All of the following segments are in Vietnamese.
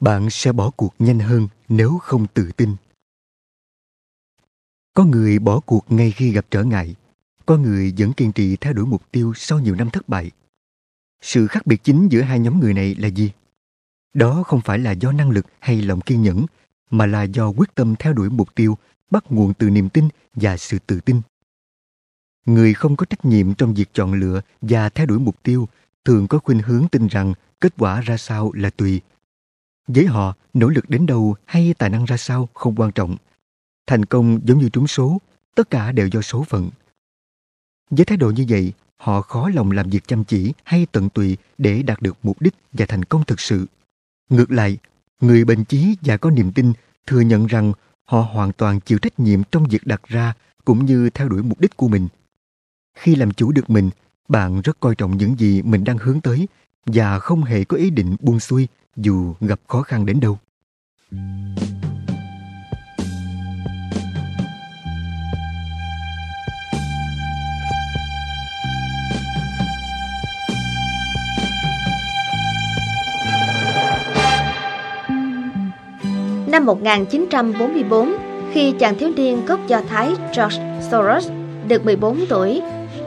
bạn sẽ bỏ cuộc nhanh hơn nếu không tự tin. Có người bỏ cuộc ngay khi gặp trở ngại, có người vẫn kiên trì theo đuổi mục tiêu sau nhiều năm thất bại. Sự khác biệt chính giữa hai nhóm người này là gì? Đó không phải là do năng lực hay lòng kiên nhẫn, mà là do quyết tâm theo đuổi mục tiêu, bắt nguồn từ niềm tin và sự tự tin. Người không có trách nhiệm trong việc chọn lựa và theo đuổi mục tiêu thường có khuynh hướng tin rằng kết quả ra sao là tùy với họ, nỗ lực đến đâu hay tài năng ra sao không quan trọng. Thành công giống như trúng số, tất cả đều do số phận. Với thái độ như vậy, họ khó lòng làm việc chăm chỉ hay tận tụy để đạt được mục đích và thành công thực sự. Ngược lại, người bền chí và có niềm tin thừa nhận rằng họ hoàn toàn chịu trách nhiệm trong việc đặt ra cũng như theo đuổi mục đích của mình. Khi làm chủ được mình, bạn rất coi trọng những gì mình đang hướng tới và không hề có ý định buông xuôi dù gặp khó khăn đến đâu Năm 1944, khi chàng thiếu niên gốc Do Thái George Soros được 14 tuổi,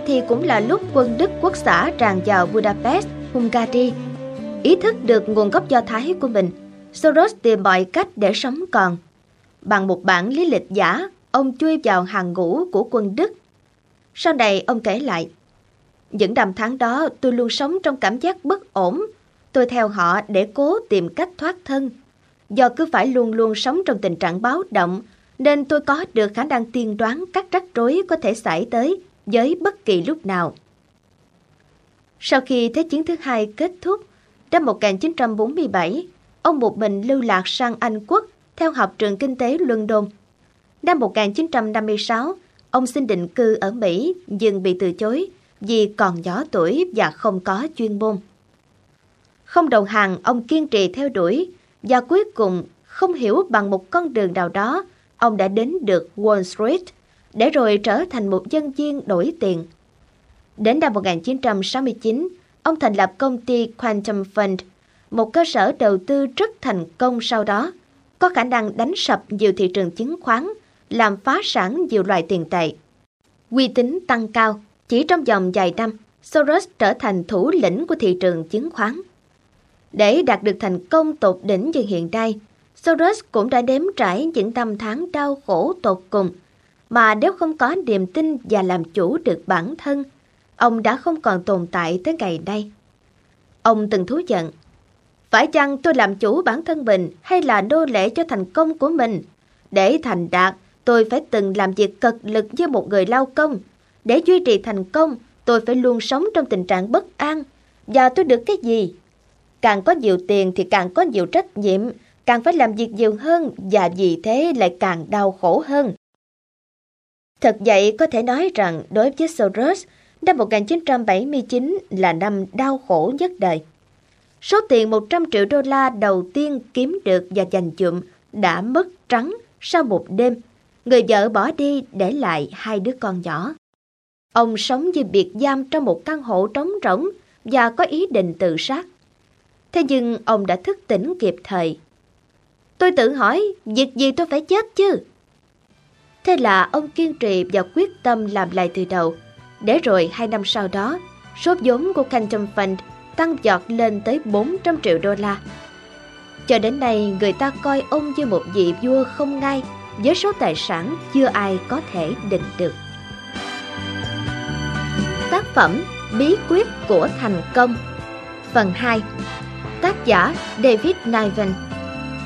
thì cũng là lúc quân Đức quốc xã tràn vào Budapest, Hungary. Ý thức được nguồn gốc Do Thái của mình, Soros tìm mọi cách để sống còn. Bằng một bản lý lịch giả, ông chui vào hàng ngũ của quân Đức. Sau này ông kể lại, những năm tháng đó tôi luôn sống trong cảm giác bất ổn. Tôi theo họ để cố tìm cách thoát thân Do cứ phải luôn luôn sống trong tình trạng báo động, nên tôi có được khả năng tiên đoán các rắc rối có thể xảy tới với bất kỳ lúc nào. Sau khi Thế chiến thứ hai kết thúc, năm 1947, ông một mình lưu lạc sang Anh Quốc theo học trường kinh tế London. Năm 1956, ông xin định cư ở Mỹ nhưng bị từ chối vì còn nhỏ tuổi và không có chuyên môn. Không đầu hàng, ông kiên trì theo đuổi và cuối cùng không hiểu bằng một con đường nào đó ông đã đến được Wall Street để rồi trở thành một dân viên đổi tiền. Đến năm 1969, ông thành lập công ty Quantum Fund, một cơ sở đầu tư rất thành công sau đó, có khả năng đánh sập nhiều thị trường chứng khoán, làm phá sản nhiều loại tiền tệ. Uy tín tăng cao, chỉ trong vòng vài năm, Soros trở thành thủ lĩnh của thị trường chứng khoán. Để đạt được thành công tột đỉnh như hiện nay, Soros cũng đã đếm trải những năm tháng đau khổ tột cùng, mà nếu không có niềm tin và làm chủ được bản thân, ông đã không còn tồn tại tới ngày nay. Ông từng thú giận, phải chăng tôi làm chủ bản thân mình hay là nô lệ cho thành công của mình? Để thành đạt, tôi phải từng làm việc cực lực như một người lao công. Để duy trì thành công, tôi phải luôn sống trong tình trạng bất an. Và tôi được cái gì? Càng có nhiều tiền thì càng có nhiều trách nhiệm, càng phải làm việc nhiều hơn và vì thế lại càng đau khổ hơn. Thật vậy có thể nói rằng đối với Soros, năm 1979 là năm đau khổ nhất đời. Số tiền 100 triệu đô la đầu tiên kiếm được và dành dụm đã mất trắng sau một đêm. Người vợ bỏ đi để lại hai đứa con nhỏ. Ông sống như biệt giam trong một căn hộ trống rỗng và có ý định tự sát. Thế nhưng ông đã thức tỉnh kịp thời. Tôi tự hỏi, việc gì tôi phải chết chứ? Thế là ông kiên trì và quyết tâm làm lại từ đầu. Để rồi hai năm sau đó, số vốn của Canton Fund tăng giọt lên tới 400 triệu đô la. Cho đến nay, người ta coi ông như một vị vua không ngay với số tài sản chưa ai có thể định được. Tác phẩm Bí quyết của thành công. Phần 2 Tác giả David Niven.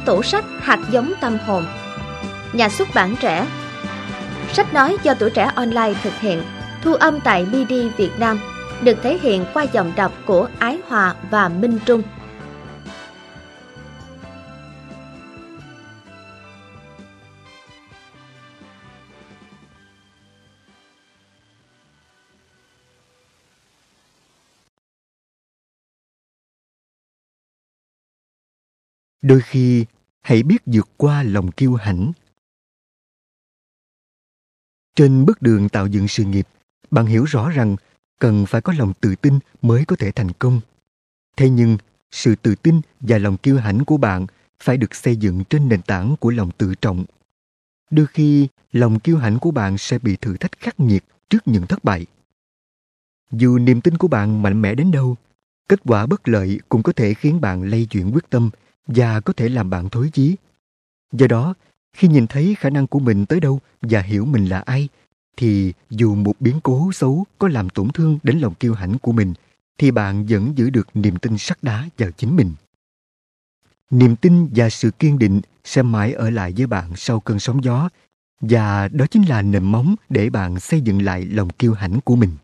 Tủ sách hạt giống tâm hồn. Nhà xuất bản trẻ. Sách nói do tuổi trẻ online thực hiện. Thu âm tại BD Việt Nam, Được thể hiện qua giọng đọc của Ái Hòa và Minh Trung. Đôi khi, hãy biết vượt qua lòng kiêu hãnh. Trên bước đường tạo dựng sự nghiệp bạn hiểu rõ rằng cần phải có lòng tự tin mới có thể thành công thế nhưng sự tự tin và lòng kiêu hãnh của bạn phải được xây dựng trên nền tảng của lòng tự trọng. Đôi khi, lòng kiêu hãnh của bạn sẽ bị thử thách khắc nghiệt trước những thất bại. Dù niềm tin của bạn mạnh mẽ đến đâu, kết quả bất lợi cũng có thể khiến bạn lay chuyển quyết tâm và có thể làm bạn thối chí. Do đó, khi nhìn thấy khả năng của mình tới đâu và hiểu mình là ai, thì dù một biến cố xấu có làm tổn thương đến lòng kiêu hãnh của mình, thì bạn vẫn giữ được niềm tin sắt đá vào chính mình. Niềm tin và sự kiên định sẽ mãi ở lại với bạn sau cơn sóng gió và đó chính là nền móng để bạn xây dựng lại lòng kiêu hãnh của mình.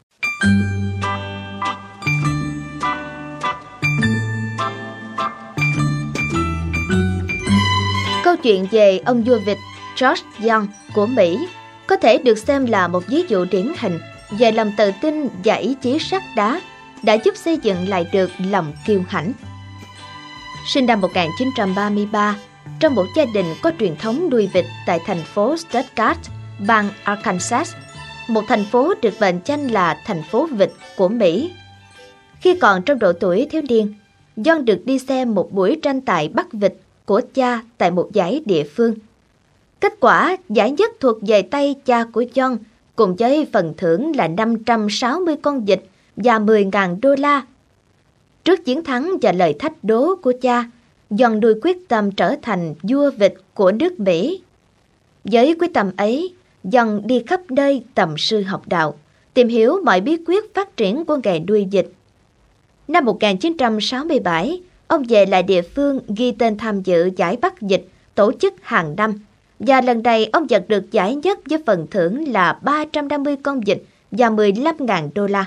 Câu chuyện về ông vua vịt George Young của Mỹ có thể được xem là một ví dụ điển hình về lòng tự tin và ý chí sắt đá đã giúp xây dựng lại được lòng kiêu hãnh. Sinh năm 1933, trong một gia đình có truyền thống nuôi vịt tại thành phố Stuttgart, bang Arkansas, một thành phố được mệnh danh là thành phố vịt của Mỹ. Khi còn trong độ tuổi thiếu niên, John được đi xem một buổi tranh tài bắt vịt của cha tại một giải địa phương. Kết quả, giải nhất thuộc về tay cha của John cùng với phần thưởng là 560 con vịt và 10.000 đô la. Trước chiến thắng và lời thách đố của cha, John nuôi quyết tâm trở thành vua vịt của nước Mỹ. Với quyết tâm ấy, John đi khắp nơi tầm sư học đạo, tìm hiểu mọi bí quyết phát triển của nghề nuôi vịt. Năm 1967, ông về lại địa phương ghi tên tham dự giải bắt dịch tổ chức hàng năm và lần này ông giật được giải nhất với phần thưởng là 350 con vịt và 15.000 đô la.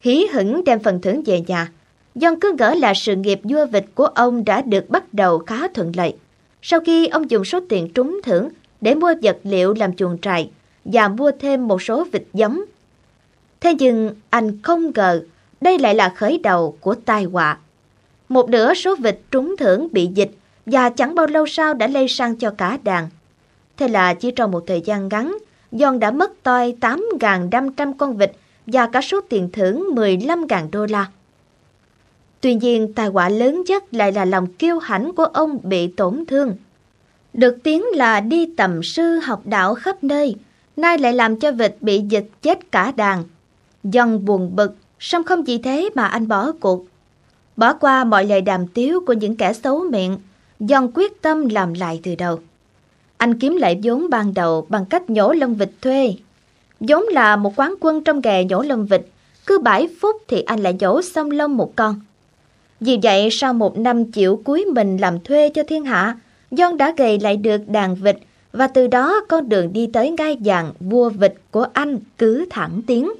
Hí hửng đem phần thưởng về nhà, John cứ ngỡ là sự nghiệp vua vịt của ông đã được bắt đầu khá thuận lợi. Sau khi ông dùng số tiền trúng thưởng để mua vật liệu làm chuồng trại và mua thêm một số vịt giống. Thế nhưng anh không ngờ đây lại là khởi đầu của tai họa. Một nửa số vịt trúng thưởng bị dịch và chẳng bao lâu sau đã lây sang cho cả đàn. Thế là chỉ trong một thời gian ngắn, John đã mất toi 8.500 con vịt và cả số tiền thưởng 15.000 đô la. Tuy nhiên, tai họa lớn nhất lại là lòng kiêu hãnh của ông bị tổn thương. Được tiếng là đi tầm sư học đạo khắp nơi, nay lại làm cho vịt bị dịch chết cả đàn. John buồn bực, song không vì thế mà anh bỏ cuộc. Bỏ qua mọi lời đàm tiếu của những kẻ xấu miệng, John quyết tâm làm lại từ đầu. Anh kiếm lại vốn ban đầu bằng cách nhổ lông vịt thuê. vốn là một quán quân trong nghề nhổ lông vịt, cứ 7 phút thì anh lại nhổ xong lông một con. Vì vậy sau một năm chịu cuối mình làm thuê cho thiên hạ, John đã gầy lại được đàn vịt và từ đó con đường đi tới ngai vàng vua vịt của anh cứ thẳng tiến.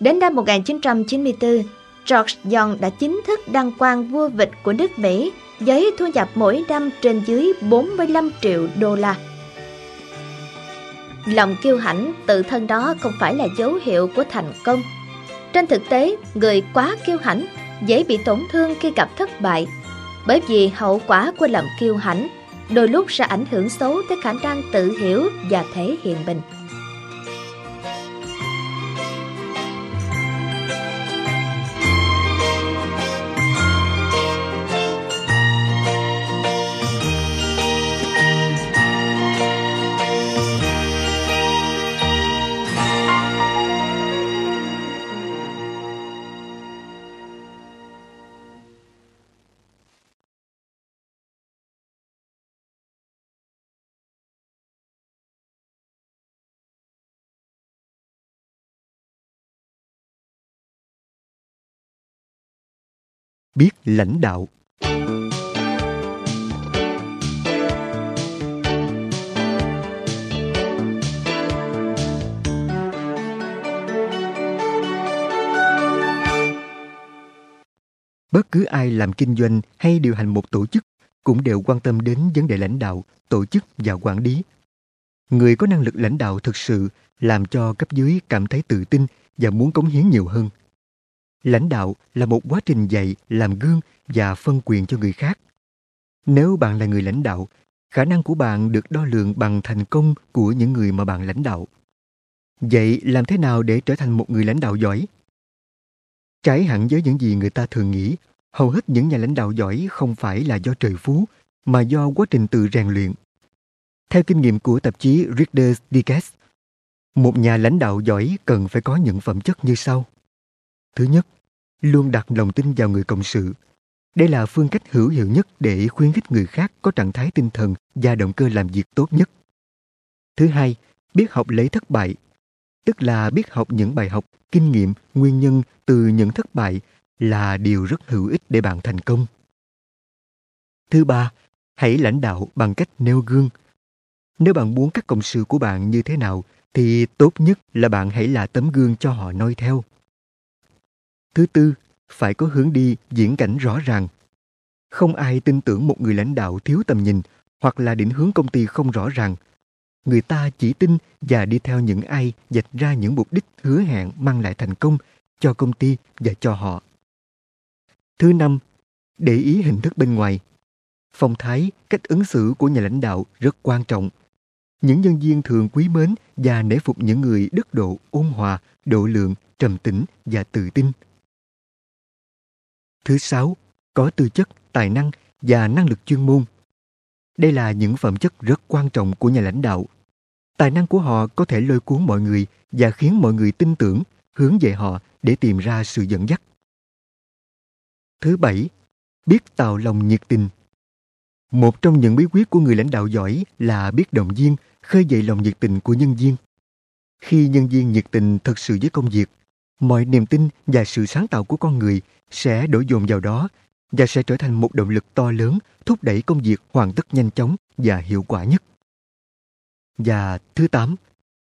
Đến năm 1994, George Young đã chính thức đăng quang vua vịt của nước Mỹ với thu nhập mỗi năm trên dưới 45 triệu đô la. Lòng kiêu hãnh tự thân đó không phải là dấu hiệu của thành công. Trên thực tế, người quá kiêu hãnh dễ bị tổn thương khi gặp thất bại bởi vì hậu quả của lòng kiêu hãnh đôi lúc sẽ ảnh hưởng xấu tới khả năng tự hiểu và thể hiện mình. Biết lãnh đạo. Bất cứ ai làm kinh doanh hay điều hành một tổ chức cũng đều quan tâm đến vấn đề lãnh đạo, tổ chức và quản lý. Người có năng lực lãnh đạo thực sự làm cho cấp dưới cảm thấy tự tin và muốn cống hiến nhiều hơn lãnh đạo là một quá trình dạy làm gương và phân quyền cho người khác nếu bạn là người lãnh đạo khả năng của bạn được đo lường bằng thành công của những người mà bạn lãnh đạo vậy làm thế nào để trở thành một người lãnh đạo giỏi trái hẳn với những gì người ta thường nghĩ hầu hết những nhà lãnh đạo giỏi không phải là do trời phú, mà do quá trình tự rèn luyện. Theo kinh nghiệm của tạp chí Reader's Digest, một nhà lãnh đạo giỏi cần phải có những phẩm chất như sau. Thứ nhất, luôn đặt lòng tin vào người cộng sự. Đây là phương cách hữu hiệu nhất để khuyến khích người khác có trạng thái tinh thần và động cơ làm việc tốt nhất. Thứ hai, biết học lấy thất bại, tức là biết học những bài học, kinh nghiệm, nguyên nhân từ những thất bại là điều rất hữu ích để bạn thành công. Thứ ba, hãy lãnh đạo bằng cách nêu gương. Nếu bạn muốn các cộng sự của bạn như thế nào thì tốt nhất là bạn hãy là tấm gương cho họ noi theo. Thứ tư, phải có hướng đi, diễn cảnh rõ ràng. Không ai tin tưởng một người lãnh đạo thiếu tầm nhìn hoặc là định hướng công ty không rõ ràng. Người ta chỉ tin và đi theo những ai dạch ra những mục đích hứa hẹn mang lại thành công cho công ty và cho họ. Thứ năm, để ý hình thức bên ngoài. Phong thái, cách ứng xử của nhà lãnh đạo rất quan trọng. Những nhân viên thường quý mến và nể phục những người đức độ, ôn hòa, độ lượng, trầm tĩnh và tự tin. Thứ sáu, có tư chất, tài năng và năng lực chuyên môn. Đây là những phẩm chất rất quan trọng của nhà lãnh đạo. Tài năng của họ có thể lôi cuốn mọi người và khiến mọi người tin tưởng, hướng về họ để tìm ra sự dẫn dắt. Thứ bảy, biết tạo lòng nhiệt tình. Một trong những bí quyết của người lãnh đạo giỏi là biết động viên, khơi dậy lòng nhiệt tình của nhân viên. Khi nhân viên nhiệt tình thật sự với công việc, mọi niềm tin và sự sáng tạo của con người sẽ đổ dồn vào đó và sẽ trở thành một động lực to lớn thúc đẩy công việc hoàn tất nhanh chóng và hiệu quả nhất. Và thứ tám,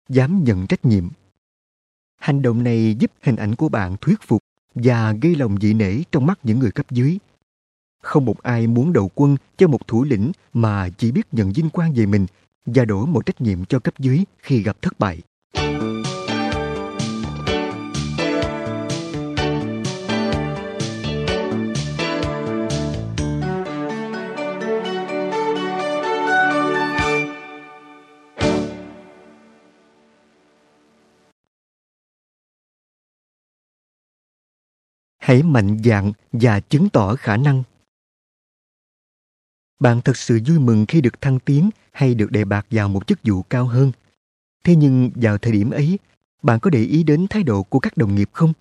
dám nhận trách nhiệm. Hành động này giúp hình ảnh của bạn thuyết phục và gây lòng dị nể trong mắt những người cấp dưới. Không một ai muốn đầu quân cho một thủ lĩnh mà chỉ biết nhận vinh quang về mình và đổ một trách nhiệm cho cấp dưới khi gặp thất bại. Hãy mạnh dạn và chứng tỏ khả năng. Bạn thật sự vui mừng khi được thăng tiến hay được đề bạt vào một chức vụ cao hơn. Thế nhưng vào thời điểm ấy, bạn có để ý đến thái độ của các đồng nghiệp không?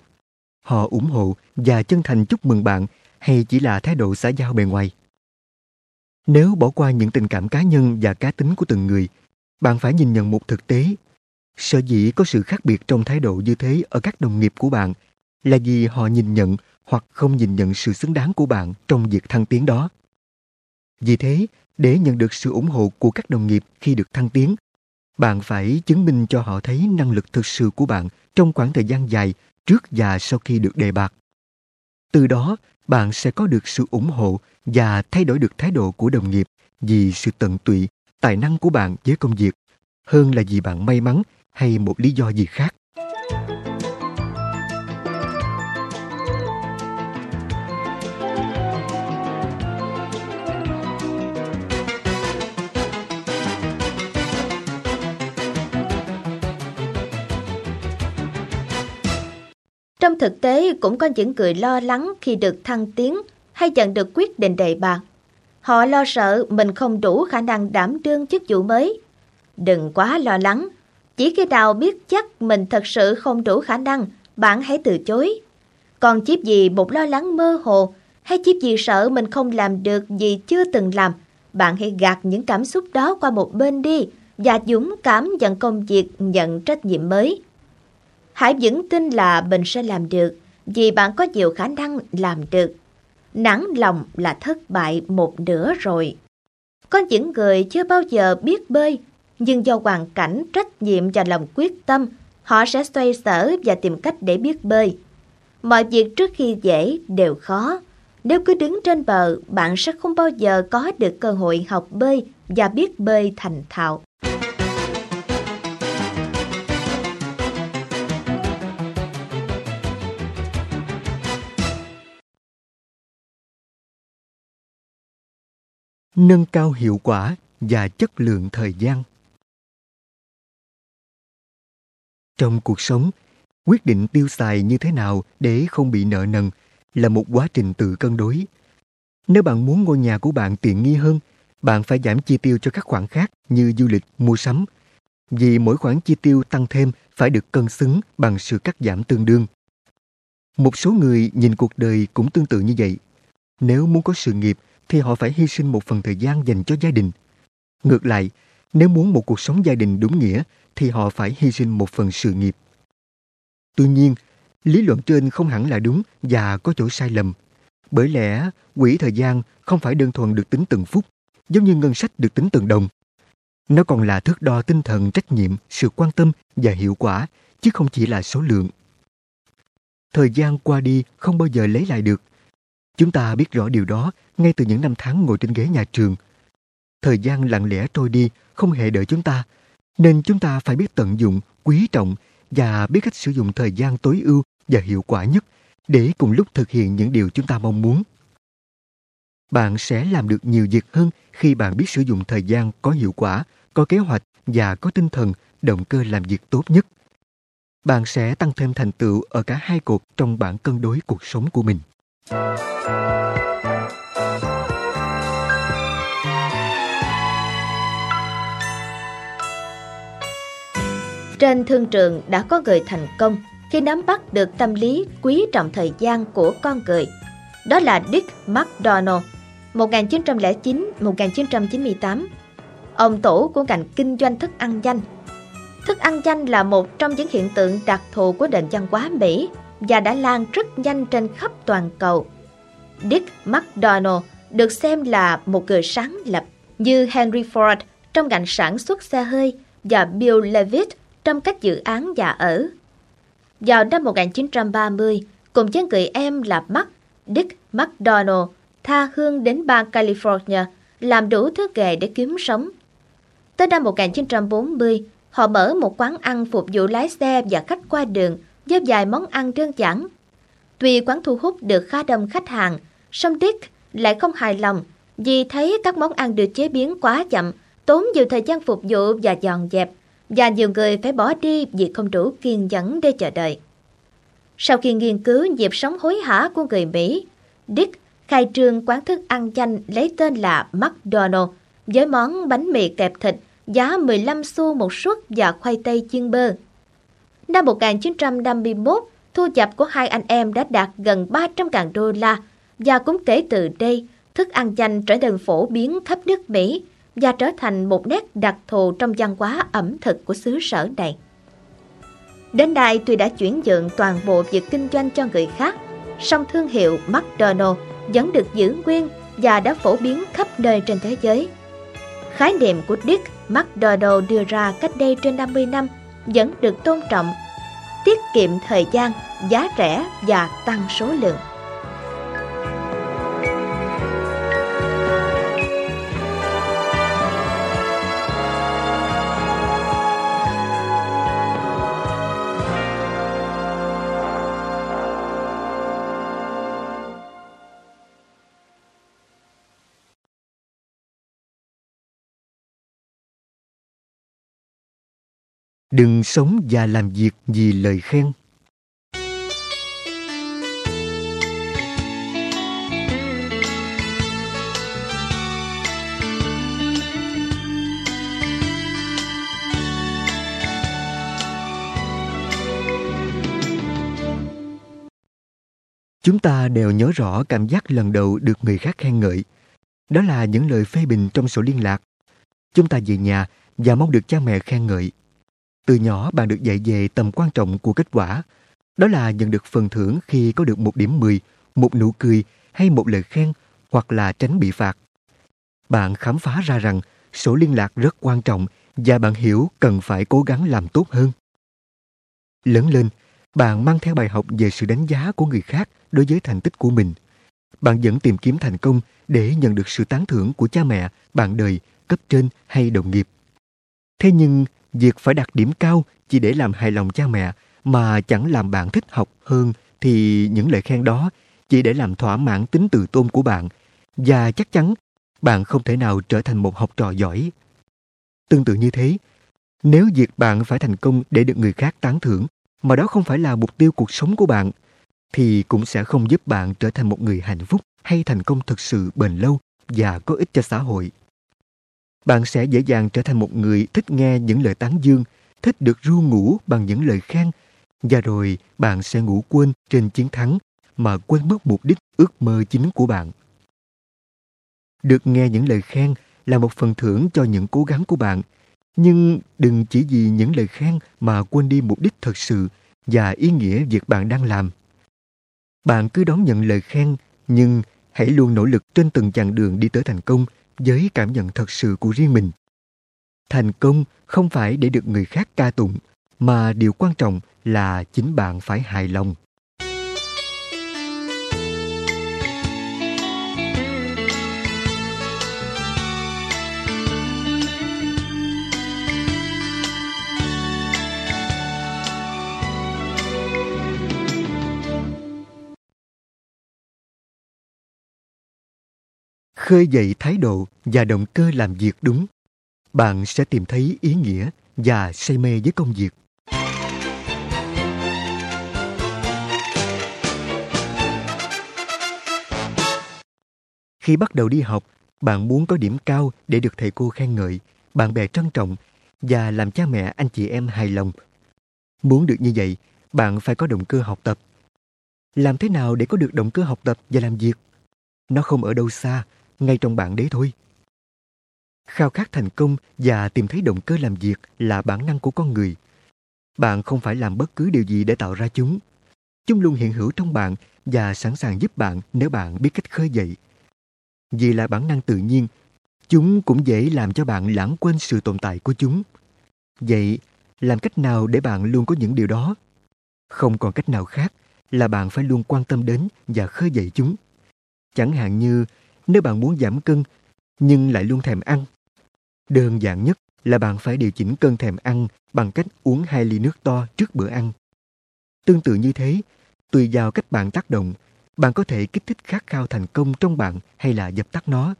Họ ủng hộ và chân thành chúc mừng bạn hay chỉ là thái độ xã giao bề ngoài? Nếu bỏ qua những tình cảm cá nhân và cá tính của từng người, bạn phải nhìn nhận một thực tế. Sở dĩ có sự khác biệt trong thái độ như thế ở các đồng nghiệp của bạn là vì họ nhìn nhận hoặc không nhìn nhận sự xứng đáng của bạn trong việc thăng tiến đó. Vì thế, để nhận được sự ủng hộ của các đồng nghiệp khi được thăng tiến, bạn phải chứng minh cho họ thấy năng lực thực sự của bạn trong khoảng thời gian dài trước và sau khi được đề bạt. Từ đó, bạn sẽ có được sự ủng hộ và thay đổi được thái độ của đồng nghiệp vì sự tận tụy, tài năng của bạn với công việc, hơn là vì bạn may mắn hay một lý do gì khác. Trong thực tế cũng có những người lo lắng khi được thăng tiến hay nhận được quyết định đề bạc. Họ lo sợ mình không đủ khả năng đảm đương chức vụ mới. Đừng quá lo lắng. Chỉ khi nào biết chắc mình thật sự không đủ khả năng, bạn hãy từ chối. Còn chiếc gì một lo lắng mơ hồ hay chiếc gì sợ mình không làm được gì chưa từng làm, bạn hãy gạt những cảm xúc đó qua một bên đi và dũng cảm nhận công việc nhận trách nhiệm mới. Hãy vững tin là mình sẽ làm được, vì bạn có nhiều khả năng làm được. Nản lòng là thất bại một nửa rồi. Có những người chưa bao giờ biết bơi, nhưng do hoàn cảnh, trách nhiệm và lòng quyết tâm, họ sẽ xoay sở và tìm cách để biết bơi. Mọi việc trước khi dễ đều khó. Nếu cứ đứng trên bờ, bạn sẽ không bao giờ có được cơ hội học bơi và biết bơi thành thạo. Nâng cao hiệu quả và chất lượng thời gian trong cuộc sống quyết định tiêu xài như thế nào để không bị nợ nần là một quá trình tự cân đối. Nếu bạn muốn ngôi nhà của bạn tiện nghi hơn, bạn phải giảm chi tiêu cho các khoản khác như du lịch, mua sắm. Vì mỗi khoản chi tiêu tăng thêm phải được cân xứng bằng sự cắt giảm tương đương. Một số người nhìn cuộc đời cũng tương tự như vậy. Nếu muốn có sự nghiệp thì họ phải hy sinh một phần thời gian dành cho gia đình. Ngược lại, nếu muốn một cuộc sống gia đình đúng nghĩa thì họ phải hy sinh một phần sự nghiệp. Tuy nhiên, lý luận trên không hẳn là đúng và có chỗ sai lầm. Bởi lẽ, quỹ thời gian không phải đơn thuần được tính từng phút, giống như ngân sách được tính từng đồng. Nó còn là thước đo tinh thần trách nhiệm, sự quan tâm và hiệu quả, chứ không chỉ là số lượng. Thời gian qua đi không bao giờ lấy lại được. Chúng ta biết rõ điều đó ngay từ những năm tháng ngồi trên ghế nhà trường. Thời gian lặng lẽ trôi đi, không hề đợi chúng ta, nên chúng ta phải biết tận dụng, quý trọng và biết cách sử dụng thời gian tối ưu và hiệu quả nhất để cùng lúc thực hiện những điều chúng ta mong muốn. Bạn sẽ làm được nhiều việc hơn khi bạn biết sử dụng thời gian có hiệu quả, có kế hoạch và có tinh thần, động cơ làm việc tốt nhất. Bạn sẽ tăng thêm thành tựu ở cả hai cột trong bảng cân đối cuộc sống của mình. Trên thương trường đã có người thành công khi nắm bắt được tâm lý quý trọng thời gian của con người. Đó là Dick McDonald, 1909-1998. Ông tổ của ngành kinh doanh thức ăn nhanh. Thức ăn nhanh là một trong những hiện tượng đặc thù của nền văn hóa Mỹ và đã lan rất nhanh trên khắp toàn cầu. Dick McDonald được xem là một người sáng lập như Henry Ford trong ngành sản xuất xe hơi và Bill Levitt trong các dự án nhà ở. Vào năm 1930, cùng với người em là Mark Dick McDonald tha hương đến bang California làm đủ thứ nghề để kiếm sống. Tới năm 1940, họ mở một quán ăn phục vụ lái xe và khách qua đường với vài món ăn đơn giản. Tuy quán thu hút được khá đông khách hàng, song Dick lại không hài lòng vì thấy các món ăn được chế biến quá chậm, tốn nhiều thời gian phục vụ và dọn dẹp, và nhiều người phải bỏ đi vì không đủ kiên nhẫn để chờ đợi. Sau khi nghiên cứu nhịp sống hối hả của người Mỹ, Dick khai trương quán thức ăn chanh lấy tên là McDonald với món bánh mì kẹp thịt giá 15 xu một suất và khoai tây chiên bơ. Năm 1951, thu nhập của hai anh em đã đạt gần 300.000 đô la và cũng kể từ đây, thức ăn chanh trở nên phổ biến khắp nước Mỹ và trở thành một nét đặc thù trong văn hóa ẩm thực của xứ sở này. Đến nay tuy đã chuyển nhượng toàn bộ việc kinh doanh cho người khác, song thương hiệu McDonald vẫn được giữ nguyên và đã phổ biến khắp nơi trên thế giới. Khái niệm của Dick McDonald đưa ra cách đây trên 50 năm vẫn được tôn trọng, tiết kiệm thời gian, giá rẻ và tăng số lượng. Đừng sống và làm việc vì lời khen. Chúng ta đều nhớ rõ cảm giác lần đầu được người khác khen ngợi. Đó là những lời phê bình trong sổ liên lạc. Chúng ta về nhà và mong được cha mẹ khen ngợi. Từ nhỏ bạn được dạy về tầm quan trọng của kết quả. Đó là nhận được phần thưởng khi có được một điểm 10, một nụ cười hay một lời khen hoặc là tránh bị phạt. Bạn khám phá ra rằng sổ liên lạc rất quan trọng và bạn hiểu cần phải cố gắng làm tốt hơn. Lớn lên, bạn mang theo bài học về sự đánh giá của người khác đối với thành tích của mình. Bạn vẫn tìm kiếm thành công để nhận được sự tán thưởng của cha mẹ, bạn đời, cấp trên hay đồng nghiệp. Thế nhưng việc phải đạt điểm cao chỉ để làm hài lòng cha mẹ mà chẳng làm bạn thích học hơn thì những lời khen đó chỉ để làm thỏa mãn tính tự tôn của bạn và chắc chắn bạn không thể nào trở thành một học trò giỏi. Tương tự như thế, nếu việc bạn phải thành công để được người khác tán thưởng mà đó không phải là mục tiêu cuộc sống của bạn thì cũng sẽ không giúp bạn trở thành một người hạnh phúc hay thành công thực sự bền lâu và có ích cho xã hội. Bạn sẽ dễ dàng trở thành một người thích nghe những lời tán dương, thích được ru ngủ bằng những lời khen, và rồi bạn sẽ ngủ quên trên chiến thắng mà quên mất mục đích ước mơ chính của bạn. Được nghe những lời khen là một phần thưởng cho những cố gắng của bạn, nhưng đừng chỉ vì những lời khen mà quên đi mục đích thật sự và ý nghĩa việc bạn đang làm. Bạn cứ đón nhận lời khen, nhưng hãy luôn nỗ lực trên từng chặng đường đi tới thành công với cảm nhận thật sự của riêng mình. Thành công không phải để được người khác ca tụng, mà điều quan trọng là chính bạn phải hài lòng. Khơi dậy thái độ và động cơ làm việc đúng. Bạn sẽ tìm thấy ý nghĩa và say mê với công việc. Khi bắt đầu đi học, bạn muốn có điểm cao để được thầy cô khen ngợi, bạn bè trân trọng và làm cha mẹ anh chị em hài lòng. Muốn được như vậy, bạn phải có động cơ học tập. Làm thế nào để có được động cơ học tập và làm việc? Nó không ở đâu xa ngay trong bạn đấy thôi. Khao khát thành công và tìm thấy động cơ làm việc là bản năng của con người. Bạn không phải làm bất cứ điều gì để tạo ra chúng. Chúng luôn hiện hữu trong bạn và sẵn sàng giúp bạn nếu bạn biết cách khơi dậy. Vì là bản năng tự nhiên, chúng cũng dễ làm cho bạn lãng quên sự tồn tại của chúng. Vậy, làm cách nào để bạn luôn có những điều đó? Không còn cách nào khác là bạn phải luôn quan tâm đến và khơi dậy chúng. Chẳng hạn như nếu bạn muốn giảm cân nhưng lại luôn thèm ăn. Đơn giản nhất là bạn phải điều chỉnh cơn thèm ăn bằng cách uống hai ly nước to trước bữa ăn. Tương tự như thế, tùy vào cách bạn tác động, bạn có thể kích thích khát khao thành công trong bạn hay là dập tắt nó.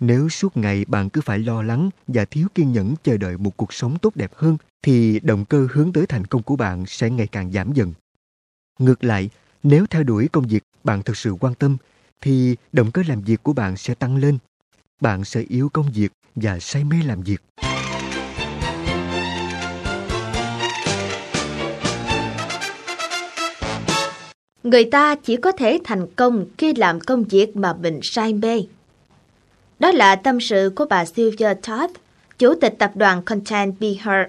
Nếu suốt ngày bạn cứ phải lo lắng và thiếu kiên nhẫn chờ đợi một cuộc sống tốt đẹp hơn, thì động cơ hướng tới thành công của bạn sẽ ngày càng giảm dần. Ngược lại, nếu theo đuổi công việc bạn thực sự quan tâm thì động cơ làm việc của bạn sẽ tăng lên. Bạn sẽ yếu công việc và say mê làm việc. Người ta chỉ có thể thành công khi làm công việc mà mình say mê. Đó là tâm sự của bà Sylvia Todd, chủ tịch tập đoàn Content Beher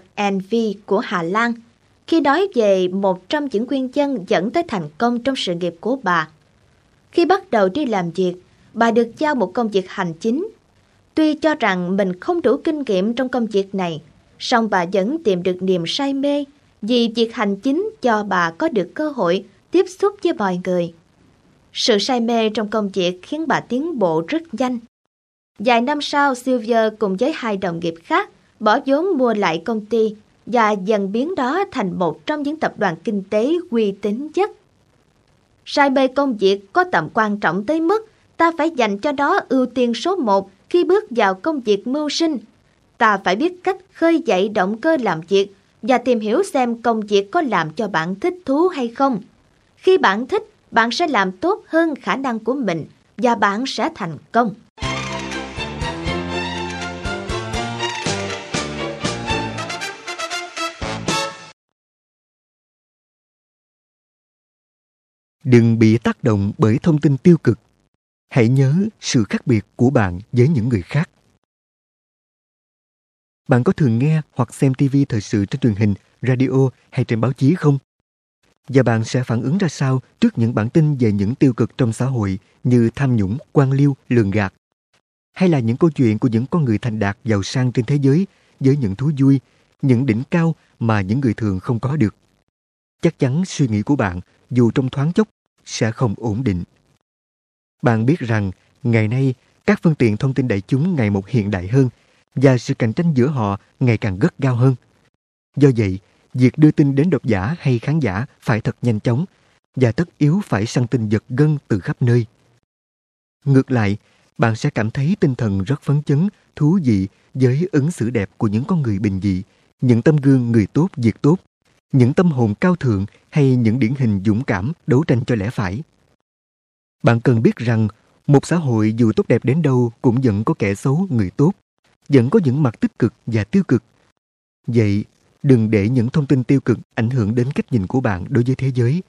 V của Hà Lan, khi nói về một trong những nguyên nhân dẫn tới thành công trong sự nghiệp của bà – khi bắt đầu đi làm việc, bà được giao một công việc hành chính. Tuy cho rằng mình không đủ kinh nghiệm trong công việc này, song bà vẫn tìm được niềm say mê vì việc hành chính cho bà có được cơ hội tiếp xúc với mọi người. Sự say mê trong công việc khiến bà tiến bộ rất nhanh. Vài năm sau, Sylvia cùng với hai đồng nghiệp khác bỏ vốn mua lại công ty và dần biến đó thành một trong những tập đoàn kinh tế uy tín nhất Sai mê công việc có tầm quan trọng tới mức ta phải dành cho đó ưu tiên số một khi bước vào công việc mưu sinh. Ta phải biết cách khơi dậy động cơ làm việc và tìm hiểu xem công việc có làm cho bạn thích thú hay không. Khi bạn thích, bạn sẽ làm tốt hơn khả năng của mình và bạn sẽ thành công. Đừng bị tác động bởi thông tin tiêu cực. Hãy nhớ sự khác biệt của bạn với những người khác. Bạn có thường nghe hoặc xem TV thời sự trên truyền hình, radio hay trên báo chí không? Và bạn sẽ phản ứng ra sao trước những bản tin về những tiêu cực trong xã hội như tham nhũng, quan liêu, lường gạt? Hay là những câu chuyện của những con người thành đạt giàu sang trên thế giới với những thú vui, những đỉnh cao mà những người thường không có được? Chắc chắn suy nghĩ của bạn dù trong thoáng chốc sẽ không ổn định. Bạn biết rằng ngày nay các phương tiện thông tin đại chúng ngày một hiện đại hơn và sự cạnh tranh giữa họ ngày càng gắt gao hơn. Do vậy, việc đưa tin đến độc giả hay khán giả phải thật nhanh chóng và tất yếu phải săn tin giật gân từ khắp nơi. Ngược lại, bạn sẽ cảm thấy tinh thần rất phấn chấn, thú vị với ứng xử đẹp của những con người bình dị, những tâm gương người tốt việc tốt những tâm hồn cao thượng hay những điển hình dũng cảm đấu tranh cho lẽ phải. Bạn cần biết rằng một xã hội dù tốt đẹp đến đâu cũng vẫn có kẻ xấu, người tốt, vẫn có những mặt tích cực và tiêu cực. Vậy, đừng để những thông tin tiêu cực ảnh hưởng đến cách nhìn của bạn đối với thế giới.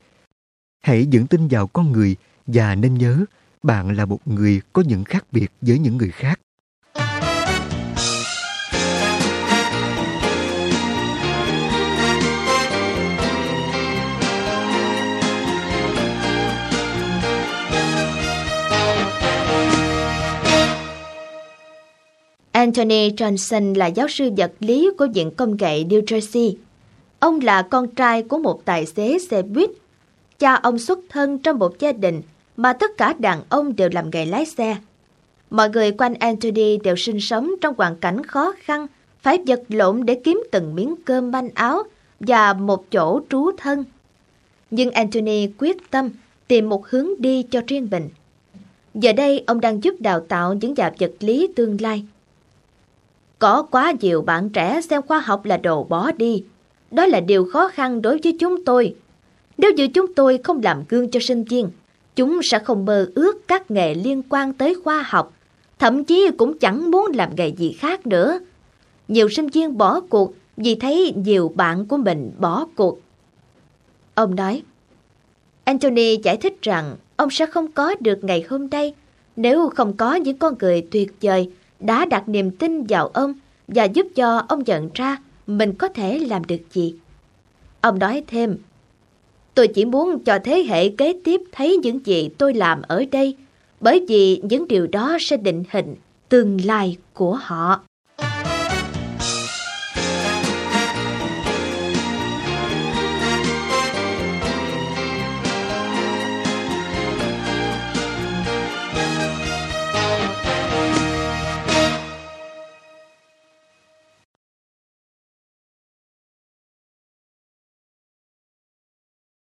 Hãy dựng tin vào con người và nên nhớ bạn là một người có những khác biệt với những người khác. Anthony Johnson là giáo sư vật lý của Viện Công nghệ New Jersey. Ông là con trai của một tài xế xe buýt. Cha ông xuất thân trong một gia đình mà tất cả đàn ông đều làm nghề lái xe. Mọi người quanh Anthony đều sinh sống trong hoàn cảnh khó khăn, phải vật lộn để kiếm từng miếng cơm manh áo và một chỗ trú thân. Nhưng Anthony quyết tâm tìm một hướng đi cho riêng mình. Giờ đây, ông đang giúp đào tạo những nhà vật lý tương lai. Có quá nhiều bạn trẻ xem khoa học là đồ bỏ đi. Đó là điều khó khăn đối với chúng tôi. Nếu như chúng tôi không làm gương cho sinh viên, chúng sẽ không mơ ước các nghề liên quan tới khoa học, thậm chí cũng chẳng muốn làm nghề gì khác nữa. Nhiều sinh viên bỏ cuộc vì thấy nhiều bạn của mình bỏ cuộc. Ông nói, Anthony giải thích rằng ông sẽ không có được ngày hôm nay nếu không có những con người tuyệt vời đã đặt niềm tin vào ông và giúp cho ông nhận ra mình có thể làm được gì. Ông nói thêm, tôi chỉ muốn cho thế hệ kế tiếp thấy những gì tôi làm ở đây, bởi vì những điều đó sẽ định hình tương lai của họ.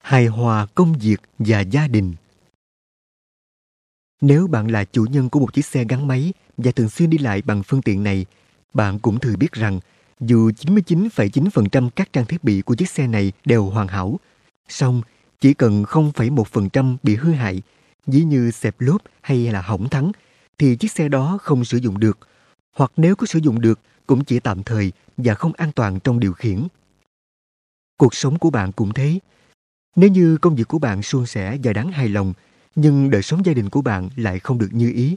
Hài hòa công việc và gia đình. Nếu bạn là chủ nhân của một chiếc xe gắn máy và thường xuyên đi lại bằng phương tiện này, bạn cũng thừa biết rằng dù 99,9% các trang thiết bị của chiếc xe này đều hoàn hảo, song chỉ cần 0,1% bị hư hại, ví như xẹp lốp hay là hỏng thắng, thì chiếc xe đó không sử dụng được, hoặc nếu có sử dụng được cũng chỉ tạm thời và không an toàn trong điều khiển. Cuộc sống của bạn cũng thế, nếu như công việc của bạn suôn sẻ và đáng hài lòng, nhưng đời sống gia đình của bạn lại không được như ý,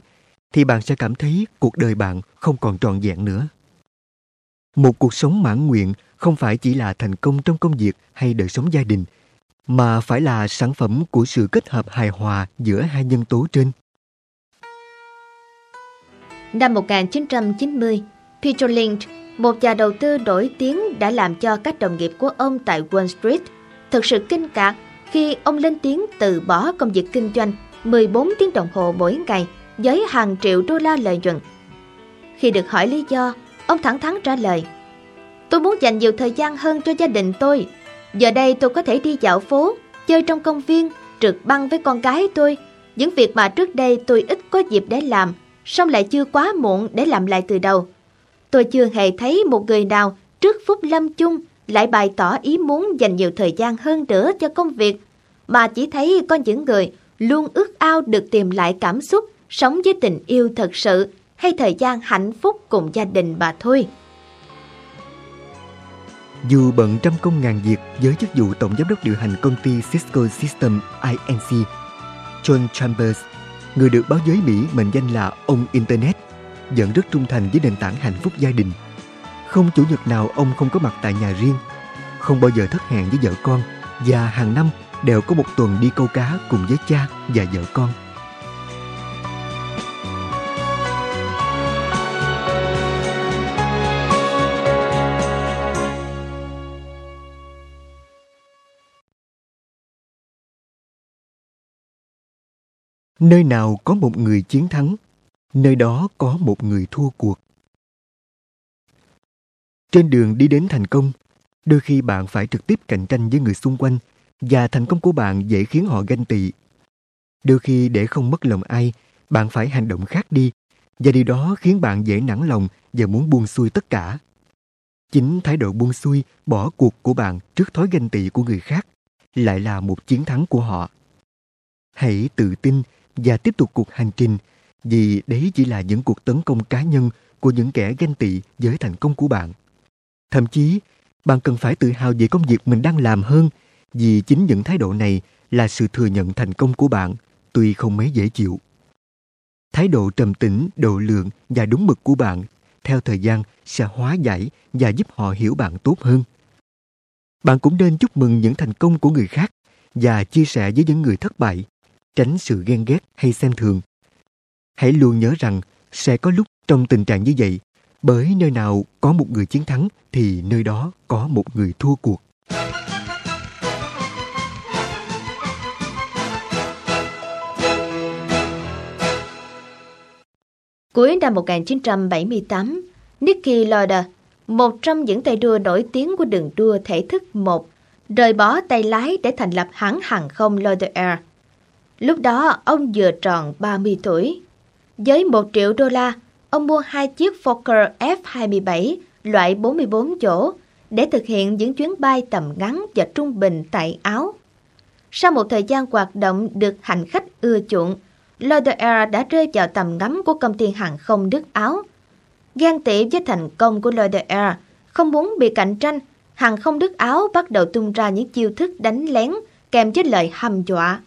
thì bạn sẽ cảm thấy cuộc đời bạn không còn trọn vẹn nữa. Một cuộc sống mãn nguyện không phải chỉ là thành công trong công việc hay đời sống gia đình, mà phải là sản phẩm của sự kết hợp hài hòa giữa hai nhân tố trên. Năm 1990, Peter Lynch, một nhà đầu tư nổi tiếng đã làm cho các đồng nghiệp của ông tại Wall Street – thật sự kinh ngạc khi ông lên tiếng từ bỏ công việc kinh doanh 14 tiếng đồng hồ mỗi ngày với hàng triệu đô la lợi nhuận. Khi được hỏi lý do, ông thẳng thắn trả lời Tôi muốn dành nhiều thời gian hơn cho gia đình tôi. Giờ đây tôi có thể đi dạo phố, chơi trong công viên, trượt băng với con gái tôi. Những việc mà trước đây tôi ít có dịp để làm, song lại chưa quá muộn để làm lại từ đầu. Tôi chưa hề thấy một người nào trước phút lâm chung lại bày tỏ ý muốn dành nhiều thời gian hơn nữa cho công việc, mà chỉ thấy có những người luôn ước ao được tìm lại cảm xúc, sống với tình yêu thật sự hay thời gian hạnh phúc cùng gia đình mà thôi. Dù bận trăm công ngàn việc với chức vụ tổng giám đốc điều hành công ty Cisco System INC, John Chambers, người được báo giới Mỹ mệnh danh là ông Internet, vẫn rất trung thành với nền tảng hạnh phúc gia đình – không chủ nhật nào ông không có mặt tại nhà riêng, không bao giờ thất hẹn với vợ con và hàng năm đều có một tuần đi câu cá cùng với cha và vợ con. Nơi nào có một người chiến thắng, nơi đó có một người thua cuộc. Trên đường đi đến thành công, đôi khi bạn phải trực tiếp cạnh tranh với người xung quanh và thành công của bạn dễ khiến họ ganh tị. Đôi khi để không mất lòng ai, bạn phải hành động khác đi và điều đó khiến bạn dễ nản lòng và muốn buông xuôi tất cả. Chính thái độ buông xuôi, bỏ cuộc của bạn trước thói ganh tị của người khác lại là một chiến thắng của họ. Hãy tự tin và tiếp tục cuộc hành trình vì đấy chỉ là những cuộc tấn công cá nhân của những kẻ ganh tị với thành công của bạn. Thậm chí, bạn cần phải tự hào về công việc mình đang làm hơn vì chính những thái độ này là sự thừa nhận thành công của bạn tuy không mấy dễ chịu. Thái độ trầm tĩnh, độ lượng và đúng mực của bạn theo thời gian sẽ hóa giải và giúp họ hiểu bạn tốt hơn. Bạn cũng nên chúc mừng những thành công của người khác và chia sẻ với những người thất bại, tránh sự ghen ghét hay xem thường. Hãy luôn nhớ rằng sẽ có lúc trong tình trạng như vậy, bởi nơi nào có một người chiến thắng thì nơi đó có một người thua cuộc. Cuối năm 1978, Nicky Lauder, một trong những tay đua nổi tiếng của đường đua thể thức 1, rời bỏ tay lái để thành lập hãng hàng không Lauder Air. Lúc đó, ông vừa tròn 30 tuổi. Với 1 triệu đô la, ông mua hai chiếc Fokker F-27 loại 44 chỗ để thực hiện những chuyến bay tầm ngắn và trung bình tại Áo. Sau một thời gian hoạt động được hành khách ưa chuộng, Lloyd Air đã rơi vào tầm ngắm của công ty hàng không Đức Áo. Ghen tị với thành công của Lloyd Air, không muốn bị cạnh tranh, hàng không Đức Áo bắt đầu tung ra những chiêu thức đánh lén kèm với lời hăm dọa.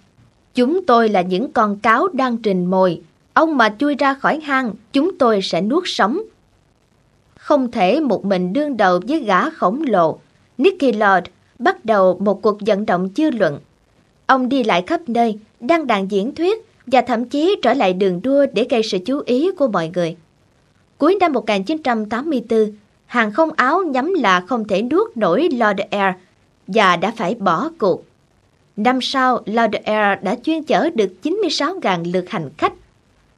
Chúng tôi là những con cáo đang trình mồi, ông mà chui ra khỏi hang, chúng tôi sẽ nuốt sống. Không thể một mình đương đầu với gã khổng lồ, Nicky Lord bắt đầu một cuộc vận động dư luận. Ông đi lại khắp nơi, đăng đàn diễn thuyết và thậm chí trở lại đường đua để gây sự chú ý của mọi người. Cuối năm 1984, hàng không Áo nhắm là không thể nuốt nổi Laudair và đã phải bỏ cuộc. Năm sau, Laudair đã chuyên chở được 96.000 lượt hành khách.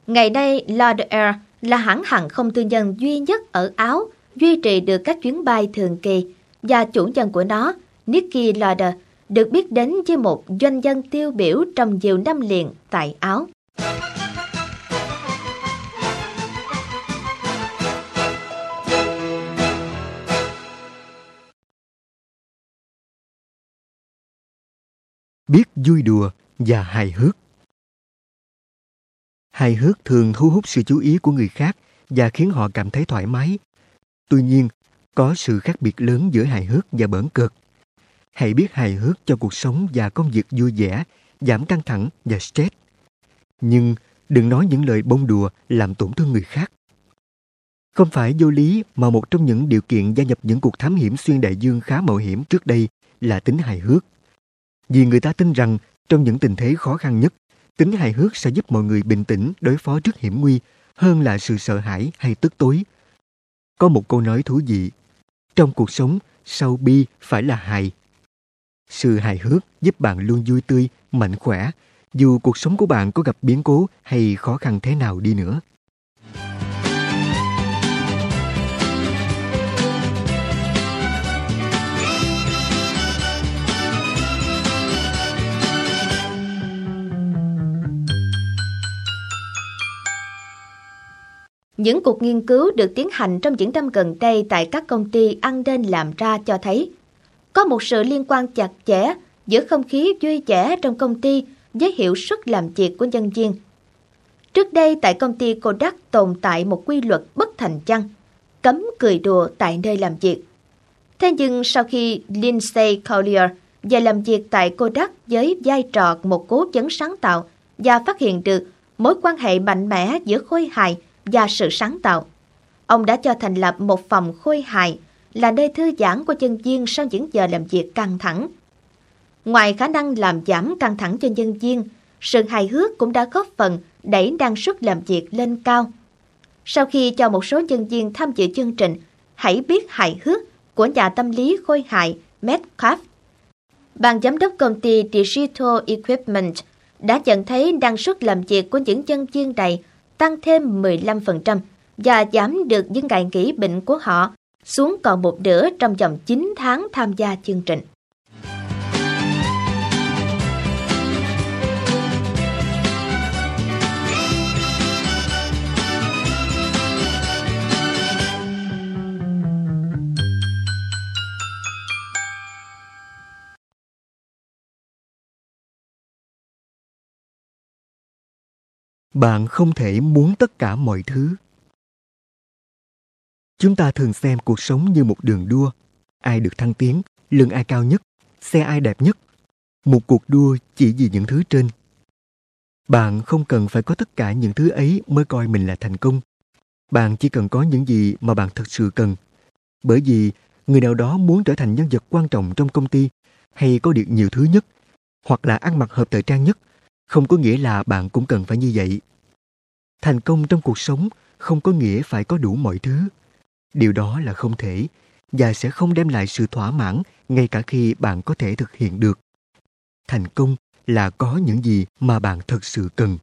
Ngày nay, Laudair là hãng hàng không tư nhân duy nhất ở Áo duy trì được các chuyến bay thường kỳ và chủ nhân của nó, Nicky Lauda, được biết đến như một doanh nhân tiêu biểu trong nhiều năm liền tại Áo. Biết vui đùa và hài hước Hài hước thường thu hút sự chú ý của người khác và khiến họ cảm thấy thoải mái. Tuy nhiên, có sự khác biệt lớn giữa hài hước và bỡn cợt. Hãy biết hài hước cho cuộc sống và công việc vui vẻ, giảm căng thẳng và stress. Nhưng đừng nói những lời bông đùa làm tổn thương người khác. Không phải vô lý mà một trong những điều kiện gia nhập những cuộc thám hiểm xuyên đại dương khá mạo hiểm trước đây là tính hài hước. Vì người ta tin rằng trong những tình thế khó khăn nhất, tính hài hước sẽ giúp mọi người bình tĩnh đối phó trước hiểm nguy hơn là sự sợ hãi hay tức tối. Có một câu nói thú vị, trong cuộc sống, sau bi phải là hài sự hài hước giúp bạn luôn vui tươi, mạnh khỏe, dù cuộc sống của bạn có gặp biến cố hay khó khăn thế nào đi nữa. Những cuộc nghiên cứu được tiến hành trong những năm gần đây tại các công ty ăn nên làm ra cho thấy có một sự liên quan chặt chẽ giữa không khí vui vẻ trong công ty với hiệu suất làm việc của nhân viên. Trước đây tại công ty Kodak tồn tại một quy luật bất thành chăng, cấm cười đùa tại nơi làm việc. Thế nhưng sau khi Lindsay Collier và làm việc tại Kodak với vai trò một cố vấn sáng tạo và phát hiện được mối quan hệ mạnh mẽ giữa khôi hài và sự sáng tạo, ông đã cho thành lập một phòng khôi hài là nơi thư giãn của nhân viên sau những giờ làm việc căng thẳng. Ngoài khả năng làm giảm căng thẳng cho nhân viên, sự hài hước cũng đã góp phần đẩy năng suất làm việc lên cao. Sau khi cho một số nhân viên tham dự chương trình Hãy biết hài hước của nhà tâm lý khôi hài Metcalf, ban giám đốc công ty Digital Equipment đã nhận thấy năng suất làm việc của những nhân viên này tăng thêm 15% và giảm được những ngày nghỉ bệnh của họ xuống còn một nửa trong vòng 9 tháng tham gia chương trình. Bạn không thể muốn tất cả mọi thứ. Chúng ta thường xem cuộc sống như một đường đua. Ai được thăng tiến lương ai cao nhất, xe ai đẹp nhất. Một cuộc đua chỉ vì những thứ trên. Bạn không cần phải có tất cả những thứ ấy mới coi mình là thành công. Bạn chỉ cần có những gì mà bạn thật sự cần. Bởi vì, người nào đó muốn trở thành nhân vật quan trọng trong công ty hay có được nhiều thứ nhất, hoặc là ăn mặc hợp thời trang nhất không có nghĩa là bạn cũng cần phải như vậy. Thành công trong cuộc sống không có nghĩa phải có đủ mọi thứ. Điều đó là không thể và sẽ không đem lại sự thỏa mãn ngay cả khi bạn có thể thực hiện được. Thành công là có những gì mà bạn thật sự cần.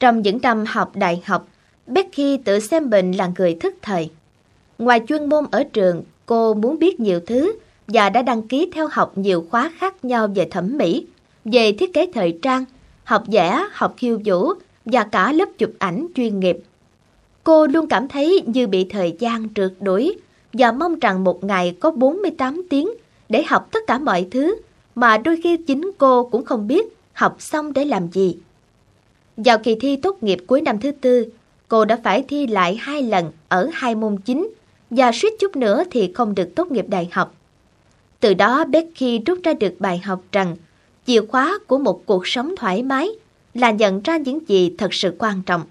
Trong những năm học đại học, Becky tự xem mình là người thức thời. Ngoài chuyên môn ở trường, cô muốn biết nhiều thứ và đã đăng ký theo học nhiều khóa khác nhau về thẩm mỹ, về thiết kế thời trang, học vẽ, học khiêu vũ và cả lớp chụp ảnh chuyên nghiệp. Cô luôn cảm thấy như bị thời gian trượt đuổi và mong rằng một ngày có 48 tiếng để học tất cả mọi thứ mà đôi khi chính cô cũng không biết học xong để làm gì. Vào kỳ thi tốt nghiệp cuối năm thứ tư, cô đã phải thi lại hai lần ở hai môn chính và suýt chút nữa thì không được tốt nghiệp đại học. Từ đó Becky rút ra được bài học rằng chìa khóa của một cuộc sống thoải mái là nhận ra những gì thật sự quan trọng.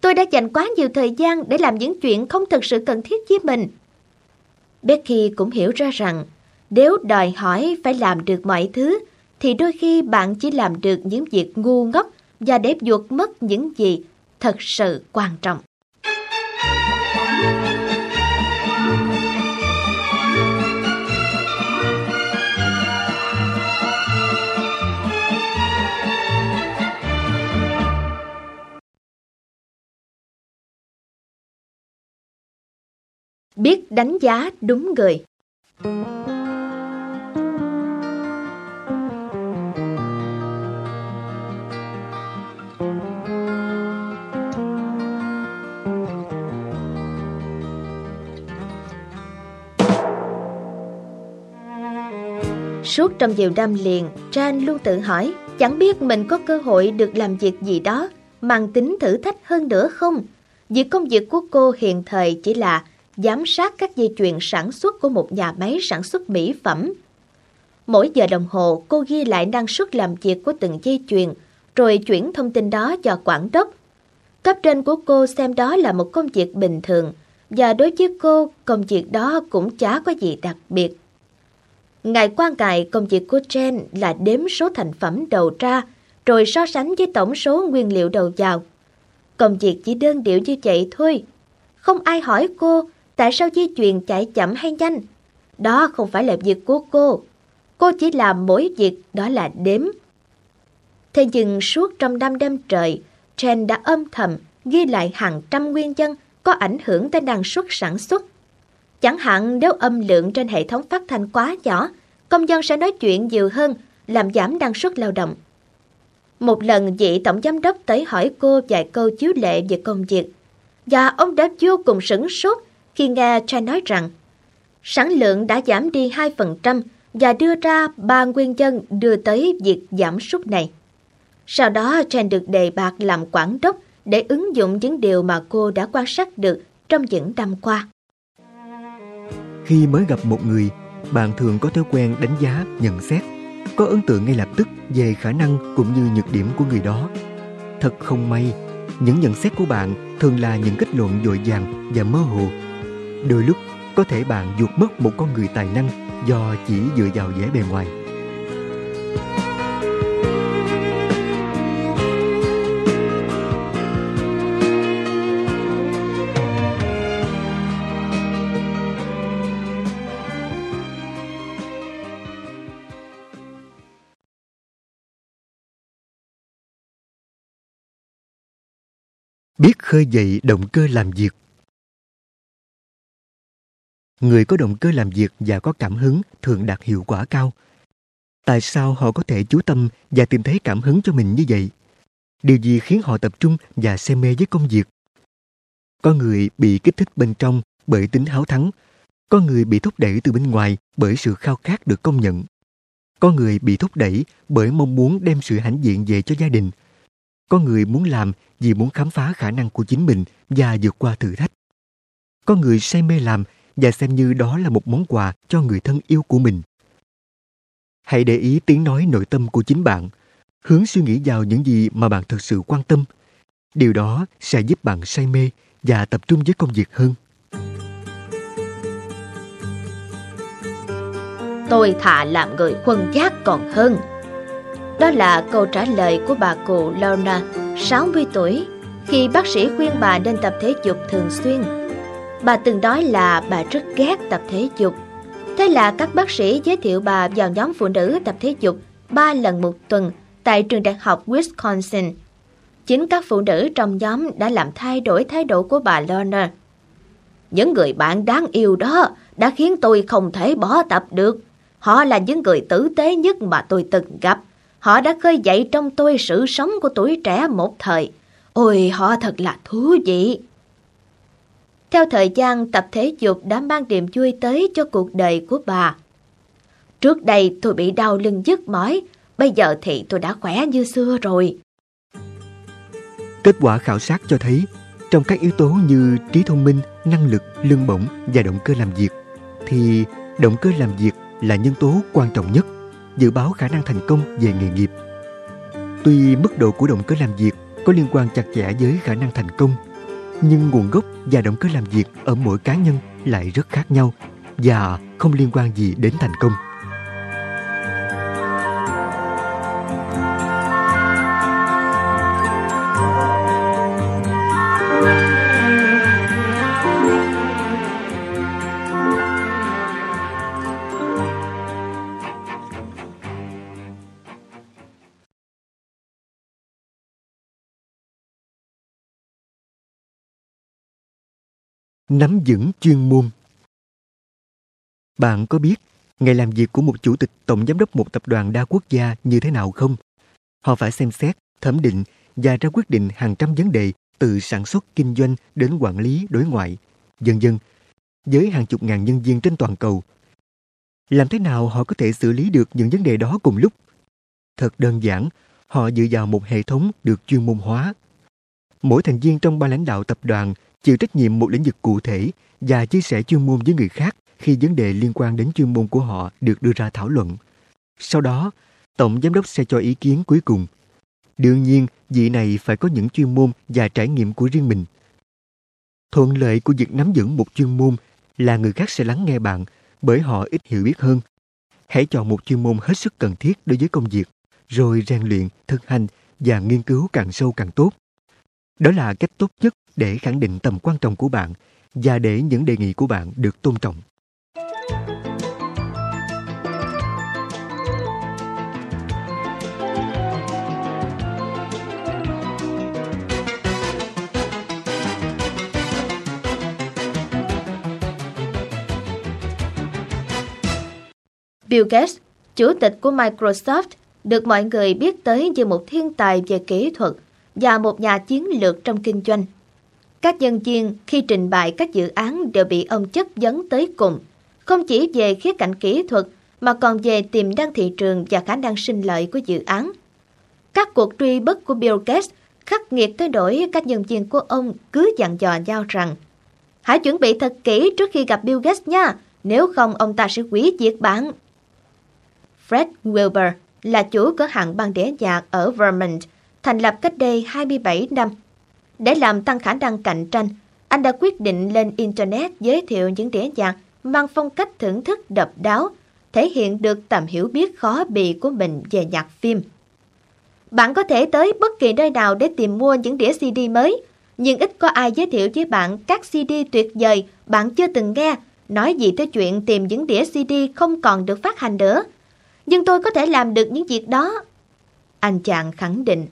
Tôi đã dành quá nhiều thời gian để làm những chuyện không thật sự cần thiết với mình. Becky cũng hiểu ra rằng nếu đòi hỏi phải làm được mọi thứ thì đôi khi bạn chỉ làm được những việc ngu ngốc và để vượt mất những gì thật sự quan trọng. Biết đánh giá đúng người. Suốt trong nhiều năm liền, Tran luôn tự hỏi chẳng biết mình có cơ hội được làm việc gì đó mang tính thử thách hơn nữa không. Việc công việc của cô hiện thời chỉ là giám sát các dây chuyền sản xuất của một nhà máy sản xuất mỹ phẩm. Mỗi giờ đồng hồ, cô ghi lại năng suất làm việc của từng dây chuyền, rồi chuyển thông tin đó cho quản đốc. Cấp trên của cô xem đó là một công việc bình thường, và đối với cô, công việc đó cũng chả có gì đặc biệt ngài quan cài công việc của Jen là đếm số thành phẩm đầu ra, rồi so sánh với tổng số nguyên liệu đầu vào. Công việc chỉ đơn điệu như vậy thôi. Không ai hỏi cô tại sao di chuyển chạy chậm hay nhanh. Đó không phải là việc của cô. Cô chỉ làm mỗi việc đó là đếm. Thế nhưng suốt trong năm đêm trời, Jen đã âm thầm ghi lại hàng trăm nguyên nhân có ảnh hưởng tới năng suất sản xuất. Chẳng hạn nếu âm lượng trên hệ thống phát thanh quá nhỏ, công dân sẽ nói chuyện nhiều hơn, làm giảm năng suất lao động. Một lần vị tổng giám đốc tới hỏi cô vài câu chiếu lệ về công việc, và ông đã vô cùng sửng sốt khi nghe Chan nói rằng sản lượng đã giảm đi 2% và đưa ra ba nguyên nhân đưa tới việc giảm sút này. Sau đó Chen được đề bạc làm quản đốc để ứng dụng những điều mà cô đã quan sát được trong những năm qua. Khi mới gặp một người, bạn thường có thói quen đánh giá, nhận xét, có ấn tượng ngay lập tức về khả năng cũng như nhược điểm của người đó. Thật không may, những nhận xét của bạn thường là những kết luận dội vàng và mơ hồ. Đôi lúc có thể bạn vụt mất một con người tài năng do chỉ dựa vào vẻ bề ngoài. Biết khơi dậy động cơ làm việc người có động cơ làm việc và có cảm hứng thường đạt hiệu quả cao tại sao họ có thể chú tâm và tìm thấy cảm hứng cho mình như vậy điều gì khiến họ tập trung và say mê với công việc Có người bị kích thích bên trong bởi tính háo thắng. Có người bị thúc đẩy từ bên ngoài bởi sự khao khát được công nhận. Có người bị thúc đẩy bởi mong muốn đem sự hãnh diện về cho gia đình. Có người muốn làm vì muốn khám phá khả năng của chính mình và vượt qua thử thách. Có người say mê làm và xem như đó là một món quà cho người thân yêu của mình. Hãy để ý tiếng nói nội tâm của chính bạn, hướng suy nghĩ vào những gì mà bạn thực sự quan tâm. Điều đó sẽ giúp bạn say mê và tập trung với công việc hơn. Tôi thà làm người khuân giác còn hơn. Đó là câu trả lời của bà cụ Lorna, 60 tuổi, khi bác sĩ khuyên bà nên tập thể dục thường xuyên. Bà từng nói là bà rất ghét tập thể dục. Thế là các bác sĩ giới thiệu bà vào nhóm phụ nữ tập thể dục 3 lần một tuần tại trường đại học Wisconsin. Chính các phụ nữ trong nhóm đã làm thay đổi thái độ của bà Lorna. Những người bạn đáng yêu đó đã khiến tôi không thể bỏ tập được. Họ là những người tử tế nhất mà tôi từng gặp. Họ đã khơi dậy trong tôi sự sống của tuổi trẻ một thời. Ôi, họ thật là thú vị. Theo thời gian, tập thể dục đã mang niềm vui tới cho cuộc đời của bà. Trước đây tôi bị đau lưng dứt mỏi, bây giờ thì tôi đã khỏe như xưa rồi. Kết quả khảo sát cho thấy, trong các yếu tố như trí thông minh, năng lực, lương bổng và động cơ làm việc, thì động cơ làm việc là nhân tố quan trọng nhất dự báo khả năng thành công về nghề nghiệp. Tuy mức độ của động cơ làm việc có liên quan chặt chẽ với khả năng thành công, nhưng nguồn gốc và động cơ làm việc ở mỗi cá nhân lại rất khác nhau và không liên quan gì đến thành công. Nắm vững chuyên môn. Bạn có biết ngày làm việc của một chủ tịch tổng giám đốc một tập đoàn đa quốc gia như thế nào không? Họ phải xem xét, thẩm định và ra quyết định hàng trăm vấn đề từ sản xuất kinh doanh đến quản lý đối ngoại, dần dần, với hàng chục ngàn nhân viên trên toàn cầu. Làm thế nào họ có thể xử lý được những vấn đề đó cùng lúc? Thật đơn giản, họ dựa vào một hệ thống được chuyên môn hóa. Mỗi thành viên trong ban lãnh đạo tập đoàn chịu trách nhiệm một lĩnh vực cụ thể và chia sẻ chuyên môn với người khác khi vấn đề liên quan đến chuyên môn của họ được đưa ra thảo luận. Sau đó, tổng giám đốc sẽ cho ý kiến cuối cùng. Đương nhiên, vị này phải có những chuyên môn và trải nghiệm của riêng mình. Thuận lợi của việc nắm vững một chuyên môn là người khác sẽ lắng nghe bạn bởi họ ít hiểu biết hơn. Hãy chọn một chuyên môn hết sức cần thiết đối với công việc, rồi rèn luyện, thực hành và nghiên cứu càng sâu càng tốt. Đó là cách tốt nhất để khẳng định tầm quan trọng của bạn và để những đề nghị của bạn được tôn trọng. Bill Gates, chủ tịch của Microsoft, được mọi người biết tới như một thiên tài về kỹ thuật và một nhà chiến lược trong kinh doanh. Các nhân viên khi trình bày các dự án đều bị ông chất vấn tới cùng, không chỉ về khía cạnh kỹ thuật mà còn về tiềm năng thị trường và khả năng sinh lợi của dự án. Các cuộc truy bắt của Bill Gates khắc nghiệt tới đổi các nhân viên của ông cứ dặn dò nhau rằng Hãy chuẩn bị thật kỹ trước khi gặp Bill Gates nha, nếu không ông ta sẽ quỷ diệt bạn. Fred Wilbur là chủ cửa hàng băng đĩa nhạc ở Vermont, thành lập cách đây 27 năm. Để làm tăng khả năng cạnh tranh, anh đã quyết định lên Internet giới thiệu những đĩa nhạc mang phong cách thưởng thức độc đáo, thể hiện được tầm hiểu biết khó bì của mình về nhạc phim. Bạn có thể tới bất kỳ nơi nào để tìm mua những đĩa CD mới, nhưng ít có ai giới thiệu với bạn các CD tuyệt vời bạn chưa từng nghe, nói gì tới chuyện tìm những đĩa CD không còn được phát hành nữa. Nhưng tôi có thể làm được những việc đó. Anh chàng khẳng định.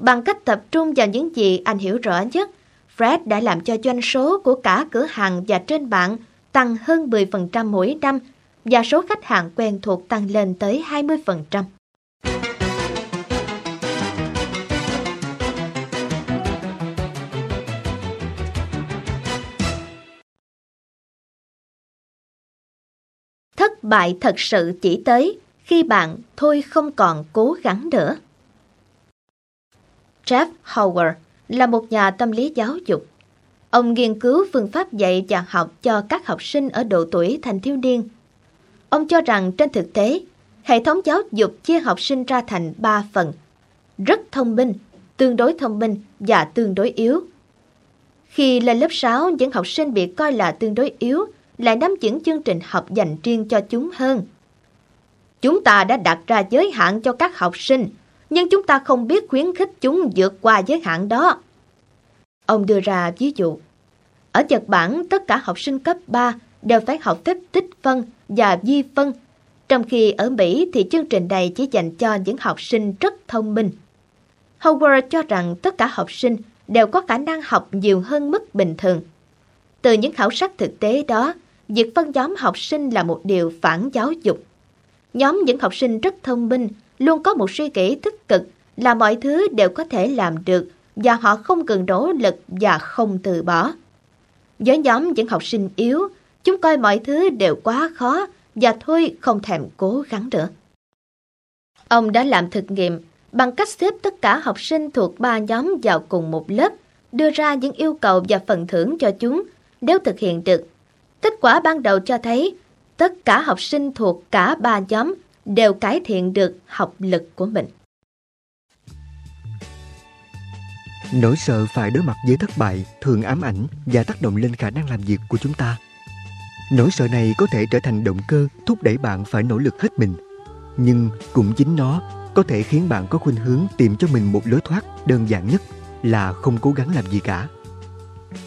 Bằng cách tập trung vào những gì anh hiểu rõ nhất, Fred đã làm cho doanh số của cả cửa hàng và trên mạng tăng hơn 10% mỗi năm và số khách hàng quen thuộc tăng lên tới 20%. Thất bại thật sự chỉ tới khi bạn thôi không còn cố gắng nữa. Jeff Howard là một nhà tâm lý giáo dục. Ông nghiên cứu phương pháp dạy và học cho các học sinh ở độ tuổi thành thiếu niên. Ông cho rằng trên thực tế, hệ thống giáo dục chia học sinh ra thành 3 phần. Rất thông minh, tương đối thông minh và tương đối yếu. Khi lên lớp 6, những học sinh bị coi là tương đối yếu lại nắm vững chương trình học dành riêng cho chúng hơn. Chúng ta đã đặt ra giới hạn cho các học sinh, nhưng chúng ta không biết khuyến khích chúng vượt qua giới hạn đó. Ông đưa ra ví dụ. Ở Nhật Bản, tất cả học sinh cấp 3 đều phải học phép tích phân và vi phân, trong khi ở Mỹ thì chương trình này chỉ dành cho những học sinh rất thông minh. Howard cho rằng tất cả học sinh đều có khả năng học nhiều hơn mức bình thường. Từ những khảo sát thực tế đó, việc phân nhóm học sinh là một điều phản giáo dục. Nhóm những học sinh rất thông minh, luôn có một suy nghĩ tích cực là mọi thứ đều có thể làm được và họ không cần nỗ lực và không từ bỏ. Với nhóm những học sinh yếu, chúng coi mọi thứ đều quá khó và thôi không thèm cố gắng nữa. Ông đã làm thực nghiệm bằng cách xếp tất cả học sinh thuộc ba nhóm vào cùng một lớp, đưa ra những yêu cầu và phần thưởng cho chúng nếu thực hiện được. Kết quả ban đầu cho thấy tất cả học sinh thuộc cả ba nhóm đều cải thiện được học lực của mình. Nỗi sợ phải đối mặt với thất bại thường ám ảnh và tác động lên khả năng làm việc của chúng ta. Nỗi sợ này có thể trở thành động cơ thúc đẩy bạn phải nỗ lực hết mình. Nhưng cũng chính nó có thể khiến bạn có khuynh hướng tìm cho mình một lối thoát đơn giản nhất là không cố gắng làm gì cả.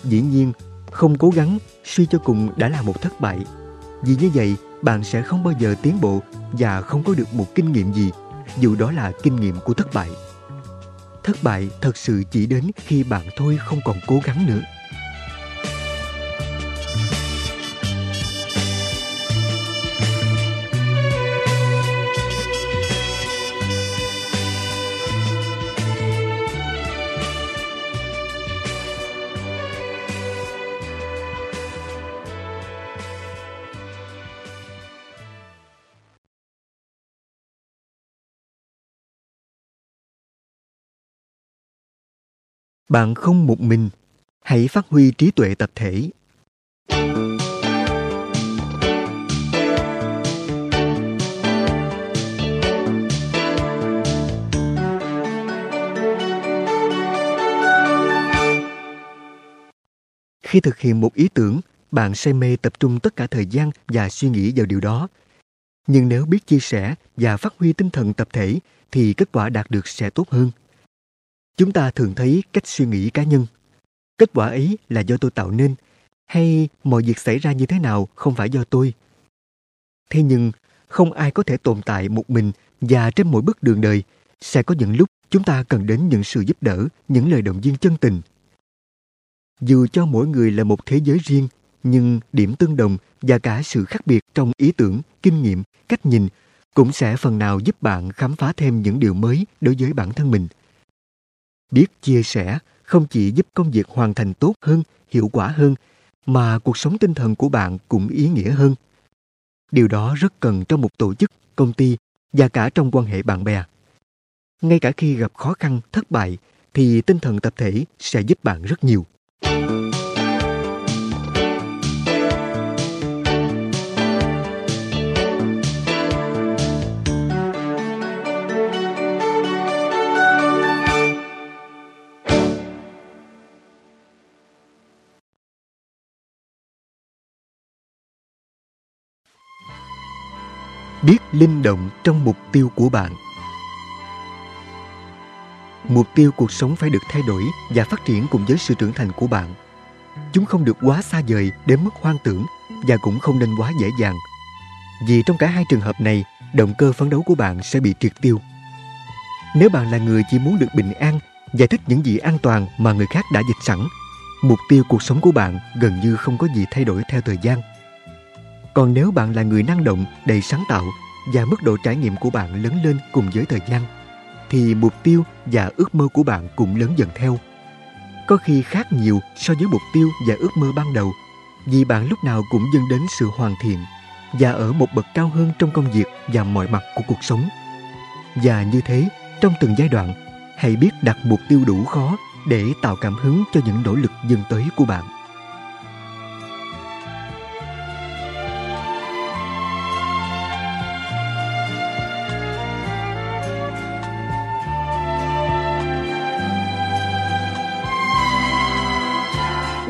Dĩ nhiên, không cố gắng suy cho cùng đã là một thất bại. Vì như vậy, bạn sẽ không bao giờ tiến bộ và không có được một kinh nghiệm gì, dù đó là kinh nghiệm của thất bại. Thất bại thật sự chỉ đến khi bạn thôi không còn cố gắng nữa. Bạn không một mình, hãy phát huy trí tuệ tập thể. Khi thực hiện một ý tưởng, bạn say mê tập trung tất cả thời gian và suy nghĩ vào điều đó. Nhưng nếu biết chia sẻ và phát huy tinh thần tập thể thì kết quả đạt được sẽ tốt hơn. Chúng ta thường thấy cách suy nghĩ cá nhân. Kết quả ấy là do tôi tạo nên, hay mọi việc xảy ra như thế nào không phải do tôi. Thế nhưng, không ai có thể tồn tại một mình và trên mỗi bước đường đời sẽ có những lúc chúng ta cần đến những sự giúp đỡ, những lời động viên chân tình. Dù cho mỗi người là một thế giới riêng, nhưng điểm tương đồng và cả sự khác biệt trong ý tưởng, kinh nghiệm, cách nhìn cũng sẽ phần nào giúp bạn khám phá thêm những điều mới đối với bản thân mình – biết chia sẻ không chỉ giúp công việc hoàn thành tốt hơn, hiệu quả hơn, mà cuộc sống tinh thần của bạn cũng ý nghĩa hơn. Điều đó rất cần trong một tổ chức, công ty và cả trong quan hệ bạn bè. Ngay cả khi gặp khó khăn, thất bại thì tinh thần tập thể sẽ giúp bạn rất nhiều. Biết linh động trong mục tiêu của bạn. Mục tiêu cuộc sống phải được thay đổi và phát triển cùng với sự trưởng thành của bạn. Chúng không được quá xa vời đến mức hoang tưởng và cũng không nên quá dễ dàng, vì trong cả hai trường hợp này, động cơ phấn đấu của bạn sẽ bị triệt tiêu. Nếu bạn là người chỉ muốn được bình an và thích những gì an toàn mà người khác đã dịch sẵn, mục tiêu cuộc sống của bạn gần như không có gì thay đổi theo thời gian còn nếu bạn là người năng động, đầy sáng tạo và mức độ trải nghiệm của bạn lớn lên cùng với thời gian, thì mục tiêu và ước mơ của bạn cũng lớn dần theo. Có khi khác nhiều so với mục tiêu và ước mơ ban đầu, vì bạn lúc nào cũng dâng đến sự hoàn thiện, và ở một bậc cao hơn trong công việc và mọi mặt của cuộc sống. Và như thế, trong từng giai đoạn, hãy biết đặt mục tiêu đủ khó để tạo cảm hứng cho những nỗ lực dần tới của bạn.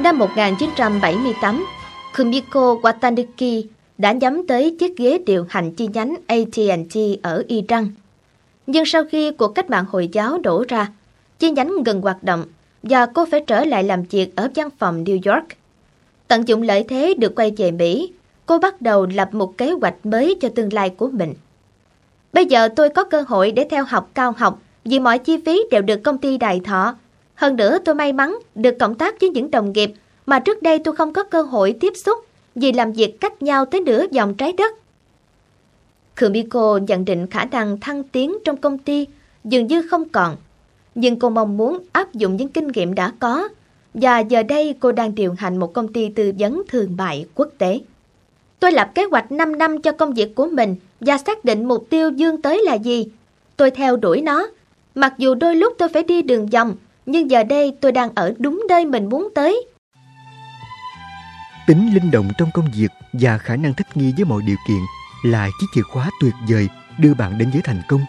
Năm 1978, Kumiko Watanuki đã nhắm tới chiếc ghế điều hành chi nhánh AT&T ở Iran. Nhưng sau khi cuộc cách mạng Hồi giáo đổ ra, chi nhánh ngừng hoạt động và cô phải trở lại làm việc ở văn phòng New York. Tận dụng lợi thế được quay về Mỹ, cô bắt đầu lập một kế hoạch mới cho tương lai của mình. Bây giờ tôi có cơ hội để theo học cao học vì mọi chi phí đều được công ty đài thọ. Hơn nữa tôi may mắn được cộng tác với những đồng nghiệp mà trước đây tôi không có cơ hội tiếp xúc vì làm việc cách nhau tới nửa vòng trái đất. Kumiko nhận định khả năng thăng tiến trong công ty dường như không còn, nhưng cô mong muốn áp dụng những kinh nghiệm đã có và giờ đây cô đang điều hành một công ty tư vấn thương mại quốc tế. Tôi lập kế hoạch 5 năm cho công việc của mình và xác định mục tiêu dương tới là gì. Tôi theo đuổi nó. Mặc dù đôi lúc tôi phải đi đường vòng, nhưng giờ đây tôi đang ở đúng nơi mình muốn tới. Tính linh động trong công việc và khả năng thích nghi với mọi điều kiện là chiếc chìa khóa tuyệt vời đưa bạn đến với thành công.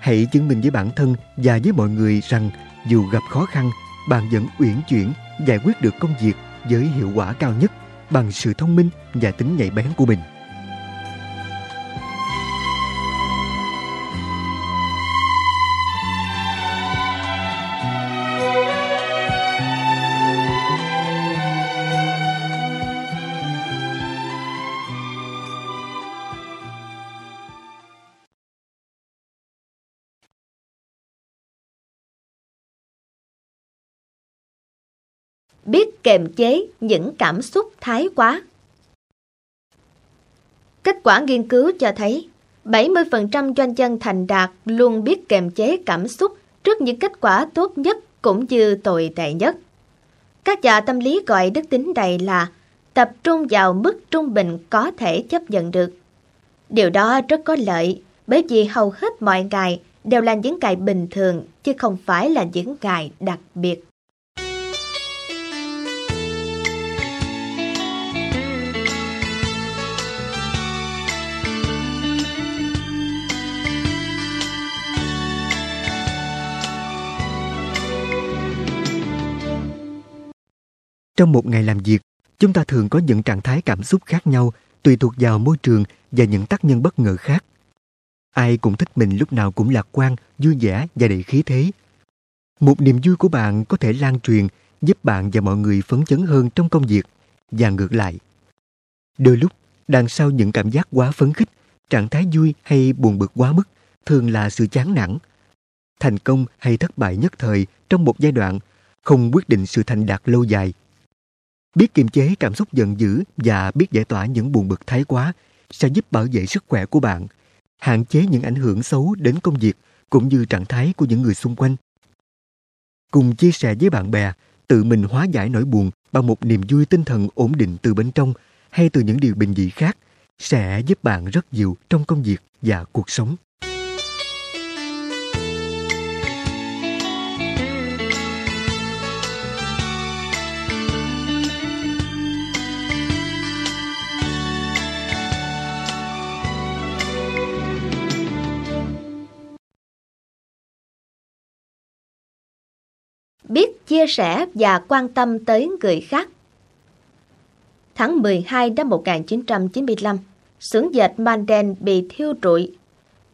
Hãy chứng minh với bản thân và với mọi người rằng dù gặp khó khăn, bạn vẫn uyển chuyển giải quyết được công việc với hiệu quả cao nhất bằng sự thông minh và tính nhạy bén của mình. Biết kềm chế những cảm xúc thái quá. Kết quả nghiên cứu cho thấy 70% doanh nhân thành đạt luôn biết kềm chế cảm xúc trước những kết quả tốt nhất cũng như tồi tệ nhất. Các nhà tâm lý gọi đức tính này là tập trung vào mức trung bình có thể chấp nhận được. Điều đó rất có lợi, bởi vì hầu hết mọi ngày đều là những ngày bình thường, chứ không phải là những ngày đặc biệt. Trong một ngày làm việc, chúng ta thường có những trạng thái cảm xúc khác nhau tùy thuộc vào môi trường và những tác nhân bất ngờ khác. Ai cũng thích mình lúc nào cũng lạc quan, vui vẻ và đầy khí thế. Một niềm vui của bạn có thể lan truyền, giúp bạn và mọi người phấn chấn hơn trong công việc và ngược lại. Đôi lúc, đằng sau những cảm giác quá phấn khích, trạng thái vui hay buồn bực quá mức thường là sự chán nản. Thành công hay thất bại nhất thời trong một giai đoạn không quyết định sự thành đạt lâu dài Biết kiềm chế cảm xúc giận dữ và biết giải tỏa những buồn bực thái quá sẽ giúp bảo vệ sức khỏe của bạn, hạn chế những ảnh hưởng xấu đến công việc cũng như trạng thái của những người xung quanh. Cùng chia sẻ với bạn bè, tự mình hóa giải nỗi buồn bằng một niềm vui tinh thần ổn định từ bên trong hay từ những điều bình dị khác sẽ giúp bạn rất nhiều trong công việc và cuộc sống. Biết chia sẻ và quan tâm tới người khác. Tháng 12 năm 1995, xưởng dệt Manden bị thiêu rụi.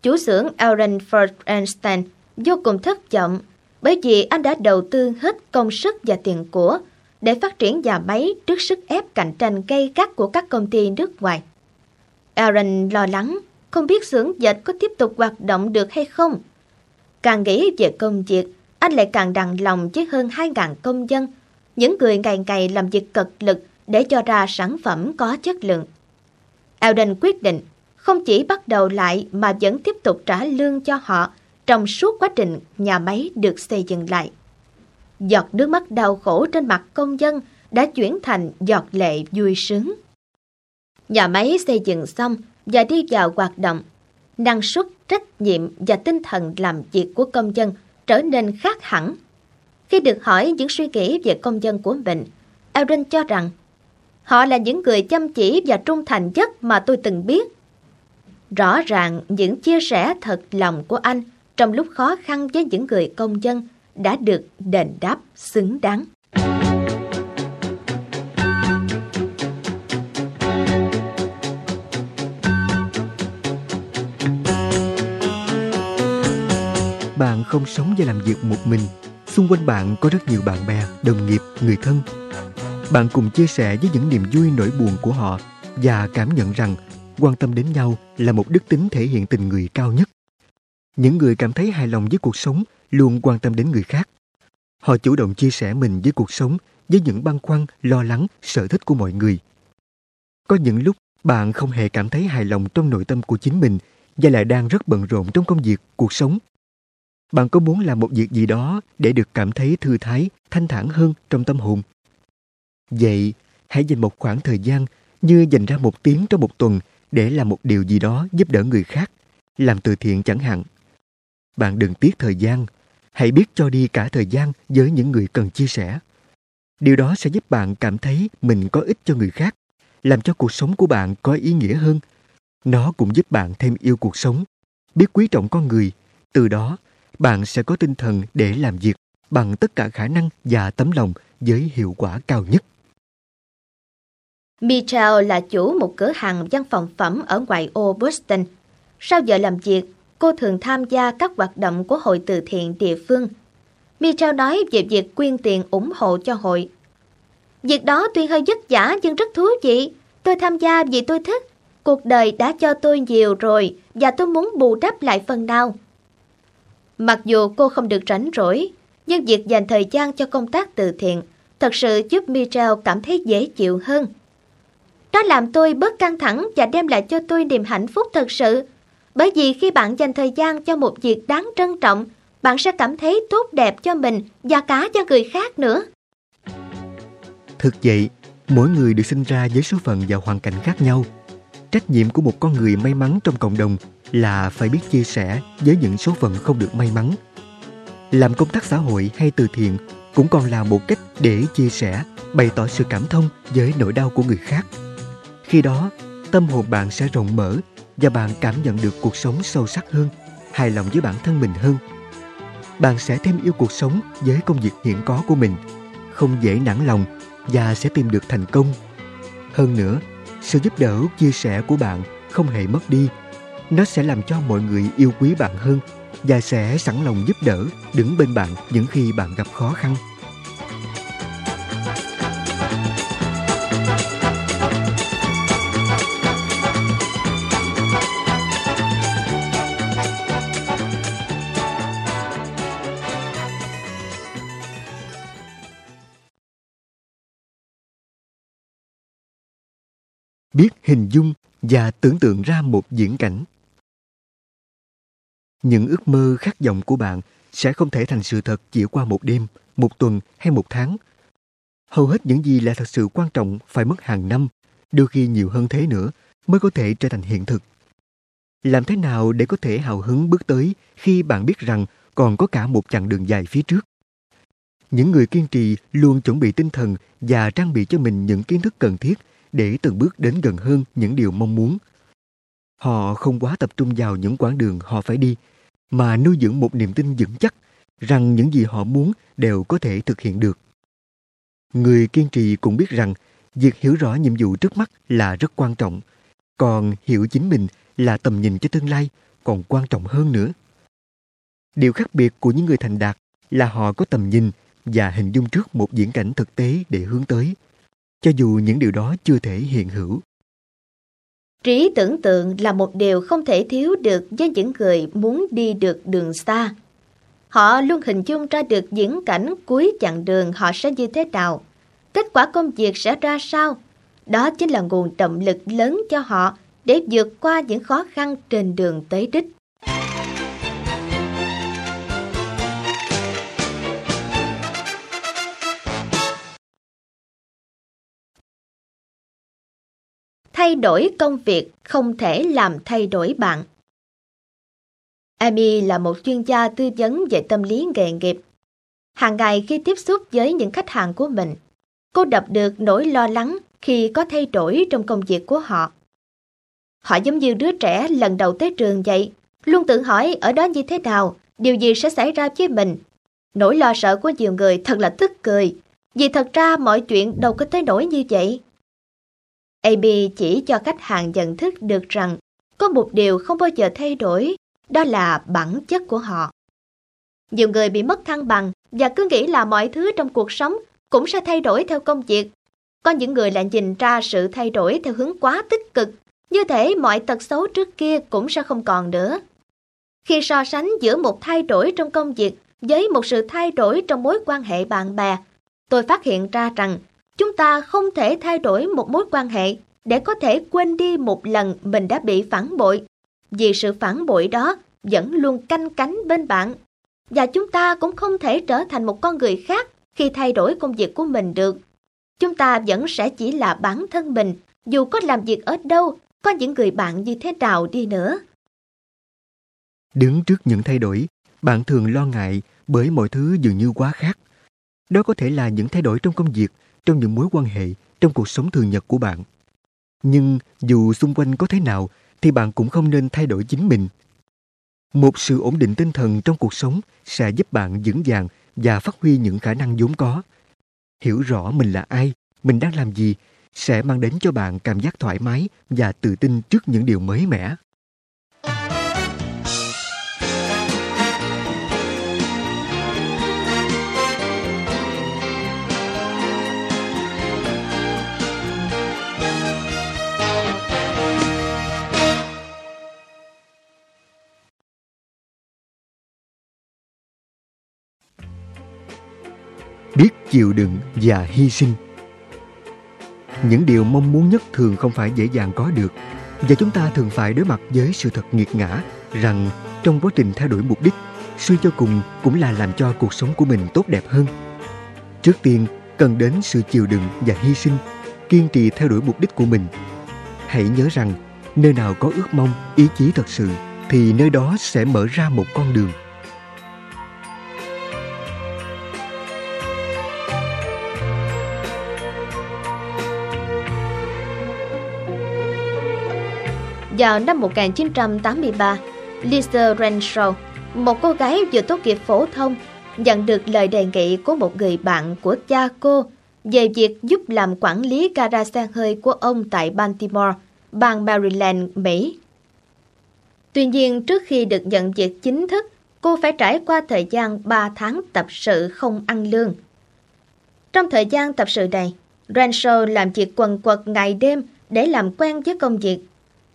Chủ xưởng Aaron Ford Einstein vô cùng thất vọng bởi vì anh đã đầu tư hết công sức và tiền của để phát triển nhà máy trước sức ép cạnh tranh gay gắt của các công ty nước ngoài. Aaron lo lắng, không biết xưởng dệt có tiếp tục hoạt động được hay không. Càng nghĩ về công việc, anh lại càng đặng lòng với hơn 2.000 công dân, những người ngày ngày làm việc cật lực để cho ra sản phẩm có chất lượng. Alden quyết định không chỉ bắt đầu lại mà vẫn tiếp tục trả lương cho họ trong suốt quá trình nhà máy được xây dựng lại. Giọt nước mắt đau khổ trên mặt công dân đã chuyển thành giọt lệ vui sướng. Nhà máy xây dựng xong và đi vào hoạt động. Năng suất, trách nhiệm và tinh thần làm việc của công dân trở nên khác hẳn. Khi được hỏi những suy nghĩ về công dân của mình, Erin cho rằng họ là những người chăm chỉ và trung thành nhất mà tôi từng biết. Rõ ràng những chia sẻ thật lòng của anh trong lúc khó khăn với những người công dân đã được đền đáp xứng đáng. Bạn không sống và làm việc một mình. Xung quanh bạn có rất nhiều bạn bè, đồng nghiệp, người thân. Bạn cùng chia sẻ với những niềm vui nỗi buồn của họ và cảm nhận rằng quan tâm đến nhau là một đức tính thể hiện tình người cao nhất. Những người cảm thấy hài lòng với cuộc sống luôn quan tâm đến người khác. Họ chủ động chia sẻ mình với cuộc sống, với những băn khoăn, lo lắng, sở thích của mọi người. Có những lúc bạn không hề cảm thấy hài lòng trong nội tâm của chính mình và lại đang rất bận rộn trong công việc, cuộc sống. Bạn có muốn làm một việc gì đó để được cảm thấy thư thái, thanh thản hơn trong tâm hồn? Vậy, hãy dành một khoảng thời gian như dành ra một tiếng trong một tuần để làm một điều gì đó giúp đỡ người khác, làm từ thiện chẳng hạn. Bạn đừng tiếc thời gian, hãy biết cho đi cả thời gian với những người cần chia sẻ. Điều đó sẽ giúp bạn cảm thấy mình có ích cho người khác, làm cho cuộc sống của bạn có ý nghĩa hơn. Nó cũng giúp bạn thêm yêu cuộc sống, biết quý trọng con người. Từ đó, bạn sẽ có tinh thần để làm việc bằng tất cả khả năng và tấm lòng với hiệu quả cao nhất. Michelle là chủ một cửa hàng văn phòng phẩm ở ngoại ô Boston. Sau giờ làm việc, cô thường tham gia các hoạt động của hội từ thiện địa phương. Michelle nói về việc quyên tiền ủng hộ cho hội. Việc đó tuy hơi vất vả nhưng rất thú vị. Tôi tham gia vì tôi thích. Cuộc đời đã cho tôi nhiều rồi và tôi muốn bù đắp lại phần nào. Mặc dù cô không được rảnh rỗi, nhưng việc dành thời gian cho công tác từ thiện thật sự giúp Michelle cảm thấy dễ chịu hơn. Nó làm tôi bớt căng thẳng và đem lại cho tôi niềm hạnh phúc thật sự. Bởi vì khi bạn dành thời gian cho một việc đáng trân trọng, bạn sẽ cảm thấy tốt đẹp cho mình và cả cho người khác nữa. Thực vậy, mỗi người được sinh ra với số phận và hoàn cảnh khác nhau. Trách nhiệm của một con người may mắn trong cộng đồng là phải biết chia sẻ với những số phận không được may mắn. Làm công tác xã hội hay từ thiện cũng còn là một cách để chia sẻ, bày tỏ sự cảm thông với nỗi đau của người khác. Khi đó, tâm hồn bạn sẽ rộng mở và bạn cảm nhận được cuộc sống sâu sắc hơn, hài lòng với bản thân mình hơn. Bạn sẽ thêm yêu cuộc sống với công việc hiện có của mình, không dễ nản lòng và sẽ tìm được thành công. Hơn nữa, sự giúp đỡ, chia sẻ của bạn không hề mất đi. Nó sẽ làm cho mọi người yêu quý bạn hơn và sẽ sẵn lòng giúp đỡ, đứng bên bạn những khi bạn gặp khó khăn. biết hình dung và tưởng tượng ra một diễn cảnh. Những ước mơ khát vọng của bạn sẽ không thể thành sự thật chỉ qua một đêm, một tuần hay một tháng. Hầu hết những gì là thật sự quan trọng phải mất hàng năm, đôi khi nhiều hơn thế nữa mới có thể trở thành hiện thực. Làm thế nào để có thể hào hứng bước tới khi bạn biết rằng còn có cả một chặng đường dài phía trước? Những người kiên trì luôn chuẩn bị tinh thần và trang bị cho mình những kiến thức cần thiết để từng bước đến gần hơn những điều mong muốn. Họ không quá tập trung vào những quãng đường họ phải đi, mà nuôi dưỡng một niềm tin vững chắc rằng những gì họ muốn đều có thể thực hiện được. Người kiên trì cũng biết rằng việc hiểu rõ nhiệm vụ trước mắt là rất quan trọng, còn hiểu chính mình là tầm nhìn cho tương lai còn quan trọng hơn nữa. Điều khác biệt của những người thành đạt là họ có tầm nhìn và hình dung trước một diễn cảnh thực tế để hướng tới – cho dù những điều đó chưa thể hiện hữu. Trí tưởng tượng là một điều không thể thiếu được với những người muốn đi được đường xa. Họ luôn hình dung ra được diễn cảnh cuối chặng đường họ sẽ như thế nào. Kết quả công việc sẽ ra sao? Đó chính là nguồn động lực lớn cho họ để vượt qua những khó khăn trên đường tới đích. Thay đổi công việc không thể làm thay đổi bạn. Amy là một chuyên gia tư vấn về tâm lý nghề nghiệp. Hàng ngày khi tiếp xúc với những khách hàng của mình, cô đập được nỗi lo lắng khi có thay đổi trong công việc của họ. Họ giống như đứa trẻ lần đầu tới trường vậy, luôn tự hỏi ở đó như thế nào, điều gì sẽ xảy ra với mình. Nỗi lo sợ của nhiều người thật là tức cười, vì thật ra mọi chuyện đâu có tới nỗi như vậy. AB chỉ cho khách hàng nhận thức được rằng có một điều không bao giờ thay đổi, đó là bản chất của họ. Nhiều người bị mất thăng bằng và cứ nghĩ là mọi thứ trong cuộc sống cũng sẽ thay đổi theo công việc. Có những người lại nhìn ra sự thay đổi theo hướng quá tích cực, như thể mọi tật xấu trước kia cũng sẽ không còn nữa. Khi so sánh giữa một thay đổi trong công việc với một sự thay đổi trong mối quan hệ bạn bè, tôi phát hiện ra rằng chúng ta không thể thay đổi một mối quan hệ để có thể quên đi một lần mình đã bị phản bội, vì sự phản bội đó vẫn luôn canh cánh bên bạn. Và chúng ta cũng không thể trở thành một con người khác khi thay đổi công việc của mình được. Chúng ta vẫn sẽ chỉ là bản thân mình, dù có làm việc ở đâu, có những người bạn như thế nào đi nữa. Đứng trước những thay đổi, bạn thường lo ngại bởi mọi thứ dường như quá khác. Đó có thể là những thay đổi trong công việc, trong những mối quan hệ, trong cuộc sống thường nhật của bạn. Nhưng dù xung quanh có thế nào thì bạn cũng không nên thay đổi chính mình. Một sự ổn định tinh thần trong cuộc sống sẽ giúp bạn vững vàng và phát huy những khả năng vốn có. Hiểu rõ mình là ai, mình đang làm gì sẽ mang đến cho bạn cảm giác thoải mái và tự tin trước những điều mới mẻ. Biết chịu đựng và hy sinh. Những điều mong muốn nhất thường không phải dễ dàng có được, và chúng ta thường phải đối mặt với sự thật nghiệt ngã rằng trong quá trình thay đổi mục đích suy cho cùng cũng là làm cho cuộc sống của mình tốt đẹp hơn. Trước tiên, cần đến sự chịu đựng và hy sinh, kiên trì theo đuổi mục đích của mình. Hãy nhớ rằng, nơi nào có ước mong, ý chí thật sự, thì nơi đó sẽ mở ra một con đường. Vào năm 1983, Lisa Renshaw, một cô gái vừa tốt nghiệp phổ thông, nhận được lời đề nghị của một người bạn của cha cô về việc giúp làm quản lý gara xe hơi của ông tại Baltimore, bang Maryland, Mỹ. Tuy nhiên, trước khi được nhận việc chính thức, cô phải trải qua thời gian 3 tháng tập sự không ăn lương. Trong thời gian tập sự này, Renshaw làm việc quần quật ngày đêm để làm quen với công việc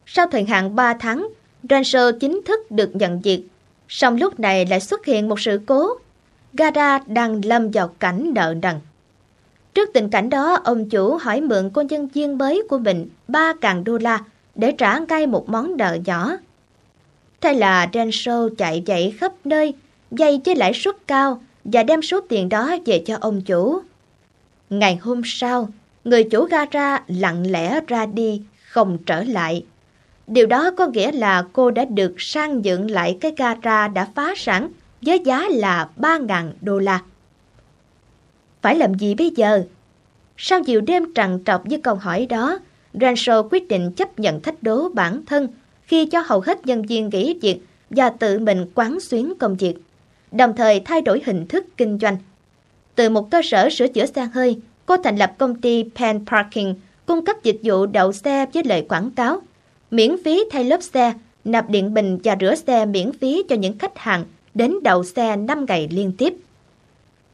sau thời hạn 3 tháng, Ranger chính thức được nhận việc. Song lúc này lại xuất hiện một sự cố. Gara đang lâm vào cảnh nợ nần. Trước tình cảnh đó, ông chủ hỏi mượn cô nhân viên mới của mình 3 càng đô la để trả ngay một món nợ nhỏ. Thế là Ranger chạy dậy khắp nơi, dây với lãi suất cao và đem số tiền đó về cho ông chủ. Ngày hôm sau, người chủ gara lặng lẽ ra đi, không trở lại. Điều đó có nghĩa là cô đã được sang dựng lại cái gara đã phá sản với giá là 3.000 đô la. Phải làm gì bây giờ? Sau nhiều đêm trằn trọc với câu hỏi đó, Rancho quyết định chấp nhận thách đố bản thân khi cho hầu hết nhân viên nghỉ việc và tự mình quán xuyến công việc, đồng thời thay đổi hình thức kinh doanh. Từ một cơ sở sửa chữa xe hơi, cô thành lập công ty Pen Parking, cung cấp dịch vụ đậu xe với lời quảng cáo miễn phí thay lớp xe, nạp điện bình và rửa xe miễn phí cho những khách hàng đến đậu xe 5 ngày liên tiếp.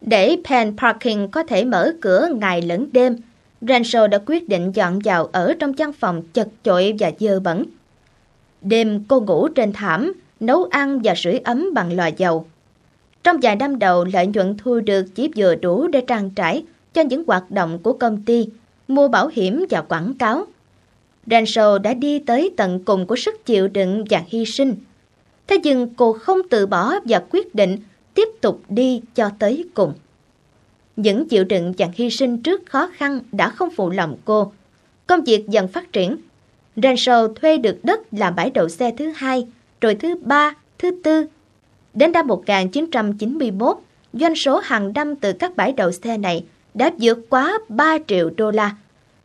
Để Penn Parking có thể mở cửa ngày lẫn đêm, Rancho đã quyết định dọn vào ở trong căn phòng chật chội và dơ bẩn. Đêm cô ngủ trên thảm, nấu ăn và sưởi ấm bằng lò dầu. Trong vài năm đầu, lợi nhuận thu được chỉ vừa đủ để trang trải cho những hoạt động của công ty, mua bảo hiểm và quảng cáo. Rancho đã đi tới tận cùng của sức chịu đựng và hy sinh. Thế nhưng cô không từ bỏ và quyết định tiếp tục đi cho tới cùng. Những chịu đựng và hy sinh trước khó khăn đã không phụ lòng cô. Công việc dần phát triển. Rancho thuê được đất làm bãi đậu xe thứ hai, rồi thứ ba, thứ tư. Đến năm 1991, doanh số hàng năm từ các bãi đậu xe này đã vượt quá 3 triệu đô la.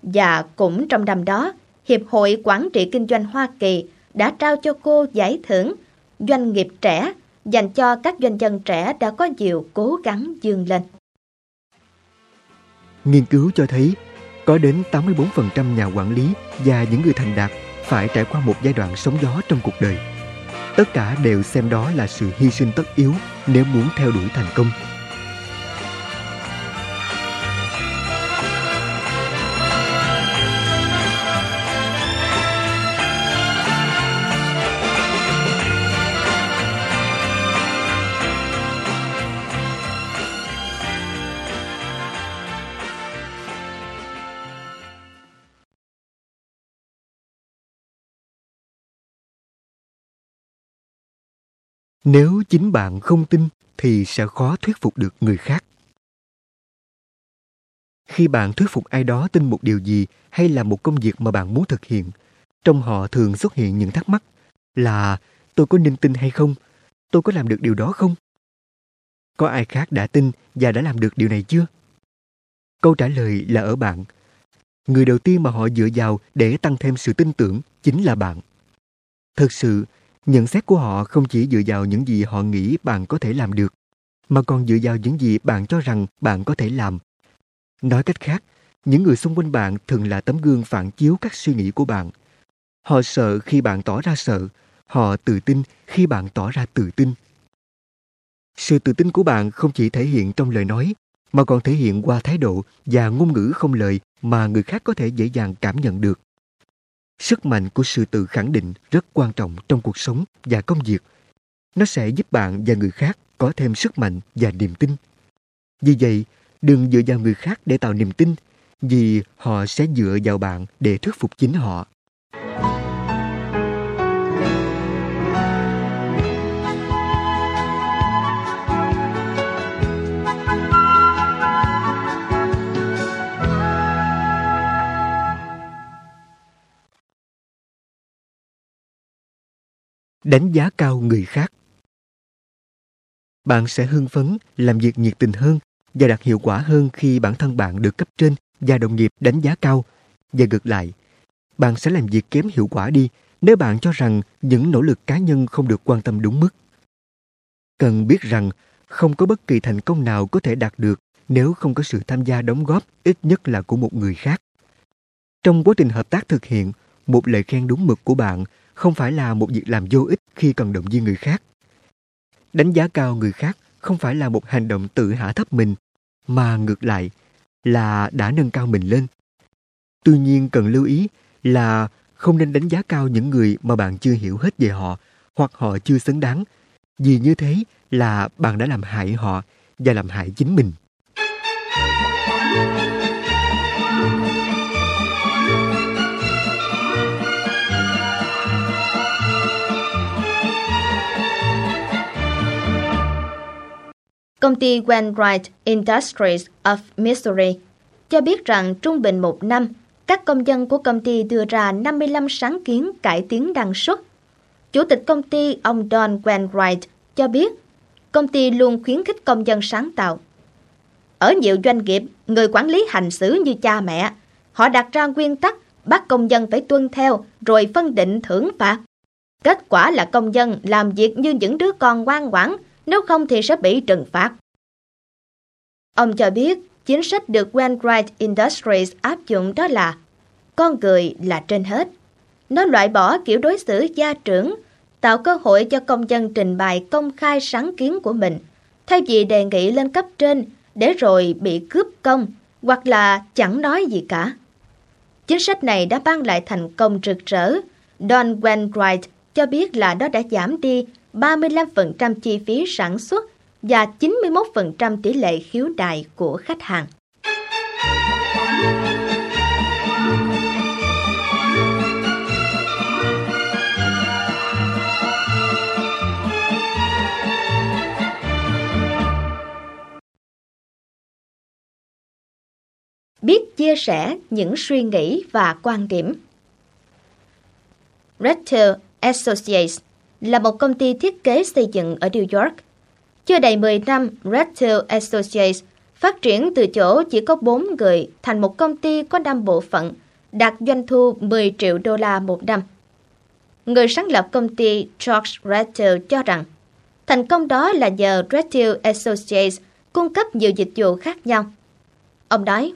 Và cũng trong năm đó, Hiệp hội Quản trị Kinh doanh Hoa Kỳ đã trao cho cô giải thưởng Doanh nghiệp trẻ dành cho các doanh nhân trẻ đã có nhiều cố gắng dương lên. Nghiên cứu cho thấy có đến 84% nhà quản lý và những người thành đạt phải trải qua một giai đoạn sóng gió trong cuộc đời. Tất cả đều xem đó là sự hy sinh tất yếu nếu muốn theo đuổi thành công. Nếu chính bạn không tin thì sẽ khó thuyết phục được người khác. Khi bạn thuyết phục ai đó tin một điều gì hay là một công việc mà bạn muốn thực hiện, trong họ thường xuất hiện những thắc mắc là tôi có nên tin hay không? Tôi có làm được điều đó không? Có ai khác đã tin và đã làm được điều này chưa? Câu trả lời là ở bạn. Người đầu tiên mà họ dựa vào để tăng thêm sự tin tưởng chính là bạn. thật sự, Nhận xét của họ không chỉ dựa vào những gì họ nghĩ bạn có thể làm được, mà còn dựa vào những gì bạn cho rằng bạn có thể làm. Nói cách khác, những người xung quanh bạn thường là tấm gương phản chiếu các suy nghĩ của bạn. Họ sợ khi bạn tỏ ra sợ, họ tự tin khi bạn tỏ ra tự tin. Sự tự tin của bạn không chỉ thể hiện trong lời nói, mà còn thể hiện qua thái độ và ngôn ngữ không lời mà người khác có thể dễ dàng cảm nhận được. Sức mạnh của sự tự khẳng định rất quan trọng trong cuộc sống và công việc. Nó sẽ giúp bạn và người khác có thêm sức mạnh và niềm tin. Vì vậy, đừng dựa vào người khác để tạo niềm tin, vì họ sẽ dựa vào bạn để thuyết phục chính họ. Đánh giá cao người khác. Bạn sẽ hưng phấn, làm việc nhiệt tình hơn và đạt hiệu quả hơn khi bản thân bạn được cấp trên và đồng nghiệp đánh giá cao. Và ngược lại, bạn sẽ làm việc kém hiệu quả đi nếu bạn cho rằng những nỗ lực cá nhân không được quan tâm đúng mức. Cần biết rằng không có bất kỳ thành công nào có thể đạt được nếu không có sự tham gia đóng góp ít nhất là của một người khác. Trong quá trình hợp tác thực hiện, một lời khen đúng mực của bạn không phải là một việc làm vô ích khi cần động viên người khác. Đánh giá cao người khác không phải là một hành động tự hạ thấp mình, mà ngược lại là đã nâng cao mình lên. Tuy nhiên cần lưu ý là không nên đánh giá cao những người mà bạn chưa hiểu hết về họ hoặc họ chưa xứng đáng, vì như thế là bạn đã làm hại họ và làm hại chính mình. Công ty Wainwright Industries of Missouri cho biết rằng trung bình một năm, các công dân của công ty đưa ra 55 sáng kiến cải tiến năng suất. Chủ tịch công ty ông Don Wainwright cho biết, công ty luôn khuyến khích công dân sáng tạo. Ở nhiều doanh nghiệp, người quản lý hành xử như cha mẹ. Họ đặt ra nguyên tắc bắt công dân phải tuân theo rồi phân định thưởng phạt. Kết quả là công dân làm việc như những đứa con ngoan ngoãn nếu không thì sẽ bị trừng phạt. Ông cho biết, chính sách được Wainwright Industries áp dụng đó là con người là trên hết. Nó loại bỏ kiểu đối xử gia trưởng, tạo cơ hội cho công dân trình bày công khai sáng kiến của mình, thay vì đề nghị lên cấp trên để rồi bị cướp công hoặc là chẳng nói gì cả. Chính sách này đã mang lại thành công rực rỡ. Don Wainwright cho biết là nó đã giảm đi 35% chi phí sản xuất và 91% tỷ lệ khiếu nại của khách hàng. Biết chia sẻ những suy nghĩ và quan điểm Rector Associates là một công ty thiết kế xây dựng ở New York. Chưa đầy 10 năm, Redtail Associates phát triển từ chỗ chỉ có 4 người thành một công ty có 5 bộ phận, đạt doanh thu 10 triệu đô la một năm. Người sáng lập công ty George Redtail cho rằng thành công đó là nhờ Redtail Associates cung cấp nhiều dịch vụ khác nhau. Ông nói,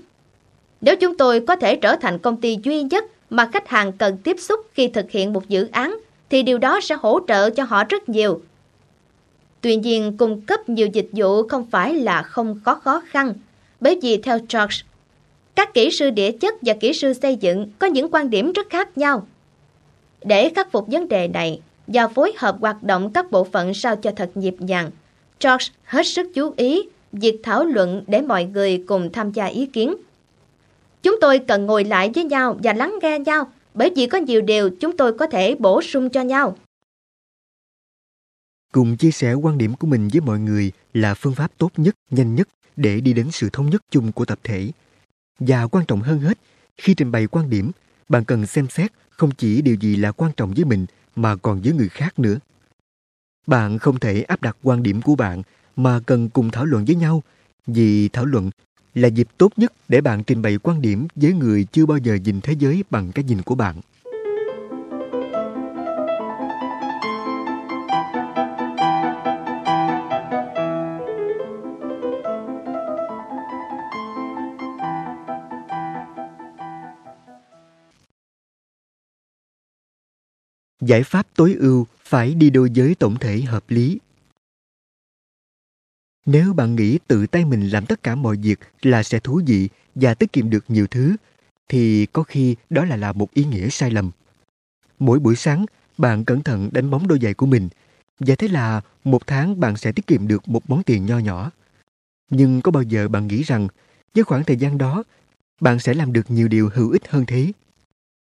nếu chúng tôi có thể trở thành công ty duy nhất mà khách hàng cần tiếp xúc khi thực hiện một dự án, thì điều đó sẽ hỗ trợ cho họ rất nhiều. Tuy nhiên, cung cấp nhiều dịch vụ không phải là không có khó khăn, bởi vì theo George, các kỹ sư địa chất và kỹ sư xây dựng có những quan điểm rất khác nhau. Để khắc phục vấn đề này và phối hợp hoạt động các bộ phận sao cho thật nhịp nhàng, George hết sức chú ý việc thảo luận để mọi người cùng tham gia ý kiến. Chúng tôi cần ngồi lại với nhau và lắng nghe nhau bởi vì có nhiều điều chúng tôi có thể bổ sung cho nhau. Cùng chia sẻ quan điểm của mình với mọi người là phương pháp tốt nhất, nhanh nhất để đi đến sự thống nhất chung của tập thể. Và quan trọng hơn hết, khi trình bày quan điểm, bạn cần xem xét không chỉ điều gì là quan trọng với mình mà còn với người khác nữa. Bạn không thể áp đặt quan điểm của bạn mà cần cùng thảo luận với nhau vì thảo luận là dịp tốt nhất để bạn trình bày quan điểm với người chưa bao giờ nhìn thế giới bằng cái nhìn của bạn. Giải pháp tối ưu phải đi đôi với tổng thể hợp lý nếu bạn nghĩ tự tay mình làm tất cả mọi việc là sẽ thú vị và tiết kiệm được nhiều thứ, thì có khi đó là là một ý nghĩa sai lầm. Mỗi buổi sáng, bạn cẩn thận đánh bóng đôi giày của mình, và thế là một tháng bạn sẽ tiết kiệm được một món tiền nho nhỏ. Nhưng có bao giờ bạn nghĩ rằng với khoảng thời gian đó, bạn sẽ làm được nhiều điều hữu ích hơn thế?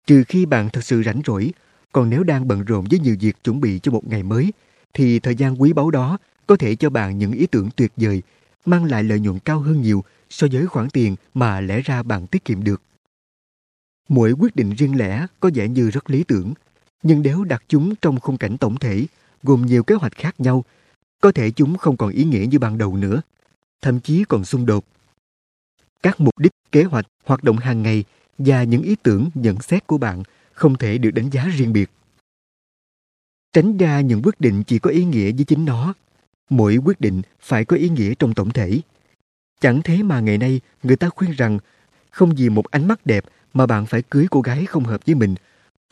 Trừ khi bạn thật sự rảnh rỗi, còn nếu đang bận rộn với nhiều việc chuẩn bị cho một ngày mới, thì thời gian quý báu đó có thể cho bạn những ý tưởng tuyệt vời, mang lại lợi nhuận cao hơn nhiều so với khoản tiền mà lẽ ra bạn tiết kiệm được. Mỗi quyết định riêng lẻ có vẻ như rất lý tưởng, nhưng nếu đặt chúng trong khung cảnh tổng thể, gồm nhiều kế hoạch khác nhau, có thể chúng không còn ý nghĩa như ban đầu nữa, thậm chí còn xung đột. Các mục đích, kế hoạch, hoạt động hàng ngày và những ý tưởng, nhận xét của bạn không thể được đánh giá riêng biệt. Tránh ra những quyết định chỉ có ý nghĩa với chính nó mỗi quyết định phải có ý nghĩa trong tổng thể. Chẳng thế mà ngày nay người ta khuyên rằng không vì một ánh mắt đẹp mà bạn phải cưới cô gái không hợp với mình,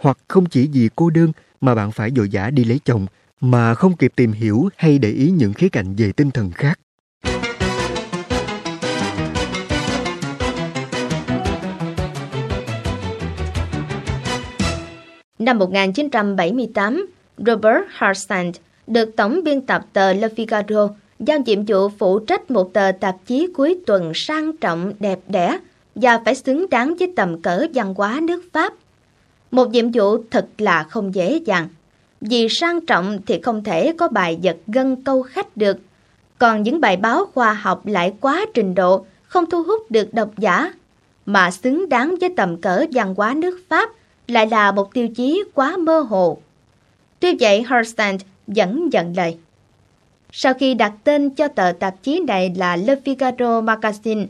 hoặc không chỉ vì cô đơn mà bạn phải dội dã đi lấy chồng mà không kịp tìm hiểu hay để ý những khía cạnh về tinh thần khác. Năm 1978, Robert Harstand được tổng biên tập tờ Le Figaro giao nhiệm vụ phụ trách một tờ tạp chí cuối tuần sang trọng đẹp đẽ và phải xứng đáng với tầm cỡ văn hóa nước Pháp. Một nhiệm vụ thật là không dễ dàng. Vì sang trọng thì không thể có bài giật gân câu khách được. Còn những bài báo khoa học lại quá trình độ, không thu hút được độc giả. Mà xứng đáng với tầm cỡ văn hóa nước Pháp lại là một tiêu chí quá mơ hồ. Tuy vậy, Herstand vẫn dẫn lời. Sau khi đặt tên cho tờ tạp chí này là Le Figaro Magazine,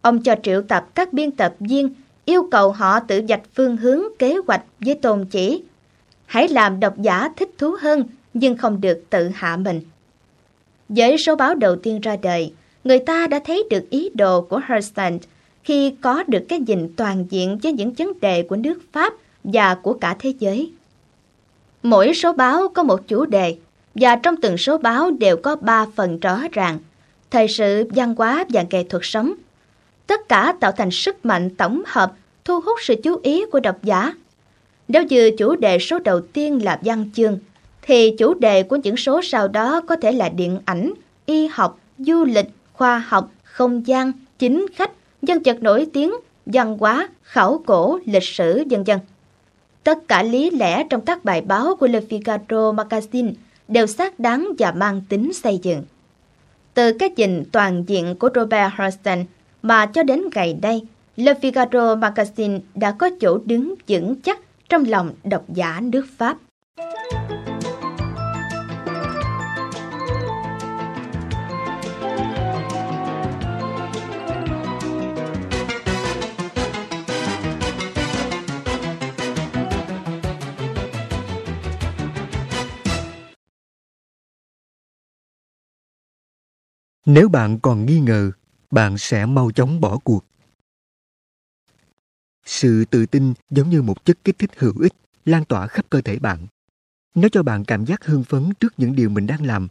ông cho triệu tập các biên tập viên yêu cầu họ tự dạch phương hướng kế hoạch với tôn chỉ. Hãy làm độc giả thích thú hơn nhưng không được tự hạ mình. Với số báo đầu tiên ra đời, người ta đã thấy được ý đồ của Herstand khi có được cái nhìn toàn diện với những vấn đề của nước Pháp và của cả thế giới. Mỗi số báo có một chủ đề, và trong từng số báo đều có ba phần rõ ràng, thời sự, văn hóa và nghệ thuật sống. Tất cả tạo thành sức mạnh tổng hợp thu hút sự chú ý của độc giả. Nếu như chủ đề số đầu tiên là văn chương, thì chủ đề của những số sau đó có thể là điện ảnh, y học, du lịch, khoa học, không gian, chính khách, dân vật nổi tiếng, văn hóa, khảo cổ, lịch sử, vân vân. Tất cả lý lẽ trong các bài báo của Le Figaro Magazine đều xác đáng và mang tính xây dựng. Từ cái nhìn toàn diện của Robert Hurston mà cho đến ngày nay, Le Figaro Magazine đã có chỗ đứng vững chắc trong lòng độc giả nước Pháp. Nếu bạn còn nghi ngờ, bạn sẽ mau chóng bỏ cuộc. Sự tự tin giống như một chất kích thích hữu ích lan tỏa khắp cơ thể bạn. Nó cho bạn cảm giác hưng phấn trước những điều mình đang làm.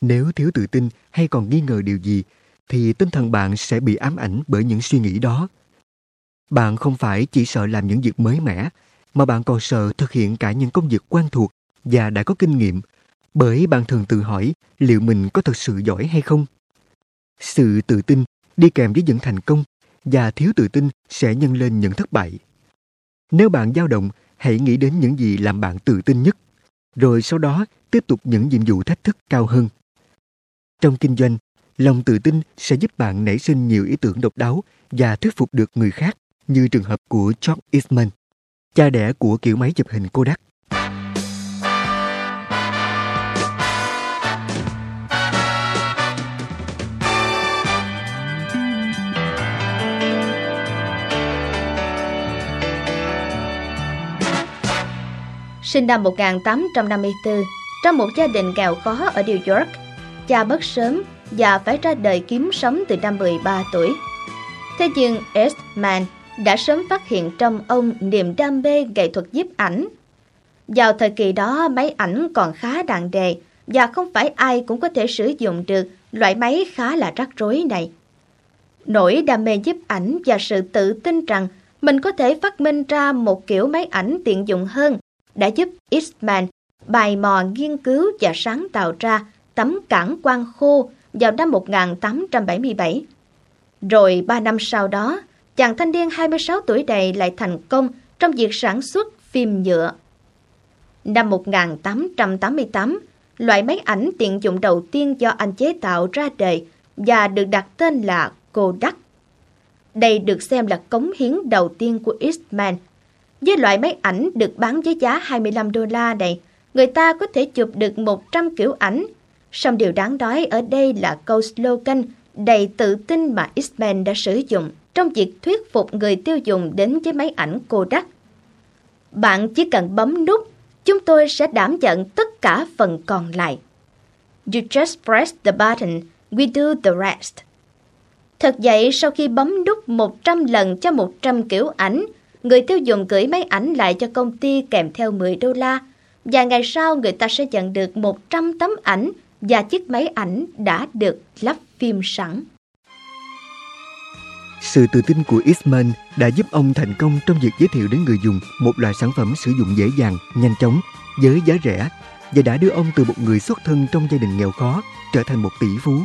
Nếu thiếu tự tin hay còn nghi ngờ điều gì, thì tinh thần bạn sẽ bị ám ảnh bởi những suy nghĩ đó. Bạn không phải chỉ sợ làm những việc mới mẻ, mà bạn còn sợ thực hiện cả những công việc quen thuộc và đã có kinh nghiệm bởi bạn thường tự hỏi liệu mình có thật sự giỏi hay không. Sự tự tin đi kèm với những thành công và thiếu tự tin sẽ nhân lên những thất bại. Nếu bạn dao động, hãy nghĩ đến những gì làm bạn tự tin nhất, rồi sau đó tiếp tục những nhiệm vụ thách thức cao hơn. Trong kinh doanh, lòng tự tin sẽ giúp bạn nảy sinh nhiều ý tưởng độc đáo và thuyết phục được người khác, như trường hợp của George Eastman, cha đẻ của kiểu máy chụp hình Kodak. Sinh năm 1854 trong một gia đình nghèo khó ở New York. Cha mất sớm và phải ra đời kiếm sống từ năm 13 tuổi. Thế nhưng Eastman đã sớm phát hiện trong ông niềm đam mê nghệ thuật nhiếp ảnh. Vào thời kỳ đó, máy ảnh còn khá đạn đề và không phải ai cũng có thể sử dụng được loại máy khá là rắc rối này. Nỗi đam mê nhiếp ảnh và sự tự tin rằng mình có thể phát minh ra một kiểu máy ảnh tiện dụng hơn đã giúp Eastman bài mò nghiên cứu và sáng tạo ra tấm cản quang khô vào năm 1877. Rồi ba năm sau đó, chàng thanh niên 26 tuổi này lại thành công trong việc sản xuất phim nhựa. Năm 1888, loại máy ảnh tiện dụng đầu tiên do anh chế tạo ra đời và được đặt tên là Kodak. Đây được xem là cống hiến đầu tiên của Eastman với loại máy ảnh được bán với giá 25 đô la này, người ta có thể chụp được 100 kiểu ảnh. Song điều đáng nói ở đây là câu slogan đầy tự tin mà Eastman đã sử dụng trong việc thuyết phục người tiêu dùng đến với máy ảnh Kodak. Bạn chỉ cần bấm nút, chúng tôi sẽ đảm nhận tất cả phần còn lại. You just press the button, we do the rest. Thật vậy, sau khi bấm nút 100 lần cho 100 kiểu ảnh, người tiêu dùng gửi máy ảnh lại cho công ty kèm theo 10 đô la. Và ngày sau người ta sẽ nhận được 100 tấm ảnh và chiếc máy ảnh đã được lắp phim sẵn. Sự tự tin của Eastman đã giúp ông thành công trong việc giới thiệu đến người dùng một loại sản phẩm sử dụng dễ dàng, nhanh chóng, với giá rẻ và đã đưa ông từ một người xuất thân trong gia đình nghèo khó trở thành một tỷ phú.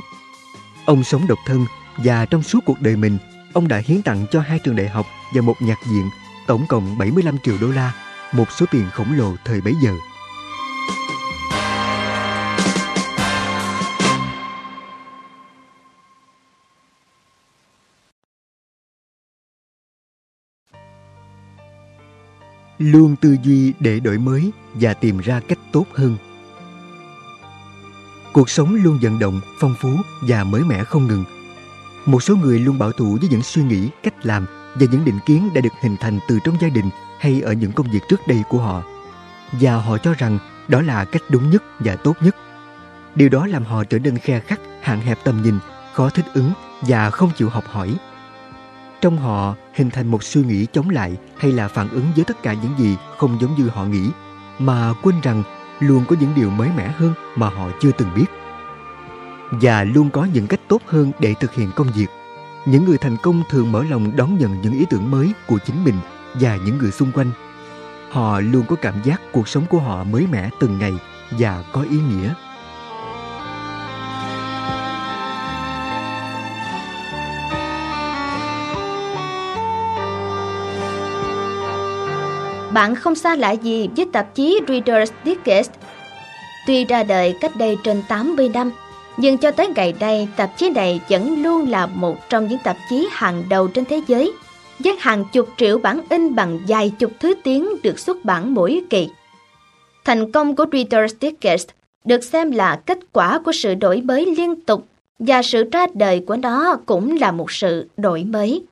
Ông sống độc thân và trong suốt cuộc đời mình, ông đã hiến tặng cho hai trường đại học và một nhạc viện tổng cộng 75 triệu đô la, một số tiền khổng lồ thời bấy giờ. luôn tư duy để đổi mới và tìm ra cách tốt hơn cuộc sống luôn vận động phong phú và mới mẻ không ngừng một số người luôn bảo thủ với những suy nghĩ cách làm và những định kiến đã được hình thành từ trong gia đình hay ở những công việc trước đây của họ. Và họ cho rằng đó là cách đúng nhất và tốt nhất. Điều đó làm họ trở nên khe khắc hạn hẹp tầm nhìn, khó thích ứng và không chịu học hỏi. Trong họ, hình thành một suy nghĩ chống lại hay là phản ứng với tất cả những gì không giống như họ nghĩ, mà quên rằng luôn có những điều mới mẻ hơn mà họ chưa từng biết. Và luôn có những cách tốt hơn để thực hiện công việc những người thành công thường mở lòng đón nhận những ý tưởng mới của chính mình và những người xung quanh họ luôn có cảm giác cuộc sống của họ mới mẻ từng ngày và có ý nghĩa Bạn không xa lạ gì với tạp chí Reader's Digest. Tuy ra đời cách đây trên 80 năm, nhưng cho tới ngày nay, tạp chí này vẫn luôn là một trong những tạp chí hàng đầu trên thế giới. với hàng chục triệu bản in bằng vài chục thứ tiếng được xuất bản mỗi kỳ. Thành công của Reader's Digest được xem là kết quả của sự đổi mới liên tục và sự ra đời của nó cũng là một sự đổi mới.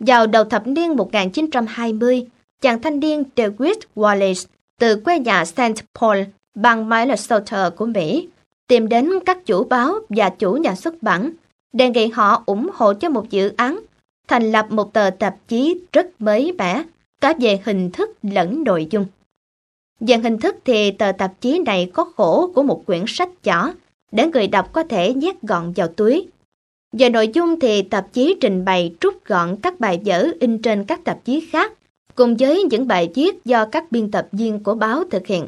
Vào đầu thập niên 1920, chàng thanh niên david Wallace từ quê nhà St. Paul, bang Minnesota của Mỹ, tìm đến các chủ báo và chủ nhà xuất bản, đề nghị họ ủng hộ cho một dự án, thành lập một tờ tạp chí rất mới mẻ, cả về hình thức lẫn nội dung. Về hình thức thì tờ tạp chí này có khổ của một quyển sách nhỏ, để người đọc có thể nhét gọn vào túi. Về nội dung thì tạp chí trình bày rút gọn các bài vở in trên các tạp chí khác, cùng với những bài viết do các biên tập viên của báo thực hiện.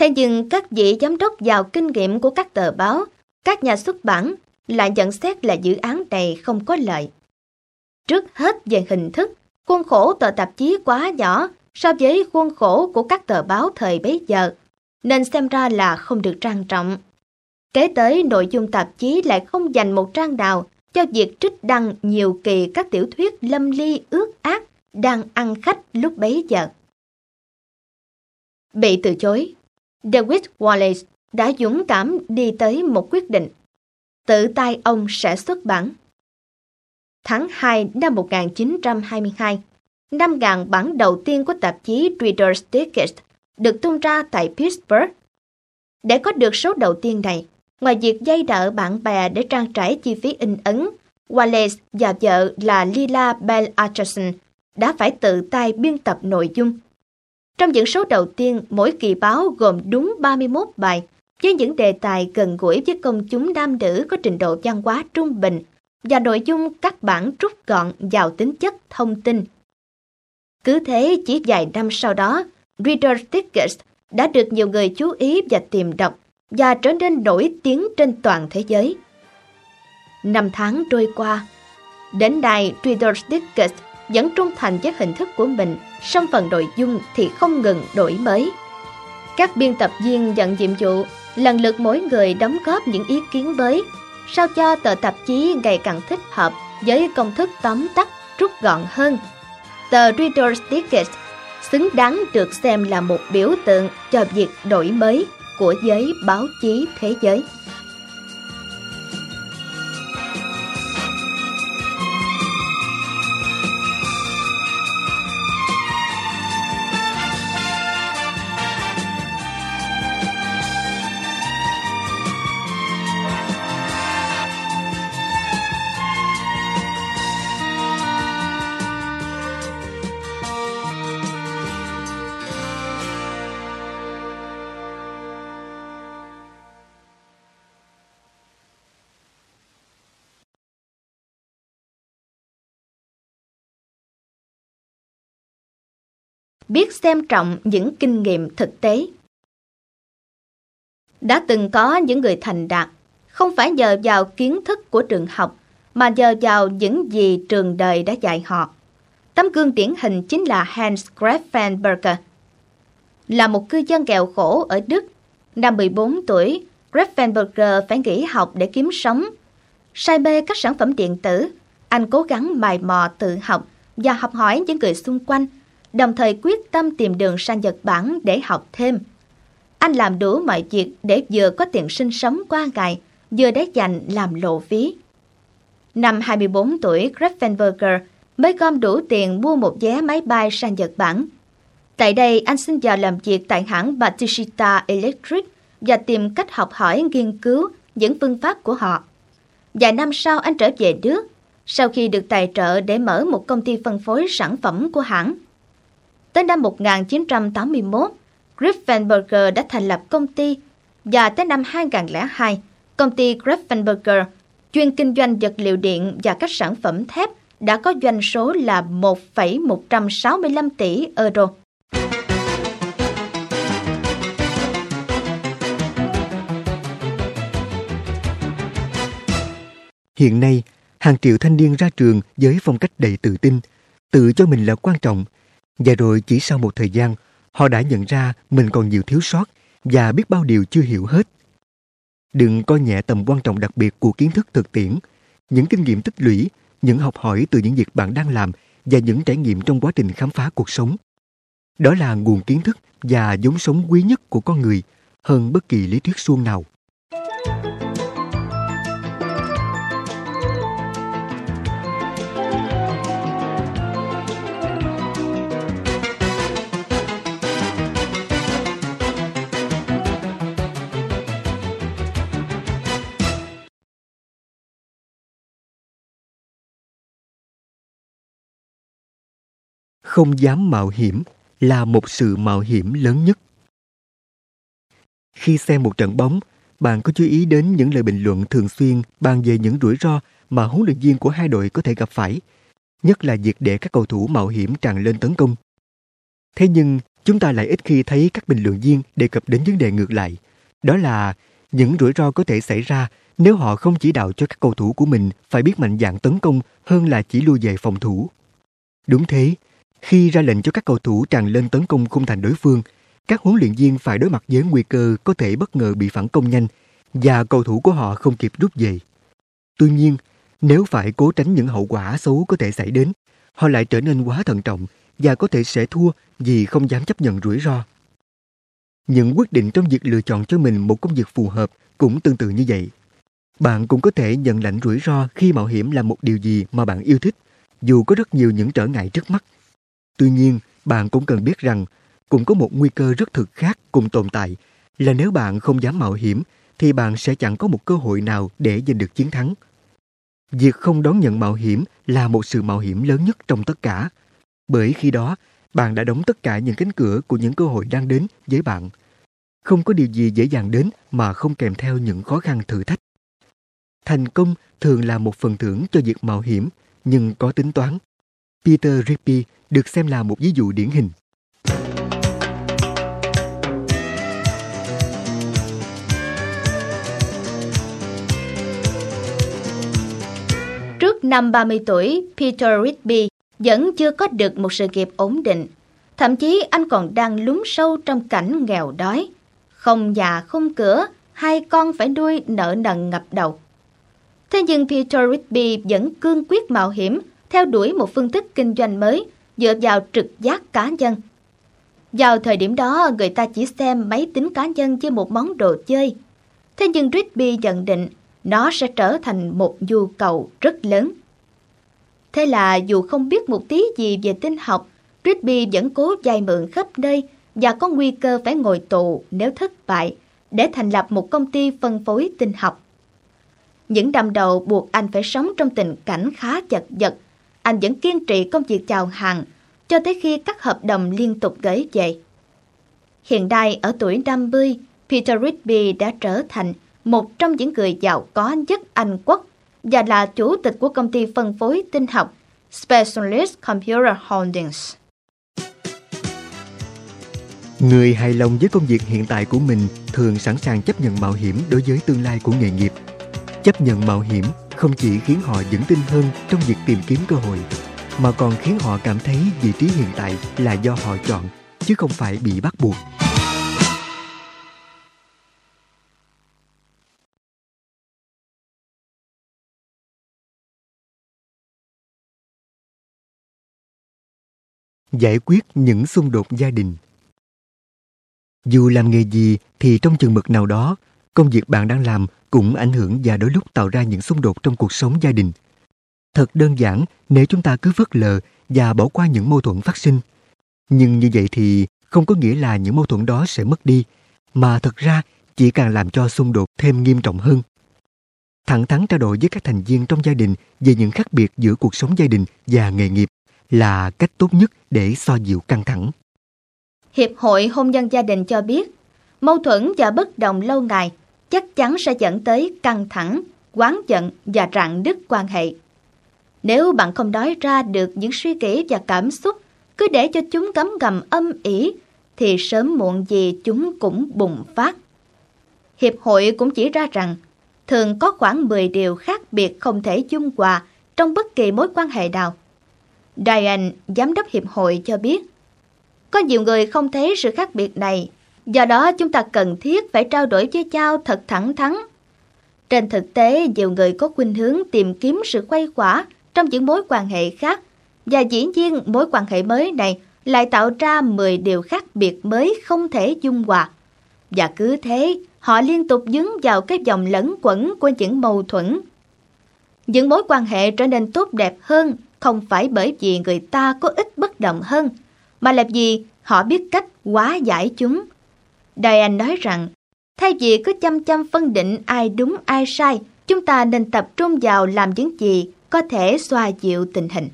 Thế nhưng các vị giám đốc giàu kinh nghiệm của các tờ báo, các nhà xuất bản lại nhận xét là dự án này không có lợi. Trước hết về hình thức, khuôn khổ tờ tạp chí quá nhỏ so với khuôn khổ của các tờ báo thời bấy giờ, nên xem ra là không được trang trọng. Kế tới nội dung tạp chí lại không dành một trang nào cho việc trích đăng nhiều kỳ các tiểu thuyết lâm ly ước ác đang ăn khách lúc bấy giờ. Bị từ chối, David Wallace đã dũng cảm đi tới một quyết định. Tự tay ông sẽ xuất bản. Tháng 2 năm 1922, năm ngàn bản đầu tiên của tạp chí Reader's Digest được tung ra tại Pittsburgh. Để có được số đầu tiên này, ngoài việc dây đỡ bạn bè để trang trải chi phí in ấn, Wallace và vợ là Lila Bell Atchison đã phải tự tay biên tập nội dung. Trong những số đầu tiên, mỗi kỳ báo gồm đúng 31 bài, với những đề tài gần gũi với công chúng nam nữ có trình độ văn hóa trung bình và nội dung các bản rút gọn vào tính chất thông tin. Cứ thế chỉ vài năm sau đó, Reader's Digest đã được nhiều người chú ý và tìm đọc và trở nên nổi tiếng trên toàn thế giới. Năm tháng trôi qua, đến nay Reader's Digest vẫn trung thành với hình thức của mình, song phần nội dung thì không ngừng đổi mới. Các biên tập viên nhận nhiệm vụ lần lượt mỗi người đóng góp những ý kiến mới, sao cho tờ tạp chí ngày càng thích hợp với công thức tóm tắt rút gọn hơn. Tờ Reader's Digest xứng đáng được xem là một biểu tượng cho việc đổi mới của giới báo chí thế giới. Biết xem trọng những kinh nghiệm thực tế. Đã từng có những người thành đạt, không phải nhờ vào kiến thức của trường học, mà nhờ vào những gì trường đời đã dạy họ. Tấm gương điển hình chính là Hans Greffenberger. Là một cư dân nghèo khổ ở Đức, năm 14 tuổi, Greffenberger phải nghỉ học để kiếm sống. Say mê các sản phẩm điện tử, anh cố gắng mài mò tự học và học hỏi những người xung quanh đồng thời quyết tâm tìm đường sang Nhật Bản để học thêm. Anh làm đủ mọi việc để vừa có tiền sinh sống qua ngày, vừa để dành làm lộ phí. Năm 24 tuổi, Greffenberger mới gom đủ tiền mua một vé máy bay sang Nhật Bản. Tại đây, anh xin vào làm việc tại hãng Matsushita Electric và tìm cách học hỏi nghiên cứu những phương pháp của họ. Vài năm sau, anh trở về nước, sau khi được tài trợ để mở một công ty phân phối sản phẩm của hãng. Tới năm 1981, Griffenberger đã thành lập công ty và tới năm 2002, công ty Griffenberger chuyên kinh doanh vật liệu điện và các sản phẩm thép đã có doanh số là 1,165 tỷ euro. Hiện nay, hàng triệu thanh niên ra trường với phong cách đầy tự tin, tự cho mình là quan trọng và rồi chỉ sau một thời gian, họ đã nhận ra mình còn nhiều thiếu sót và biết bao điều chưa hiểu hết. Đừng coi nhẹ tầm quan trọng đặc biệt của kiến thức thực tiễn, những kinh nghiệm tích lũy những học hỏi từ những việc bạn đang làm và những trải nghiệm trong quá trình khám phá cuộc sống. Đó là nguồn kiến thức và giống sống quý nhất của con người hơn bất kỳ lý thuyết suông nào. Không dám mạo hiểm là một sự mạo hiểm lớn nhất. Khi xem một trận bóng, bạn có chú ý đến những lời bình luận thường xuyên bàn về những rủi ro mà huấn luyện viên của hai đội có thể gặp phải, nhất là việc để các cầu thủ mạo hiểm tràn lên tấn công. Thế nhưng, chúng ta lại ít khi thấy các bình luận viên đề cập đến vấn đề ngược lại, đó là những rủi ro có thể xảy ra nếu họ không chỉ đạo cho các cầu thủ của mình phải biết mạnh dạn tấn công hơn là chỉ lui về phòng thủ. Đúng thế, khi ra lệnh cho các cầu thủ tràn lên tấn công khung thành đối phương, các huấn luyện viên phải đối mặt với nguy cơ có thể bất ngờ bị phản công nhanh và cầu thủ của họ không kịp rút về. Tuy nhiên, nếu phải cố tránh những hậu quả xấu có thể xảy đến, họ lại trở nên quá thận trọng và có thể sẽ thua vì không dám chấp nhận rủi ro. Những quyết định trong việc lựa chọn cho mình một công việc phù hợp cũng tương tự như vậy. Bạn cũng có thể nhận lãnh rủi ro khi mạo hiểm là một điều gì mà bạn yêu thích, dù có rất nhiều những trở ngại trước mắt. Tuy nhiên, bạn cũng cần biết rằng cũng có một nguy cơ rất thực khác cùng tồn tại là nếu bạn không dám mạo hiểm thì bạn sẽ chẳng có một cơ hội nào để giành được chiến thắng. Việc không đón nhận mạo hiểm là một sự mạo hiểm lớn nhất trong tất cả. Bởi khi đó, bạn đã đóng tất cả những cánh cửa của những cơ hội đang đến với bạn. Không có điều gì dễ dàng đến mà không kèm theo những khó khăn thử thách. Thành công thường là một phần thưởng cho việc mạo hiểm, nhưng có tính toán. Peter Rippey được xem là một ví dụ điển hình. Trước năm 30 tuổi, Peter Rigby vẫn chưa có được một sự nghiệp ổn định. Thậm chí anh còn đang lún sâu trong cảnh nghèo đói. Không nhà không cửa, hai con phải nuôi nợ nần ngập đầu. Thế nhưng Peter Rigby vẫn cương quyết mạo hiểm, theo đuổi một phương thức kinh doanh mới dựa vào trực giác cá nhân. Vào thời điểm đó, người ta chỉ xem máy tính cá nhân như một món đồ chơi. Thế nhưng Rigby nhận định nó sẽ trở thành một nhu cầu rất lớn. Thế là dù không biết một tí gì về tinh học, Rigby vẫn cố dài mượn khắp nơi và có nguy cơ phải ngồi tù nếu thất bại để thành lập một công ty phân phối tinh học. Những năm đầu buộc anh phải sống trong tình cảnh khá chật vật anh vẫn kiên trì công việc chào hàng cho tới khi các hợp đồng liên tục gửi về. Hiện nay ở tuổi 50, Peter Rigby đã trở thành một trong những người giàu có nhất Anh quốc và là chủ tịch của công ty phân phối tinh học Specialist Computer Holdings. Người hài lòng với công việc hiện tại của mình thường sẵn sàng chấp nhận mạo hiểm đối với tương lai của nghề nghiệp. Chấp nhận mạo hiểm không chỉ khiến họ vững tin hơn trong việc tìm kiếm cơ hội, mà còn khiến họ cảm thấy vị trí hiện tại là do họ chọn, chứ không phải bị bắt buộc. Giải quyết những xung đột gia đình. Dù làm nghề gì thì trong chừng mực nào đó công việc bạn đang làm cũng ảnh hưởng và đôi lúc tạo ra những xung đột trong cuộc sống gia đình. Thật đơn giản nếu chúng ta cứ vất lờ và bỏ qua những mâu thuẫn phát sinh. Nhưng như vậy thì không có nghĩa là những mâu thuẫn đó sẽ mất đi, mà thật ra chỉ càng làm cho xung đột thêm nghiêm trọng hơn. Thẳng thắn trao đổi với các thành viên trong gia đình về những khác biệt giữa cuộc sống gia đình và nghề nghiệp là cách tốt nhất để xoa dịu căng thẳng. Hiệp hội Hôn nhân gia đình cho biết, mâu thuẫn và bất đồng lâu ngày chắc chắn sẽ dẫn tới căng thẳng, quán giận và rạn đứt quan hệ. Nếu bạn không nói ra được những suy nghĩ và cảm xúc, cứ để cho chúng cấm gầm âm ỉ, thì sớm muộn gì chúng cũng bùng phát. Hiệp hội cũng chỉ ra rằng, thường có khoảng 10 điều khác biệt không thể dung hòa trong bất kỳ mối quan hệ nào. Diane, giám đốc hiệp hội cho biết, có nhiều người không thấy sự khác biệt này Do đó chúng ta cần thiết phải trao đổi với nhau thật thẳng thắn. Trên thực tế, nhiều người có khuynh hướng tìm kiếm sự quay quả trong những mối quan hệ khác. Và dĩ nhiên mối quan hệ mới này lại tạo ra 10 điều khác biệt mới không thể dung hòa. Và cứ thế, họ liên tục dứng vào cái dòng lẫn quẩn của những mâu thuẫn. Những mối quan hệ trở nên tốt đẹp hơn không phải bởi vì người ta có ít bất động hơn, mà là vì họ biết cách hóa giải chúng. Diane nói rằng, thay vì cứ chăm chăm phân định ai đúng ai sai, chúng ta nên tập trung vào làm những gì có thể xoa dịu tình hình.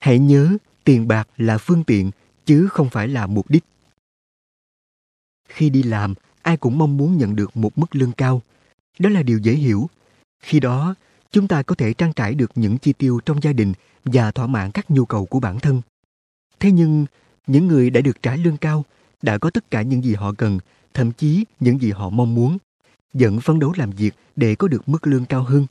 Hãy nhớ, tiền bạc là phương tiện chứ không phải là mục đích. Khi đi làm, ai cũng mong muốn nhận được một mức lương cao. Đó là điều dễ hiểu. Khi đó, chúng ta có thể trang trải được những chi tiêu trong gia đình và thỏa mãn các nhu cầu của bản thân. Thế nhưng, những người đã được trả lương cao đã có tất cả những gì họ cần, thậm chí những gì họ mong muốn, vẫn phấn đấu làm việc để có được mức lương cao hơn.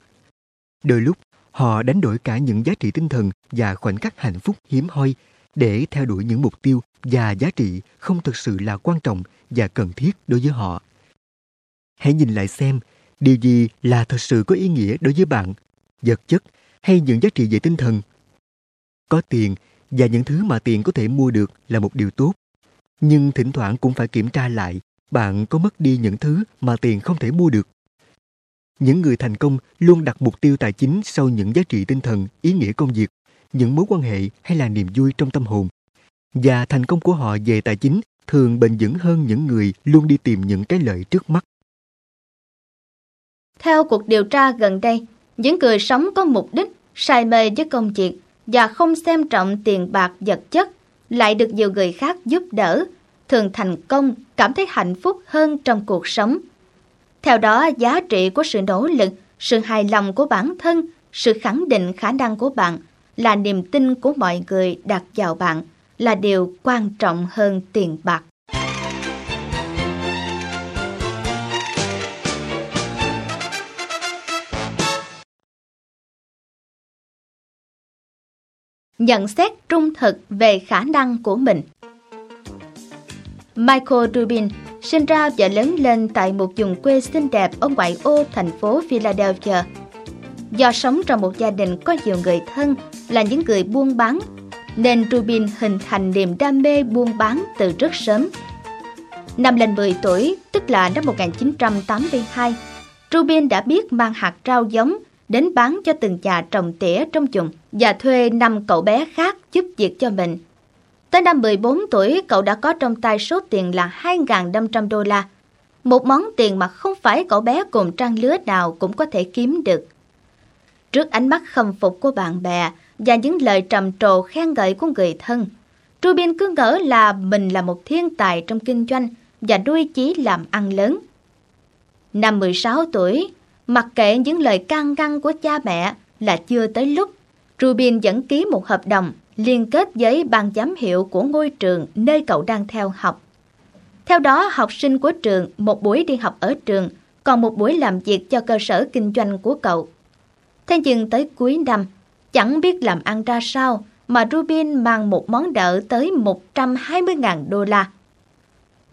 Đôi lúc, họ đánh đổi cả những giá trị tinh thần và khoảnh khắc hạnh phúc hiếm hoi để theo đuổi những mục tiêu và giá trị không thực sự là quan trọng và cần thiết đối với họ. Hãy nhìn lại xem điều gì là thật sự có ý nghĩa đối với bạn, vật chất hay những giá trị về tinh thần. Có tiền và những thứ mà tiền có thể mua được là một điều tốt, nhưng thỉnh thoảng cũng phải kiểm tra lại bạn có mất đi những thứ mà tiền không thể mua được. Những người thành công luôn đặt mục tiêu tài chính sau những giá trị tinh thần, ý nghĩa công việc, những mối quan hệ hay là niềm vui trong tâm hồn. Và thành công của họ về tài chính thường bền vững hơn những người luôn đi tìm những cái lợi trước mắt. Theo cuộc điều tra gần đây, những người sống có mục đích, say mê với công việc và không xem trọng tiền bạc vật chất lại được nhiều người khác giúp đỡ, thường thành công, cảm thấy hạnh phúc hơn trong cuộc sống. Theo đó, giá trị của sự nỗ lực, sự hài lòng của bản thân, sự khẳng định khả năng của bạn là niềm tin của mọi người đặt vào bạn, là điều quan trọng hơn tiền bạc. Nhận xét trung thực về khả năng của mình Michael Rubin sinh ra và lớn lên tại một vùng quê xinh đẹp ở ngoại ô thành phố Philadelphia. Do sống trong một gia đình có nhiều người thân là những người buôn bán, nên Rubin hình thành niềm đam mê buôn bán từ rất sớm. Năm lên 10 tuổi, tức là năm 1982, Rubin đã biết mang hạt rau giống đến bán cho từng nhà trồng tỉa trong vùng và thuê năm cậu bé khác giúp việc cho mình. Tới năm 14 tuổi, cậu đã có trong tay số tiền là 2.500 đô la. Một món tiền mà không phải cậu bé cùng trang lứa nào cũng có thể kiếm được. Trước ánh mắt khâm phục của bạn bè và những lời trầm trồ khen ngợi của người thân, Rubin cứ ngỡ là mình là một thiên tài trong kinh doanh và đuôi chí làm ăn lớn. Năm 16 tuổi, mặc kệ những lời can ngăn của cha mẹ là chưa tới lúc, Rubin vẫn ký một hợp đồng liên kết với ban giám hiệu của ngôi trường nơi cậu đang theo học. Theo đó, học sinh của trường một buổi đi học ở trường, còn một buổi làm việc cho cơ sở kinh doanh của cậu. Thế nhưng tới cuối năm, chẳng biết làm ăn ra sao mà Rubin mang một món nợ tới 120.000 đô la.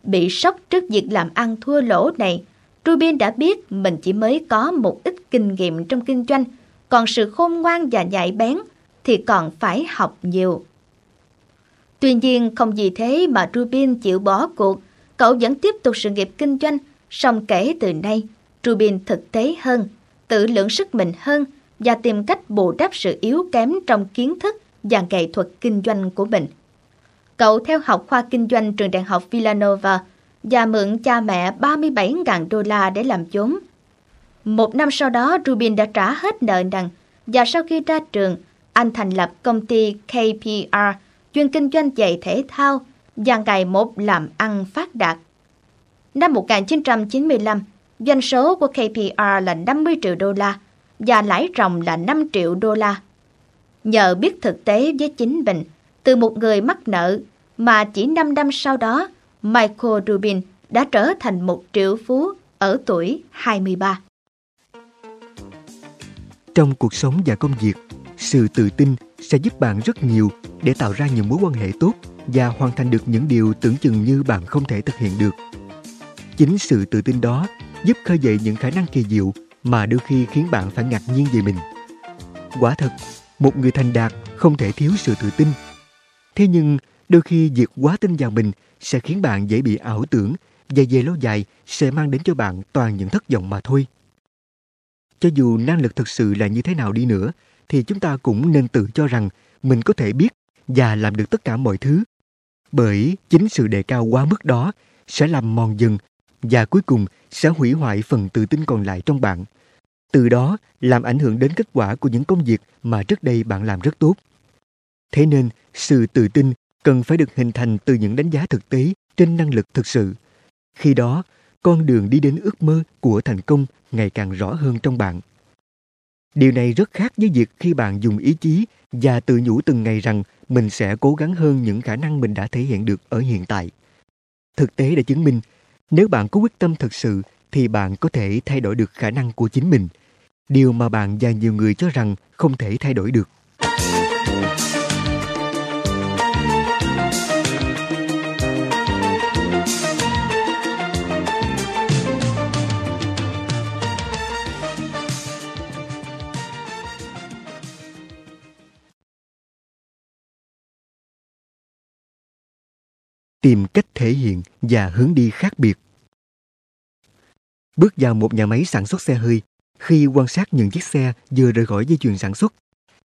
Bị sốc trước việc làm ăn thua lỗ này, Rubin đã biết mình chỉ mới có một ít kinh nghiệm trong kinh doanh, còn sự khôn ngoan và nhạy bén thì còn phải học nhiều. Tuy nhiên không vì thế mà Rubin chịu bỏ cuộc, cậu vẫn tiếp tục sự nghiệp kinh doanh, song kể từ nay, Rubin thực tế hơn, tự lượng sức mình hơn và tìm cách bù đắp sự yếu kém trong kiến thức và nghệ thuật kinh doanh của mình. Cậu theo học khoa kinh doanh trường đại học Villanova và mượn cha mẹ 37.000 đô la để làm vốn. Một năm sau đó, Rubin đã trả hết nợ nần và sau khi ra trường, anh thành lập công ty KPR chuyên kinh doanh giày thể thao và ngày một làm ăn phát đạt. Năm 1995, doanh số của KPR là 50 triệu đô la và lãi ròng là 5 triệu đô la. Nhờ biết thực tế với chính mình, từ một người mắc nợ mà chỉ 5 năm sau đó, Michael Rubin đã trở thành một triệu phú ở tuổi 23. Trong cuộc sống và công việc, sự tự tin sẽ giúp bạn rất nhiều để tạo ra những mối quan hệ tốt và hoàn thành được những điều tưởng chừng như bạn không thể thực hiện được. Chính sự tự tin đó giúp khơi dậy những khả năng kỳ diệu mà đôi khi khiến bạn phải ngạc nhiên về mình. Quả thật, một người thành đạt không thể thiếu sự tự tin. Thế nhưng, đôi khi việc quá tin vào mình sẽ khiến bạn dễ bị ảo tưởng và về lâu dài sẽ mang đến cho bạn toàn những thất vọng mà thôi. Cho dù năng lực thực sự là như thế nào đi nữa, thì chúng ta cũng nên tự cho rằng mình có thể biết và làm được tất cả mọi thứ. Bởi chính sự đề cao quá mức đó sẽ làm mòn dần và cuối cùng sẽ hủy hoại phần tự tin còn lại trong bạn. Từ đó làm ảnh hưởng đến kết quả của những công việc mà trước đây bạn làm rất tốt. Thế nên, sự tự tin cần phải được hình thành từ những đánh giá thực tế trên năng lực thực sự. Khi đó, con đường đi đến ước mơ của thành công ngày càng rõ hơn trong bạn. Điều này rất khác với việc khi bạn dùng ý chí và tự nhủ từng ngày rằng mình sẽ cố gắng hơn những khả năng mình đã thể hiện được ở hiện tại. Thực tế đã chứng minh, nếu bạn có quyết tâm thực sự thì bạn có thể thay đổi được khả năng của chính mình, điều mà bạn và nhiều người cho rằng không thể thay đổi được. tìm cách thể hiện và hướng đi khác biệt. Bước vào một nhà máy sản xuất xe hơi, khi quan sát những chiếc xe vừa rời khỏi dây chuyền sản xuất,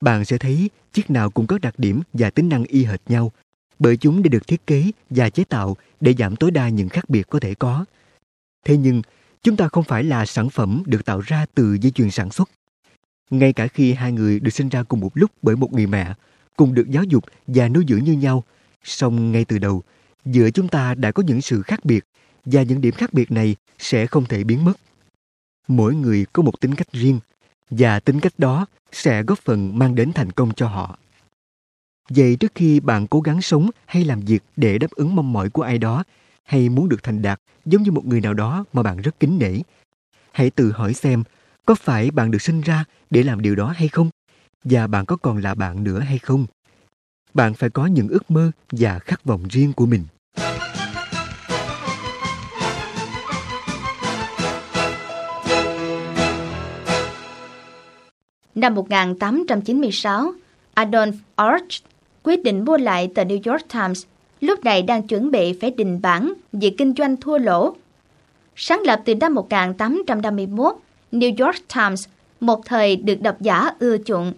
bạn sẽ thấy chiếc nào cũng có đặc điểm và tính năng y hệt nhau, bởi chúng đã được thiết kế và chế tạo để giảm tối đa những khác biệt có thể có. Thế nhưng, chúng ta không phải là sản phẩm được tạo ra từ dây chuyền sản xuất. Ngay cả khi hai người được sinh ra cùng một lúc bởi một người mẹ, cùng được giáo dục và nuôi dưỡng như nhau, song ngay từ đầu, giữa chúng ta đã có những sự khác biệt và những điểm khác biệt này sẽ không thể biến mất. Mỗi người có một tính cách riêng và tính cách đó sẽ góp phần mang đến thành công cho họ. Vậy trước khi bạn cố gắng sống hay làm việc để đáp ứng mong mỏi của ai đó hay muốn được thành đạt giống như một người nào đó mà bạn rất kính nể, hãy tự hỏi xem có phải bạn được sinh ra để làm điều đó hay không và bạn có còn là bạn nữa hay không. Bạn phải có những ước mơ và khát vọng riêng của mình. Năm 1896, Adolf Arch quyết định mua lại tờ New York Times, lúc này đang chuẩn bị phải đình bản vì kinh doanh thua lỗ. Sáng lập từ năm 1851, New York Times một thời được độc giả ưa chuộng.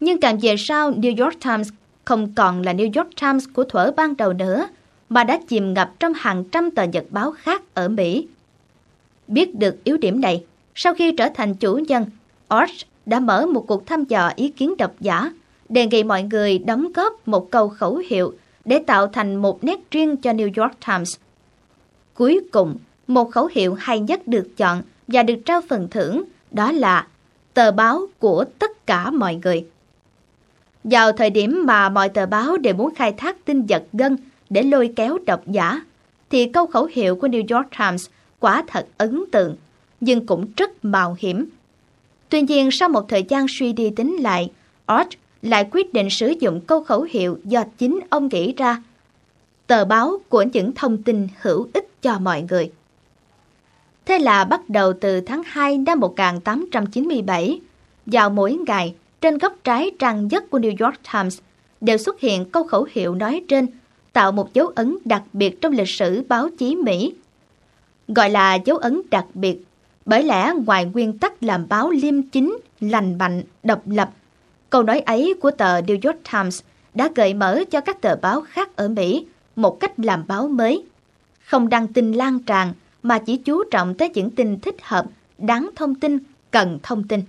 Nhưng càng về sau, New York Times không còn là New York Times của thuở ban đầu nữa, mà đã chìm ngập trong hàng trăm tờ nhật báo khác ở Mỹ. Biết được yếu điểm này, sau khi trở thành chủ nhân, Arch đã mở một cuộc thăm dò ý kiến độc giả, đề nghị mọi người đóng góp một câu khẩu hiệu để tạo thành một nét riêng cho New York Times. Cuối cùng, một khẩu hiệu hay nhất được chọn và được trao phần thưởng đó là tờ báo của tất cả mọi người. Vào thời điểm mà mọi tờ báo đều muốn khai thác tin giật gân để lôi kéo độc giả, thì câu khẩu hiệu của New York Times quả thật ấn tượng, nhưng cũng rất mạo hiểm Tuy nhiên sau một thời gian suy đi tính lại, Ort lại quyết định sử dụng câu khẩu hiệu do chính ông nghĩ ra. Tờ báo của những thông tin hữu ích cho mọi người. Thế là bắt đầu từ tháng 2 năm 1897, vào mỗi ngày, trên góc trái trang nhất của New York Times đều xuất hiện câu khẩu hiệu nói trên, tạo một dấu ấn đặc biệt trong lịch sử báo chí Mỹ. Gọi là dấu ấn đặc biệt bởi lẽ ngoài nguyên tắc làm báo liêm chính, lành mạnh, độc lập, câu nói ấy của tờ New York Times đã gợi mở cho các tờ báo khác ở Mỹ một cách làm báo mới. Không đăng tin lan tràn mà chỉ chú trọng tới những tin thích hợp, đáng thông tin, cần thông tin.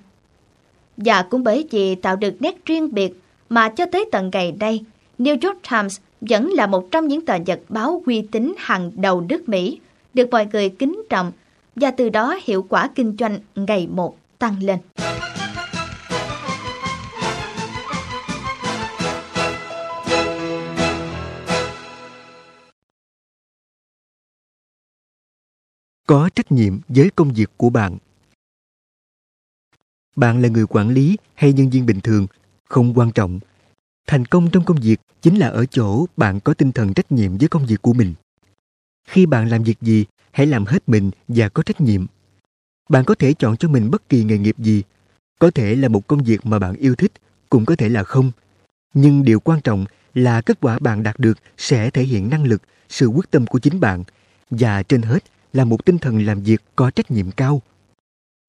Và cũng bởi vì tạo được nét riêng biệt mà cho tới tận ngày đây, New York Times vẫn là một trong những tờ nhật báo uy tín hàng đầu nước Mỹ, được mọi người kính trọng và từ đó hiệu quả kinh doanh ngày một tăng lên. Có trách nhiệm với công việc của bạn. Bạn là người quản lý hay nhân viên bình thường, không quan trọng. Thành công trong công việc chính là ở chỗ bạn có tinh thần trách nhiệm với công việc của mình. Khi bạn làm việc gì, hãy làm hết mình và có trách nhiệm. Bạn có thể chọn cho mình bất kỳ nghề nghiệp gì. Có thể là một công việc mà bạn yêu thích, cũng có thể là không. Nhưng điều quan trọng là kết quả bạn đạt được sẽ thể hiện năng lực, sự quyết tâm của chính bạn và trên hết là một tinh thần làm việc có trách nhiệm cao.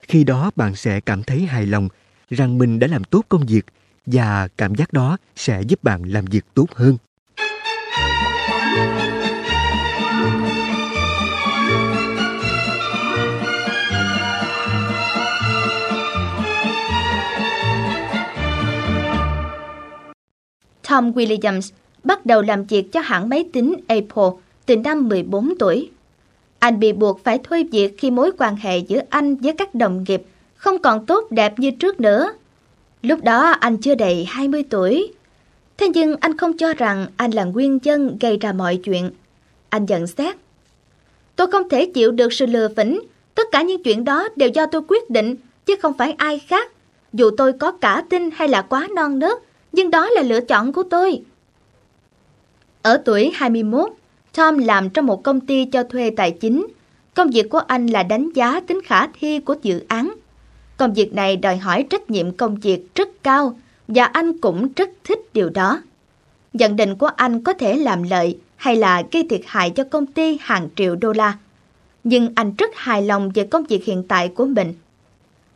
Khi đó bạn sẽ cảm thấy hài lòng rằng mình đã làm tốt công việc và cảm giác đó sẽ giúp bạn làm việc tốt hơn. Tom Williams bắt đầu làm việc cho hãng máy tính Apple từ năm 14 tuổi. Anh bị buộc phải thôi việc khi mối quan hệ giữa anh với các đồng nghiệp không còn tốt đẹp như trước nữa. Lúc đó anh chưa đầy 20 tuổi. Thế nhưng anh không cho rằng anh là nguyên nhân gây ra mọi chuyện. Anh nhận xét. Tôi không thể chịu được sự lừa phỉnh. Tất cả những chuyện đó đều do tôi quyết định, chứ không phải ai khác. Dù tôi có cả tin hay là quá non nớt, nhưng đó là lựa chọn của tôi. Ở tuổi 21, Tom làm trong một công ty cho thuê tài chính. Công việc của anh là đánh giá tính khả thi của dự án. Công việc này đòi hỏi trách nhiệm công việc rất cao và anh cũng rất thích điều đó. Nhận định của anh có thể làm lợi hay là gây thiệt hại cho công ty hàng triệu đô la. Nhưng anh rất hài lòng về công việc hiện tại của mình.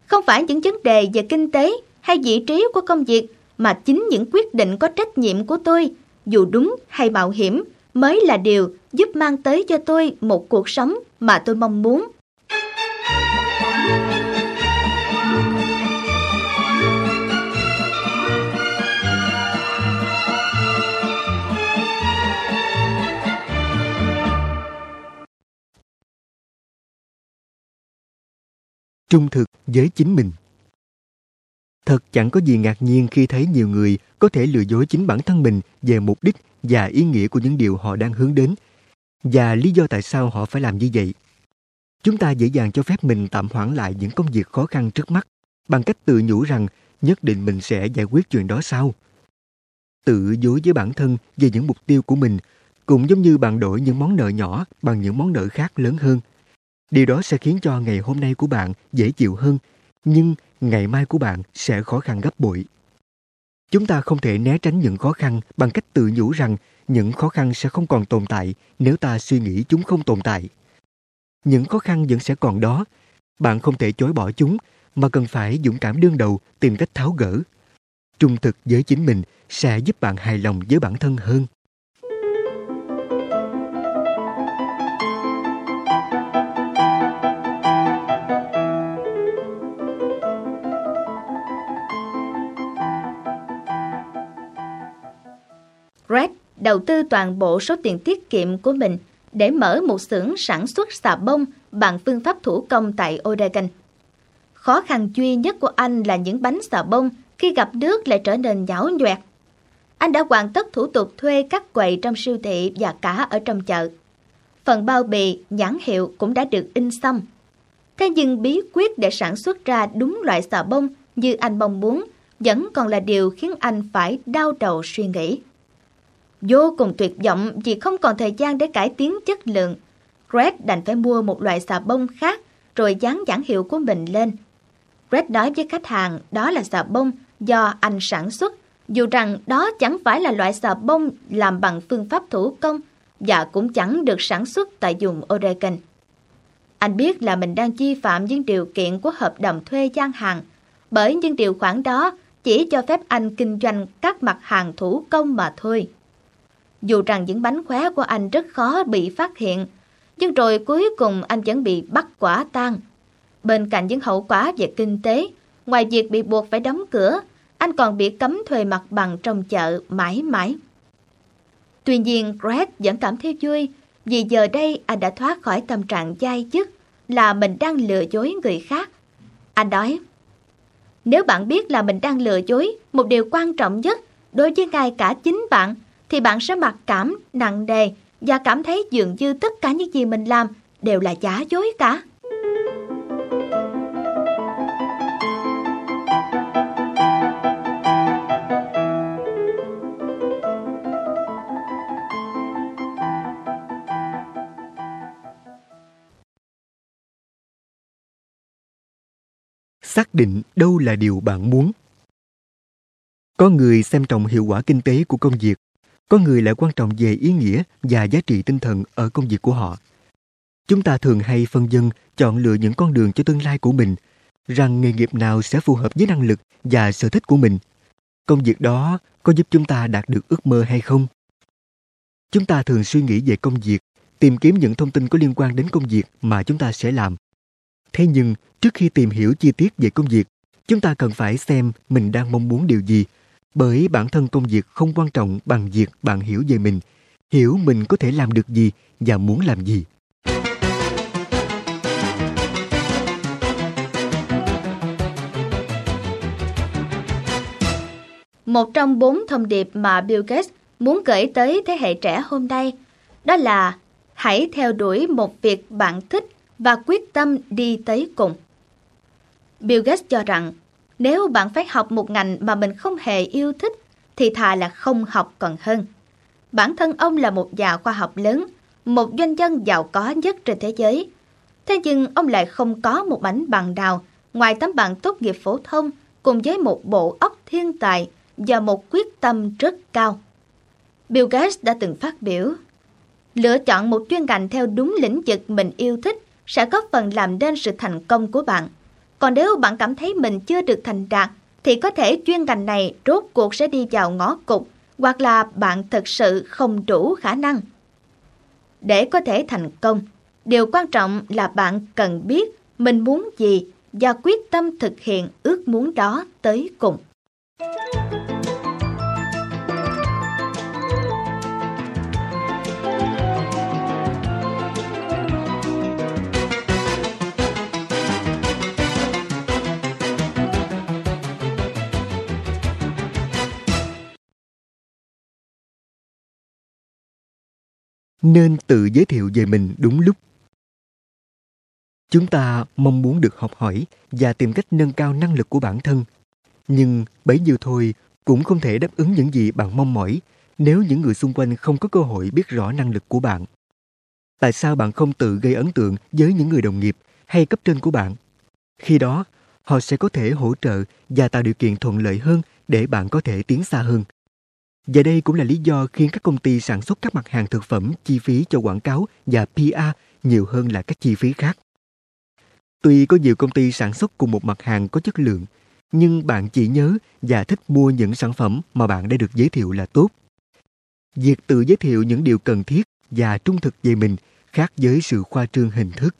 Không phải những vấn đề về kinh tế hay vị trí của công việc mà chính những quyết định có trách nhiệm của tôi, dù đúng hay mạo hiểm, mới là điều giúp mang tới cho tôi một cuộc sống mà tôi mong muốn. Trung thực với chính mình Thật chẳng có gì ngạc nhiên khi thấy nhiều người có thể lừa dối chính bản thân mình về mục đích và ý nghĩa của những điều họ đang hướng đến và lý do tại sao họ phải làm như vậy. Chúng ta dễ dàng cho phép mình tạm hoãn lại những công việc khó khăn trước mắt bằng cách tự nhủ rằng nhất định mình sẽ giải quyết chuyện đó sau. Tự dối với bản thân về những mục tiêu của mình cũng giống như bạn đổi những món nợ nhỏ bằng những món nợ khác lớn hơn. Điều đó sẽ khiến cho ngày hôm nay của bạn dễ chịu hơn, nhưng ngày mai của bạn sẽ khó khăn gấp bội. Chúng ta không thể né tránh những khó khăn bằng cách tự nhủ rằng những khó khăn sẽ không còn tồn tại nếu ta suy nghĩ chúng không tồn tại. Những khó khăn vẫn sẽ còn đó. Bạn không thể chối bỏ chúng, mà cần phải dũng cảm đương đầu tìm cách tháo gỡ. Trung thực với chính mình sẽ giúp bạn hài lòng với bản thân hơn. Đầu tư toàn bộ số tiền tiết kiệm của mình để mở một xưởng sản xuất xà bông bằng phương pháp thủ công tại Oregon. Khó khăn duy nhất của anh là những bánh xà bông khi gặp nước lại trở nên nhão nhoẹt. Anh đã hoàn tất thủ tục thuê các quầy trong siêu thị và cả ở trong chợ. Phần bao bì, nhãn hiệu cũng đã được in xong. Thế nhưng bí quyết để sản xuất ra đúng loại xà bông như anh mong muốn vẫn còn là điều khiến anh phải đau đầu suy nghĩ. Vô cùng tuyệt vọng vì không còn thời gian để cải tiến chất lượng. Red đành phải mua một loại xà bông khác rồi dán nhãn hiệu của mình lên. Red nói với khách hàng đó là xà bông do anh sản xuất, dù rằng đó chẳng phải là loại xà bông làm bằng phương pháp thủ công và cũng chẳng được sản xuất tại vùng Oregon. Anh biết là mình đang vi phạm những điều kiện của hợp đồng thuê gian hàng, bởi những điều khoản đó chỉ cho phép anh kinh doanh các mặt hàng thủ công mà thôi. Dù rằng những bánh khóe của anh rất khó bị phát hiện, nhưng rồi cuối cùng anh vẫn bị bắt quả tang. Bên cạnh những hậu quả về kinh tế, ngoài việc bị buộc phải đóng cửa, anh còn bị cấm thuê mặt bằng trong chợ mãi mãi. Tuy nhiên, Greg vẫn cảm thấy vui vì giờ đây anh đã thoát khỏi tâm trạng dai dứt là mình đang lừa dối người khác. Anh nói, nếu bạn biết là mình đang lừa dối, một điều quan trọng nhất đối với ngay cả chính bạn thì bạn sẽ mặc cảm, nặng nề và cảm thấy dường như tất cả những gì mình làm đều là giả dối cả. xác định đâu là điều bạn muốn. Có người xem trọng hiệu quả kinh tế của công việc có người lại quan trọng về ý nghĩa và giá trị tinh thần ở công việc của họ. Chúng ta thường hay phân dân chọn lựa những con đường cho tương lai của mình, rằng nghề nghiệp nào sẽ phù hợp với năng lực và sở thích của mình. Công việc đó có giúp chúng ta đạt được ước mơ hay không? Chúng ta thường suy nghĩ về công việc, tìm kiếm những thông tin có liên quan đến công việc mà chúng ta sẽ làm. Thế nhưng, trước khi tìm hiểu chi tiết về công việc, chúng ta cần phải xem mình đang mong muốn điều gì, bởi bản thân công việc không quan trọng bằng việc bạn hiểu về mình, hiểu mình có thể làm được gì và muốn làm gì. Một trong bốn thông điệp mà Bill Gates muốn gửi tới thế hệ trẻ hôm nay đó là hãy theo đuổi một việc bạn thích và quyết tâm đi tới cùng. Bill Gates cho rằng nếu bạn phải học một ngành mà mình không hề yêu thích thì thà là không học còn hơn. Bản thân ông là một nhà khoa học lớn, một doanh nhân giàu có nhất trên thế giới. Thế nhưng ông lại không có một mảnh bằng nào ngoài tấm bằng tốt nghiệp phổ thông cùng với một bộ óc thiên tài và một quyết tâm rất cao. Bill Gates đã từng phát biểu, lựa chọn một chuyên ngành theo đúng lĩnh vực mình yêu thích sẽ góp phần làm nên sự thành công của bạn. Còn nếu bạn cảm thấy mình chưa được thành đạt, thì có thể chuyên ngành này rốt cuộc sẽ đi vào ngõ cụt, hoặc là bạn thực sự không đủ khả năng. Để có thể thành công, điều quan trọng là bạn cần biết mình muốn gì và quyết tâm thực hiện ước muốn đó tới cùng. Nên tự giới thiệu về mình đúng lúc. Chúng ta mong muốn được học hỏi và tìm cách nâng cao năng lực của bản thân. Nhưng bấy nhiêu thôi cũng không thể đáp ứng những gì bạn mong mỏi nếu những người xung quanh không có cơ hội biết rõ năng lực của bạn. Tại sao bạn không tự gây ấn tượng với những người đồng nghiệp hay cấp trên của bạn? Khi đó, họ sẽ có thể hỗ trợ và tạo điều kiện thuận lợi hơn để bạn có thể tiến xa hơn và đây cũng là lý do khiến các công ty sản xuất các mặt hàng thực phẩm chi phí cho quảng cáo và PR nhiều hơn là các chi phí khác. Tuy có nhiều công ty sản xuất cùng một mặt hàng có chất lượng, nhưng bạn chỉ nhớ và thích mua những sản phẩm mà bạn đã được giới thiệu là tốt. Việc tự giới thiệu những điều cần thiết và trung thực về mình khác với sự khoa trương hình thức.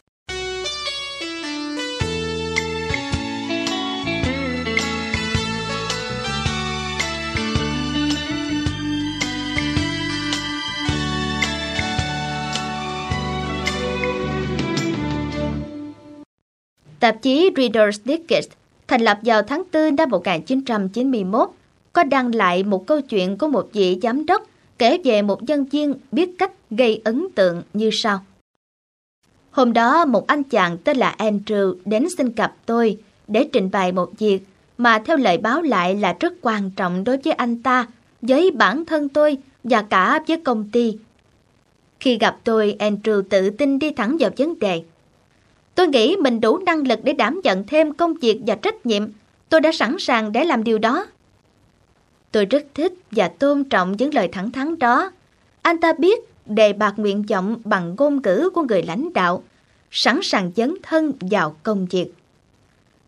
Tạp chí Reader's Digest thành lập vào tháng 4 năm 1991 có đăng lại một câu chuyện của một vị giám đốc kể về một nhân viên biết cách gây ấn tượng như sau. Hôm đó một anh chàng tên là Andrew đến xin gặp tôi để trình bày một việc mà theo lời báo lại là rất quan trọng đối với anh ta, với bản thân tôi và cả với công ty. Khi gặp tôi, Andrew tự tin đi thẳng vào vấn đề. Tôi nghĩ mình đủ năng lực để đảm nhận thêm công việc và trách nhiệm. Tôi đã sẵn sàng để làm điều đó. Tôi rất thích và tôn trọng những lời thẳng thắn đó. Anh ta biết đề bạt nguyện vọng bằng ngôn ngữ của người lãnh đạo, sẵn sàng dấn thân vào công việc.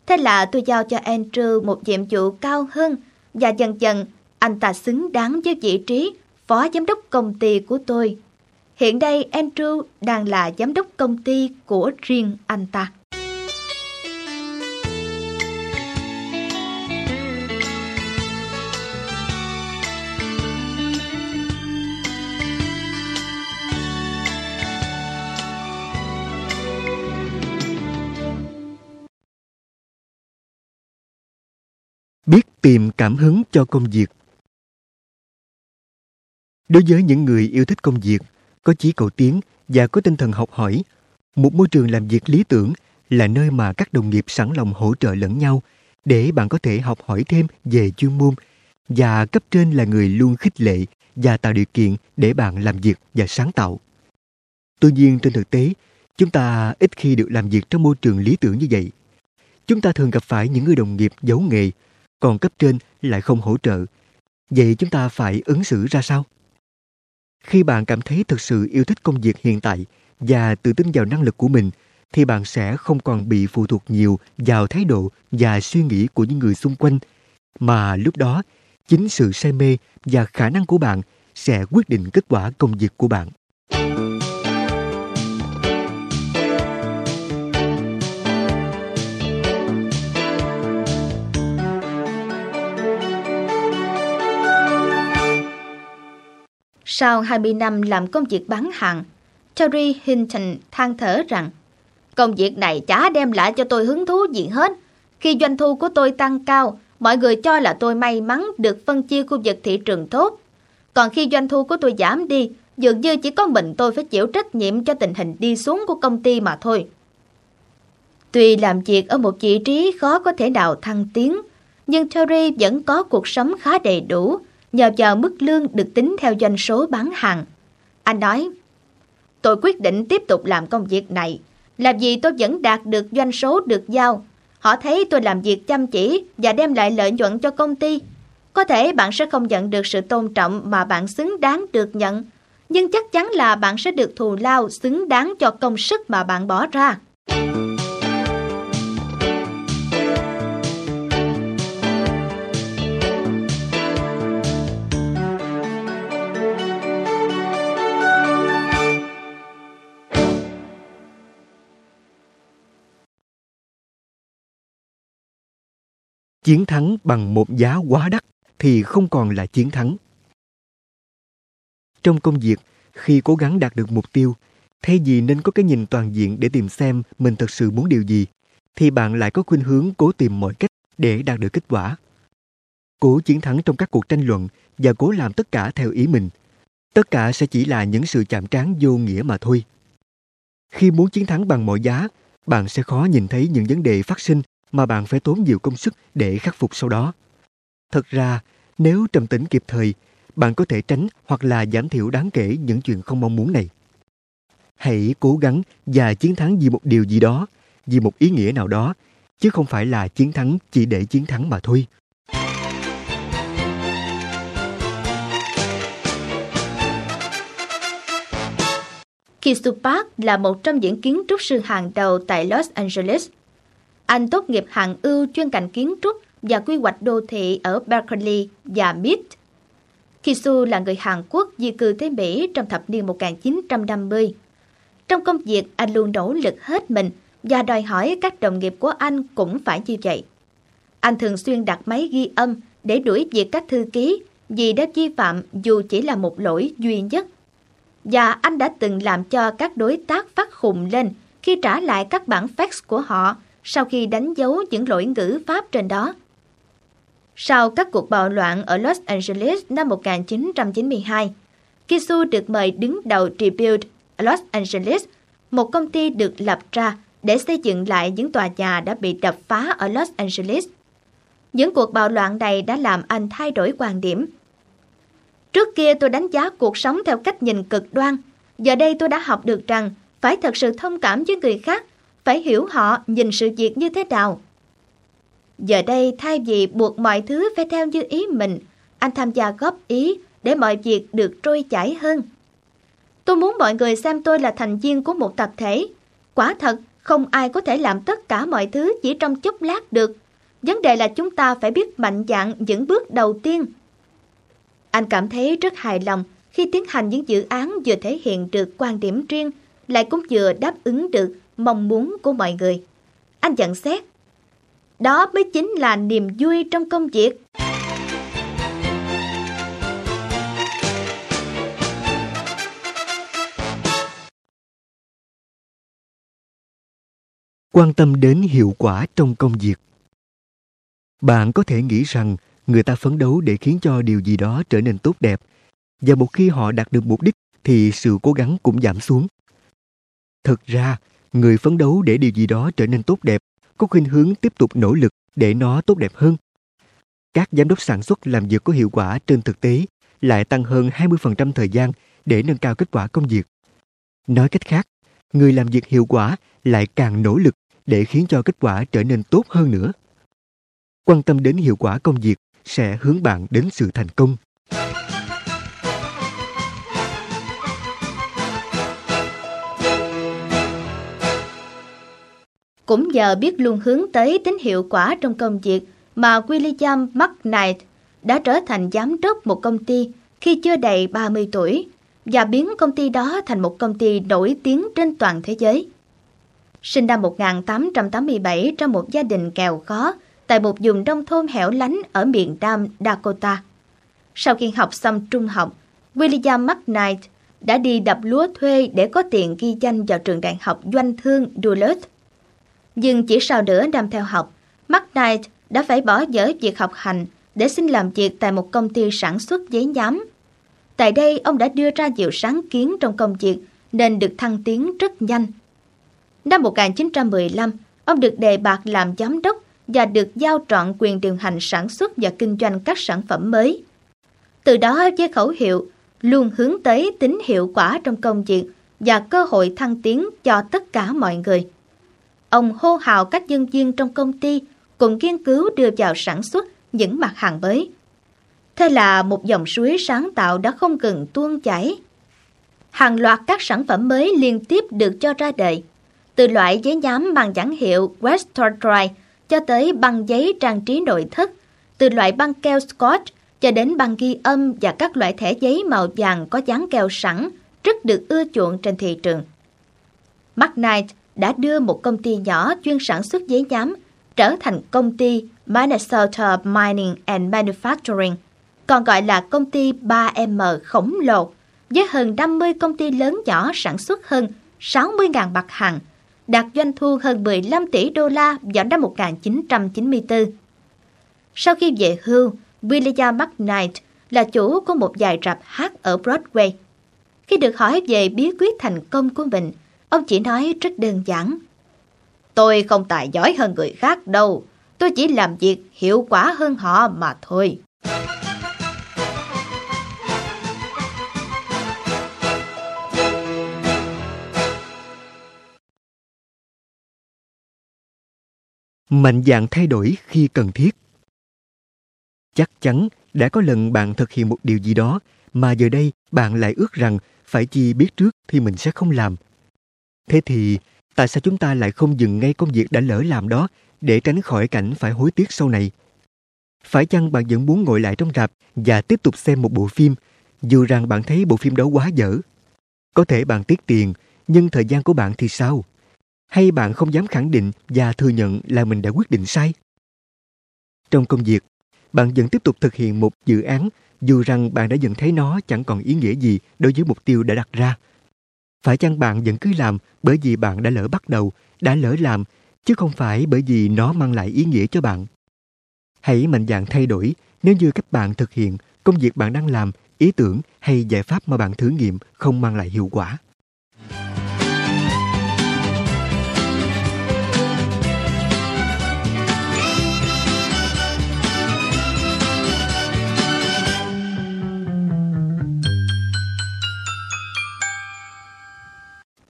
Thế là tôi giao cho Andrew một nhiệm vụ cao hơn và dần dần anh ta xứng đáng với vị trí phó giám đốc công ty của tôi. Hiện đây Andrew đang là giám đốc công ty của riêng anh ta. biết tìm cảm hứng cho công việc đối với những người yêu thích công việc có chí cầu tiến và có tinh thần học hỏi. Một môi trường làm việc lý tưởng là nơi mà các đồng nghiệp sẵn lòng hỗ trợ lẫn nhau để bạn có thể học hỏi thêm về chuyên môn và cấp trên là người luôn khích lệ và tạo điều kiện để bạn làm việc và sáng tạo. Tuy nhiên trên thực tế, chúng ta ít khi được làm việc trong môi trường lý tưởng như vậy. chúng ta thường gặp phải những người đồng nghiệp giấu nghề, còn cấp trên lại không hỗ trợ. Vậy chúng ta phải ứng xử ra sao? Khi bạn cảm thấy thực sự yêu thích công việc hiện tại và tự tin vào năng lực của mình, thì bạn sẽ không còn bị phụ thuộc nhiều vào thái độ và suy nghĩ của những người xung quanh, mà lúc đó chính sự say mê và khả năng của bạn sẽ quyết định kết quả công việc của bạn. Sau 20 năm làm công việc bán hàng, Terry Hinton than thở rằng công việc này chả đem lại cho tôi hứng thú gì hết. Khi doanh thu của tôi tăng cao, mọi người cho là tôi may mắn được phân chia khu vực thị trường tốt. Còn khi doanh thu của tôi giảm đi, dường như chỉ có mình tôi phải chịu trách nhiệm cho tình hình đi xuống của công ty mà thôi. Tuy làm việc ở một vị trí khó có thể nào thăng tiến, nhưng Terry vẫn có cuộc sống khá đầy đủ nhờ vào mức lương được tính theo doanh số bán hàng. Anh nói, tôi quyết định tiếp tục làm công việc này, làm gì tôi vẫn đạt được doanh số được giao. Họ thấy tôi làm việc chăm chỉ và đem lại lợi nhuận cho công ty. Có thể bạn sẽ không nhận được sự tôn trọng mà bạn xứng đáng được nhận, nhưng chắc chắn là bạn sẽ được thù lao xứng đáng cho công sức mà bạn bỏ ra. Chiến thắng bằng một giá quá đắt thì không còn là chiến thắng. Trong công việc, khi cố gắng đạt được mục tiêu, thay vì nên có cái nhìn toàn diện để tìm xem mình thật sự muốn điều gì, thì bạn lại có khuynh hướng cố tìm mọi cách để đạt được kết quả. Cố chiến thắng trong các cuộc tranh luận và cố làm tất cả theo ý mình. Tất cả sẽ chỉ là những sự chạm trán vô nghĩa mà thôi. Khi muốn chiến thắng bằng mọi giá, bạn sẽ khó nhìn thấy những vấn đề phát sinh mà bạn phải tốn nhiều công sức để khắc phục sau đó. Thật ra, nếu trầm tĩnh kịp thời, bạn có thể tránh hoặc là giảm thiểu đáng kể những chuyện không mong muốn này. Hãy cố gắng và chiến thắng vì một điều gì đó, vì một ý nghĩa nào đó, chứ không phải là chiến thắng chỉ để chiến thắng mà thôi. Kisupak là một trong những kiến trúc sư hàng đầu tại Los Angeles anh tốt nghiệp hạng ưu chuyên ngành kiến trúc và quy hoạch đô thị ở Berkeley và MIT. Kisu là người Hàn Quốc di cư tới Mỹ trong thập niên 1950. Trong công việc, anh luôn nỗ lực hết mình và đòi hỏi các đồng nghiệp của anh cũng phải như vậy. Anh thường xuyên đặt máy ghi âm để đuổi việc các thư ký vì đã vi phạm dù chỉ là một lỗi duy nhất. Và anh đã từng làm cho các đối tác phát khùng lên khi trả lại các bản fax của họ sau khi đánh dấu những lỗi ngữ pháp trên đó. Sau các cuộc bạo loạn ở Los Angeles năm 1992, Kisu được mời đứng đầu Tribute Los Angeles, một công ty được lập ra để xây dựng lại những tòa nhà đã bị đập phá ở Los Angeles. Những cuộc bạo loạn này đã làm anh thay đổi quan điểm. Trước kia tôi đánh giá cuộc sống theo cách nhìn cực đoan, giờ đây tôi đã học được rằng phải thật sự thông cảm với người khác phải hiểu họ nhìn sự việc như thế nào. Giờ đây thay vì buộc mọi thứ phải theo như ý mình, anh tham gia góp ý để mọi việc được trôi chảy hơn. Tôi muốn mọi người xem tôi là thành viên của một tập thể. Quả thật, không ai có thể làm tất cả mọi thứ chỉ trong chốc lát được. Vấn đề là chúng ta phải biết mạnh dạn những bước đầu tiên. Anh cảm thấy rất hài lòng khi tiến hành những dự án vừa thể hiện được quan điểm riêng, lại cũng vừa đáp ứng được mong muốn của mọi người. Anh nhận xét, đó mới chính là niềm vui trong công việc. Quan tâm đến hiệu quả trong công việc. Bạn có thể nghĩ rằng người ta phấn đấu để khiến cho điều gì đó trở nên tốt đẹp và một khi họ đạt được mục đích thì sự cố gắng cũng giảm xuống. Thực ra, người phấn đấu để điều gì đó trở nên tốt đẹp có khuynh hướng tiếp tục nỗ lực để nó tốt đẹp hơn. Các giám đốc sản xuất làm việc có hiệu quả trên thực tế lại tăng hơn 20% thời gian để nâng cao kết quả công việc. Nói cách khác, người làm việc hiệu quả lại càng nỗ lực để khiến cho kết quả trở nên tốt hơn nữa. Quan tâm đến hiệu quả công việc sẽ hướng bạn đến sự thành công. Cũng nhờ biết luôn hướng tới tính hiệu quả trong công việc mà William McKnight đã trở thành giám đốc một công ty khi chưa đầy 30 tuổi và biến công ty đó thành một công ty nổi tiếng trên toàn thế giới. Sinh năm 1887 trong một gia đình nghèo khó tại một vùng nông thôn hẻo lánh ở miền Nam Dakota. Sau khi học xong trung học, William McKnight đã đi đập lúa thuê để có tiền ghi danh vào trường đại học doanh thương Duluth. Nhưng chỉ sau nửa năm theo học, McKnight đã phải bỏ dở việc học hành để xin làm việc tại một công ty sản xuất giấy nhám. Tại đây, ông đã đưa ra nhiều sáng kiến trong công việc nên được thăng tiến rất nhanh. Năm 1915, ông được đề bạt làm giám đốc và được giao trọn quyền điều hành sản xuất và kinh doanh các sản phẩm mới. Từ đó với khẩu hiệu luôn hướng tới tính hiệu quả trong công việc và cơ hội thăng tiến cho tất cả mọi người. Ông hô hào các nhân viên trong công ty cùng nghiên cứu đưa vào sản xuất những mặt hàng mới. Thế là một dòng suối sáng tạo đã không ngừng tuôn chảy. Hàng loạt các sản phẩm mới liên tiếp được cho ra đời. Từ loại giấy nhám bằng nhãn hiệu Western Dry cho tới băng giấy trang trí nội thất, từ loại băng keo Scotch cho đến băng ghi âm và các loại thẻ giấy màu vàng có dán keo sẵn, rất được ưa chuộng trên thị trường. McKnight đã đưa một công ty nhỏ chuyên sản xuất giấy nhám trở thành công ty Minnesota Mining and Manufacturing, còn gọi là công ty 3M khổng lồ, với hơn 50 công ty lớn nhỏ sản xuất hơn 60.000 mặt hàng, đạt doanh thu hơn 15 tỷ đô la vào năm 1994. Sau khi về hưu, William McKnight là chủ của một vài rạp hát ở Broadway. Khi được hỏi về bí quyết thành công của mình, ông chỉ nói rất đơn giản. Tôi không tài giỏi hơn người khác đâu, tôi chỉ làm việc hiệu quả hơn họ mà thôi. mạnh dạn thay đổi khi cần thiết chắc chắn đã có lần bạn thực hiện một điều gì đó mà giờ đây bạn lại ước rằng phải chi biết trước thì mình sẽ không làm thế thì, tại sao chúng ta lại không dừng ngay công việc đã lỡ làm đó để tránh khỏi cảnh phải hối tiếc sau này? Phải chăng bạn vẫn muốn ngồi lại trong rạp và tiếp tục xem một bộ phim, dù rằng bạn thấy bộ phim đó quá dở? Có thể bạn tiếc tiền, nhưng thời gian của bạn thì sao? Hay bạn không dám khẳng định và thừa nhận là mình đã quyết định sai? Trong công việc, bạn vẫn tiếp tục thực hiện một dự án, dù rằng bạn đã nhận thấy nó chẳng còn ý nghĩa gì đối với mục tiêu đã đặt ra phải chăng bạn vẫn cứ làm bởi vì bạn đã lỡ bắt đầu, đã lỡ làm, chứ không phải bởi vì nó mang lại ý nghĩa cho bạn? Hãy mạnh dạn thay đổi. Nếu như các bạn thực hiện công việc bạn đang làm, ý tưởng hay giải pháp mà bạn thử nghiệm không mang lại hiệu quả.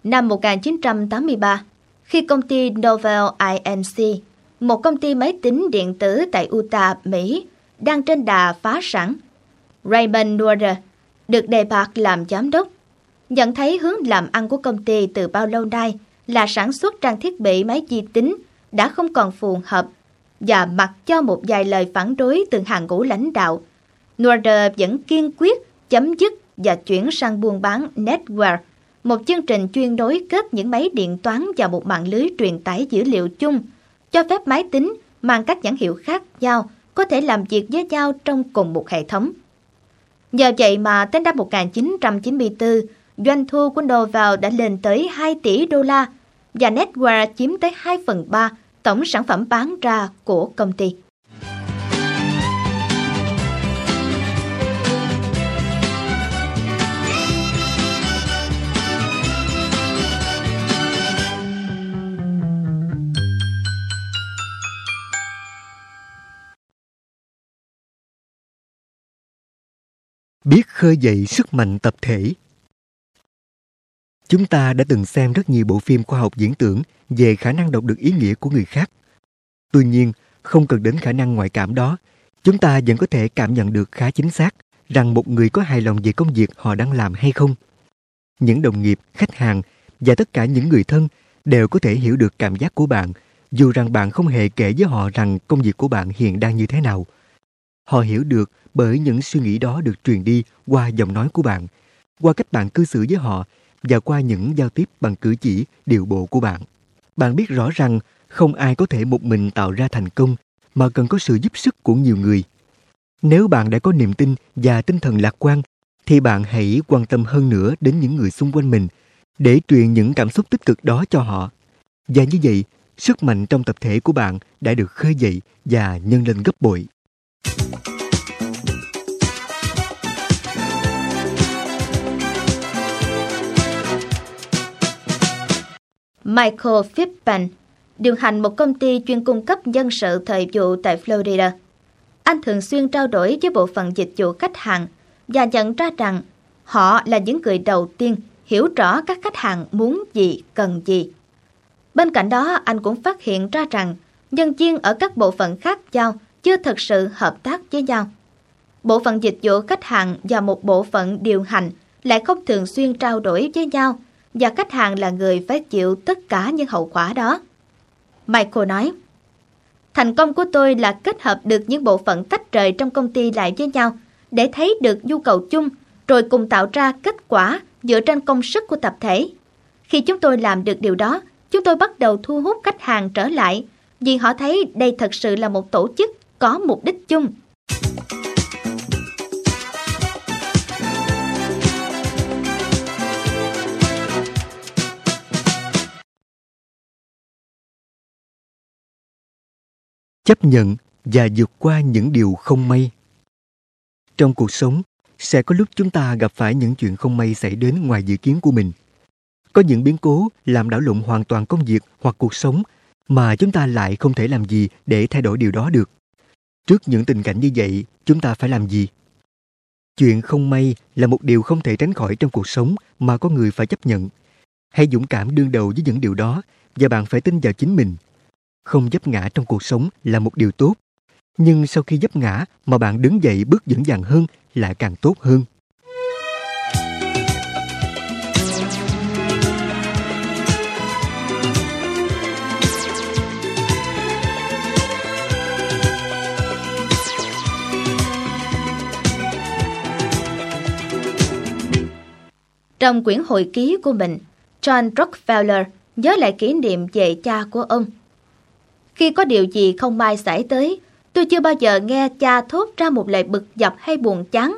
Năm 1983, khi công ty Novell Inc., một công ty máy tính điện tử tại Utah, Mỹ, đang trên đà phá sản, Raymond Nutter được đề bạt làm giám đốc. Nhận thấy hướng làm ăn của công ty từ bao lâu nay là sản xuất trang thiết bị máy vi tính đã không còn phù hợp và mặc cho một vài lời phản đối từ hàng ngũ lãnh đạo, Nutter vẫn kiên quyết chấm dứt và chuyển sang buôn bán network một chương trình chuyên đối kết những máy điện toán vào một mạng lưới truyền tải dữ liệu chung, cho phép máy tính mang các nhãn hiệu khác nhau có thể làm việc với nhau trong cùng một hệ thống. Nhờ vậy mà tới năm 1994, doanh thu của Novell đã lên tới 2 tỷ đô la và Netware chiếm tới 2 phần 3 tổng sản phẩm bán ra của công ty. Biết khơi dậy sức mạnh tập thể Chúng ta đã từng xem rất nhiều bộ phim khoa học diễn tưởng về khả năng đọc được ý nghĩa của người khác. Tuy nhiên, không cần đến khả năng ngoại cảm đó, chúng ta vẫn có thể cảm nhận được khá chính xác rằng một người có hài lòng về công việc họ đang làm hay không. Những đồng nghiệp, khách hàng và tất cả những người thân đều có thể hiểu được cảm giác của bạn, dù rằng bạn không hề kể với họ rằng công việc của bạn hiện đang như thế nào. Họ hiểu được bởi những suy nghĩ đó được truyền đi qua giọng nói của bạn, qua cách bạn cư xử với họ và qua những giao tiếp bằng cử chỉ, điệu bộ của bạn. Bạn biết rõ rằng không ai có thể một mình tạo ra thành công mà cần có sự giúp sức của nhiều người. Nếu bạn đã có niềm tin và tinh thần lạc quan, thì bạn hãy quan tâm hơn nữa đến những người xung quanh mình để truyền những cảm xúc tích cực đó cho họ. Và như vậy, sức mạnh trong tập thể của bạn đã được khơi dậy và nhân lên gấp bội. Michael Fippan điều hành một công ty chuyên cung cấp nhân sự thời vụ tại Florida. Anh thường xuyên trao đổi với bộ phận dịch vụ khách hàng và nhận ra rằng họ là những người đầu tiên hiểu rõ các khách hàng muốn gì, cần gì. Bên cạnh đó, anh cũng phát hiện ra rằng nhân viên ở các bộ phận khác nhau chưa thực sự hợp tác với nhau. Bộ phận dịch vụ khách hàng và một bộ phận điều hành lại không thường xuyên trao đổi với nhau và khách hàng là người phải chịu tất cả những hậu quả đó. Michael nói, Thành công của tôi là kết hợp được những bộ phận tách rời trong công ty lại với nhau để thấy được nhu cầu chung rồi cùng tạo ra kết quả dựa trên công sức của tập thể. Khi chúng tôi làm được điều đó, chúng tôi bắt đầu thu hút khách hàng trở lại vì họ thấy đây thật sự là một tổ chức có mục đích chung. chấp nhận và vượt qua những điều không may. Trong cuộc sống, sẽ có lúc chúng ta gặp phải những chuyện không may xảy đến ngoài dự kiến của mình. Có những biến cố làm đảo lộn hoàn toàn công việc hoặc cuộc sống mà chúng ta lại không thể làm gì để thay đổi điều đó được trước những tình cảnh như vậy, chúng ta phải làm gì? Chuyện không may là một điều không thể tránh khỏi trong cuộc sống mà có người phải chấp nhận. Hãy dũng cảm đương đầu với những điều đó và bạn phải tin vào chính mình. Không dấp ngã trong cuộc sống là một điều tốt, nhưng sau khi dấp ngã mà bạn đứng dậy bước vững vàng hơn, lại càng tốt hơn. Trong quyển hồi ký của mình, John Rockefeller nhớ lại kỷ niệm về cha của ông khi có điều gì không may xảy tới, tôi chưa bao giờ nghe cha thốt ra một lời bực dọc hay buồn chán.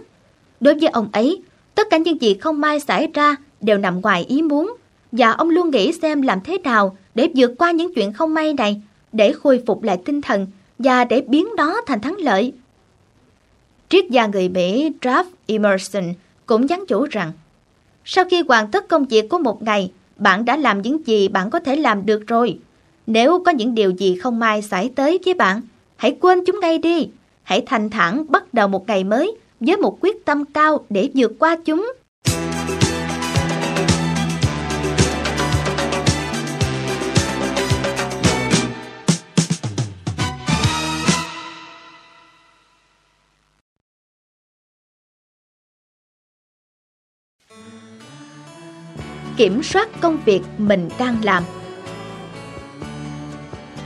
Đối với ông ấy, tất cả những gì không may xảy ra đều nằm ngoài ý muốn, và ông luôn nghĩ xem làm thế nào để vượt qua những chuyện không may này, để khôi phục lại tinh thần và để biến đó thành thắng lợi. Triết gia người Mỹ Ralph Emerson cũng nhắn chủ rằng, sau khi hoàn tất công việc của một ngày, bạn đã làm những gì bạn có thể làm được rồi. Nếu có những điều gì không may xảy tới với bạn, hãy quên chúng ngay đi. Hãy thành thản bắt đầu một ngày mới với một quyết tâm cao để vượt qua chúng. Kiểm soát công việc mình đang làm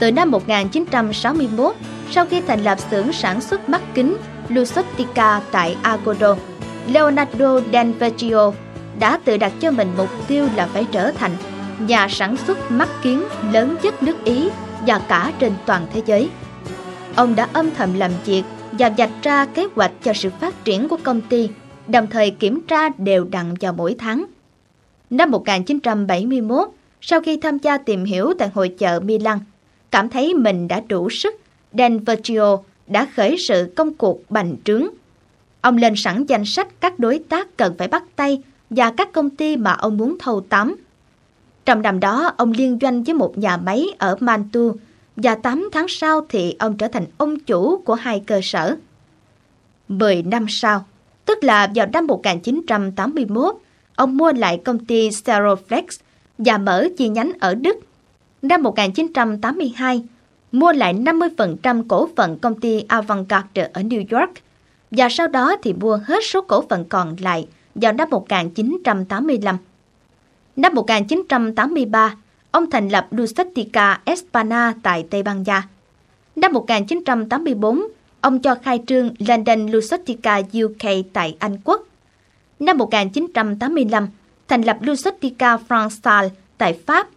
từ năm 1961, sau khi thành lập xưởng sản xuất mắt kính Luxottica tại Agodo, Leonardo Del Vecchio đã tự đặt cho mình mục tiêu là phải trở thành nhà sản xuất mắt kiến lớn nhất nước Ý và cả trên toàn thế giới. Ông đã âm thầm làm việc và vạch ra kế hoạch cho sự phát triển của công ty, đồng thời kiểm tra đều đặn vào mỗi tháng. Năm 1971, sau khi tham gia tìm hiểu tại hội chợ Milan, cảm thấy mình đã đủ sức, Dan Vergio đã khởi sự công cuộc bành trướng. Ông lên sẵn danh sách các đối tác cần phải bắt tay và các công ty mà ông muốn thâu tóm. Trong năm đó, ông liên doanh với một nhà máy ở Mantua và 8 tháng sau thì ông trở thành ông chủ của hai cơ sở. 10 năm sau, tức là vào năm 1981, ông mua lại công ty Steroflex và mở chi nhánh ở Đức. Năm 1982, mua lại 50% cổ phần công ty Avantgarde ở New York và sau đó thì mua hết số cổ phần còn lại vào năm 1985. Năm 1983, ông thành lập Lusatica Espana tại Tây Ban Nha. Năm 1984, ông cho khai trương London Lusatica UK tại Anh Quốc. Năm 1985, thành lập Lusotica France tại Pháp.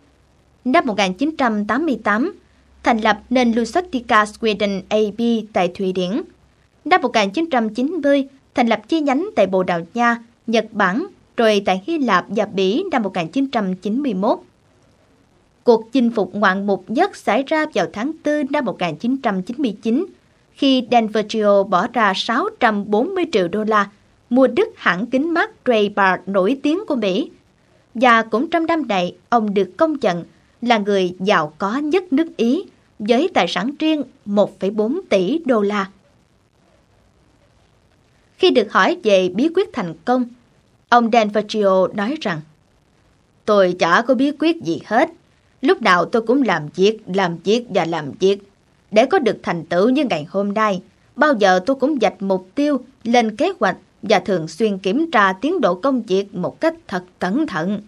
Năm 1988, thành lập nền Lusotica Sweden AB tại Thụy Điển. Năm 1990, thành lập chi nhánh tại Bồ Đào Nha, Nhật Bản, rồi tại Hy Lạp và Bỉ năm 1991. Cuộc chinh phục ngoạn mục nhất xảy ra vào tháng 4 năm 1999 khi Denvergio bỏ ra 640 triệu đô la mua đứt hãng kính mắt ray-bart nổi tiếng của Mỹ. Và cũng trong năm này, ông được công nhận là người giàu có nhất nước Ý với tài sản riêng 1,4 tỷ đô la. Khi được hỏi về bí quyết thành công, ông Denvergio nói rằng Tôi chả có bí quyết gì hết. Lúc nào tôi cũng làm việc, làm việc và làm việc. Để có được thành tựu như ngày hôm nay, bao giờ tôi cũng dạch mục tiêu, lên kế hoạch và thường xuyên kiểm tra tiến độ công việc một cách thật cẩn thận.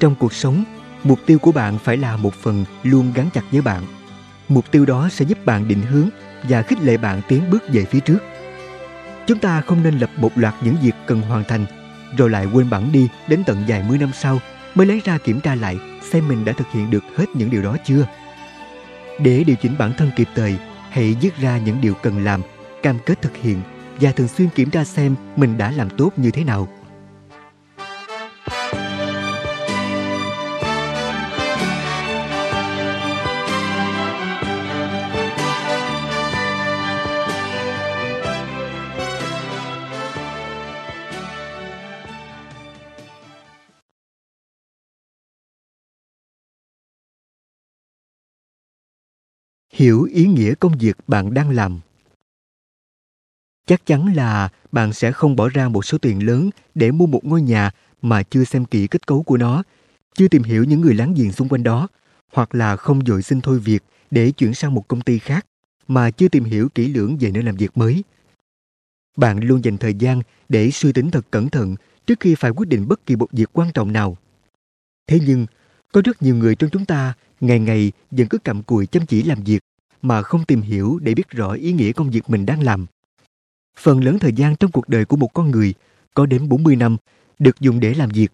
Trong cuộc sống, mục tiêu của bạn phải là một phần luôn gắn chặt với bạn. Mục tiêu đó sẽ giúp bạn định hướng và khích lệ bạn tiến bước về phía trước. Chúng ta không nên lập một loạt những việc cần hoàn thành rồi lại quên bẵng đi đến tận vài mươi năm sau mới lấy ra kiểm tra lại xem mình đã thực hiện được hết những điều đó chưa. Để điều chỉnh bản thân kịp thời, hãy viết ra những điều cần làm, cam kết thực hiện và thường xuyên kiểm tra xem mình đã làm tốt như thế nào. Hiểu ý nghĩa công việc bạn đang làm chắc chắn là bạn sẽ không bỏ ra một số tiền lớn để mua một ngôi nhà mà chưa xem kỹ kết cấu của nó, chưa tìm hiểu những người láng giềng xung quanh đó, hoặc là không dội xin thôi việc để chuyển sang một công ty khác mà chưa tìm hiểu kỹ lưỡng về nơi làm việc mới bạn luôn dành thời gian để suy tính thật cẩn thận trước khi phải quyết định bất kỳ một việc quan trọng nào thế nhưng, có rất nhiều người trong chúng ta ngày ngày vẫn cứ cặm cụi chăm chỉ làm việc mà không tìm hiểu để biết rõ ý nghĩa công việc mình đang làm. Phần lớn thời gian trong cuộc đời của một con người có đến 40 năm được dùng để làm việc.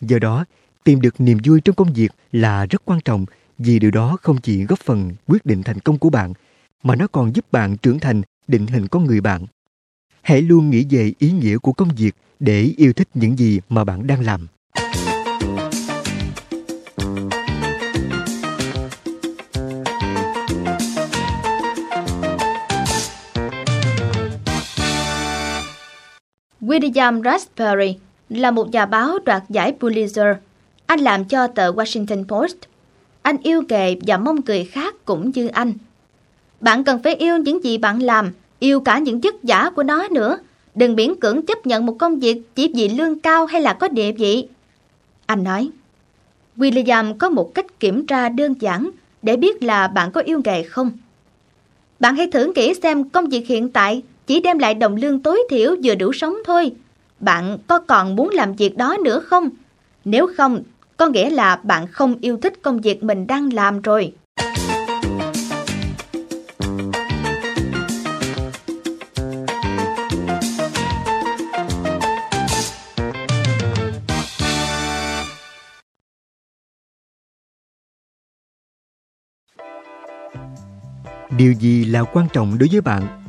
Do đó, tìm được niềm vui trong công việc là rất quan trọng vì điều đó không chỉ góp phần quyết định thành công của bạn mà nó còn giúp bạn trưởng thành định hình con người bạn. Hãy luôn nghĩ về ý nghĩa của công việc để yêu thích những gì mà bạn đang làm. William Raspberry là một nhà báo đoạt giải Pulitzer. Anh làm cho tờ Washington Post. Anh yêu nghề và mong người khác cũng như anh. Bạn cần phải yêu những gì bạn làm, yêu cả những chức giả của nó nữa. Đừng miễn cưỡng chấp nhận một công việc chỉ vì lương cao hay là có địa vị. Anh nói, William có một cách kiểm tra đơn giản để biết là bạn có yêu nghề không. Bạn hãy thử nghĩ xem công việc hiện tại chỉ đem lại đồng lương tối thiểu vừa đủ sống thôi. Bạn có còn muốn làm việc đó nữa không? Nếu không, có nghĩa là bạn không yêu thích công việc mình đang làm rồi. Điều gì là quan trọng đối với bạn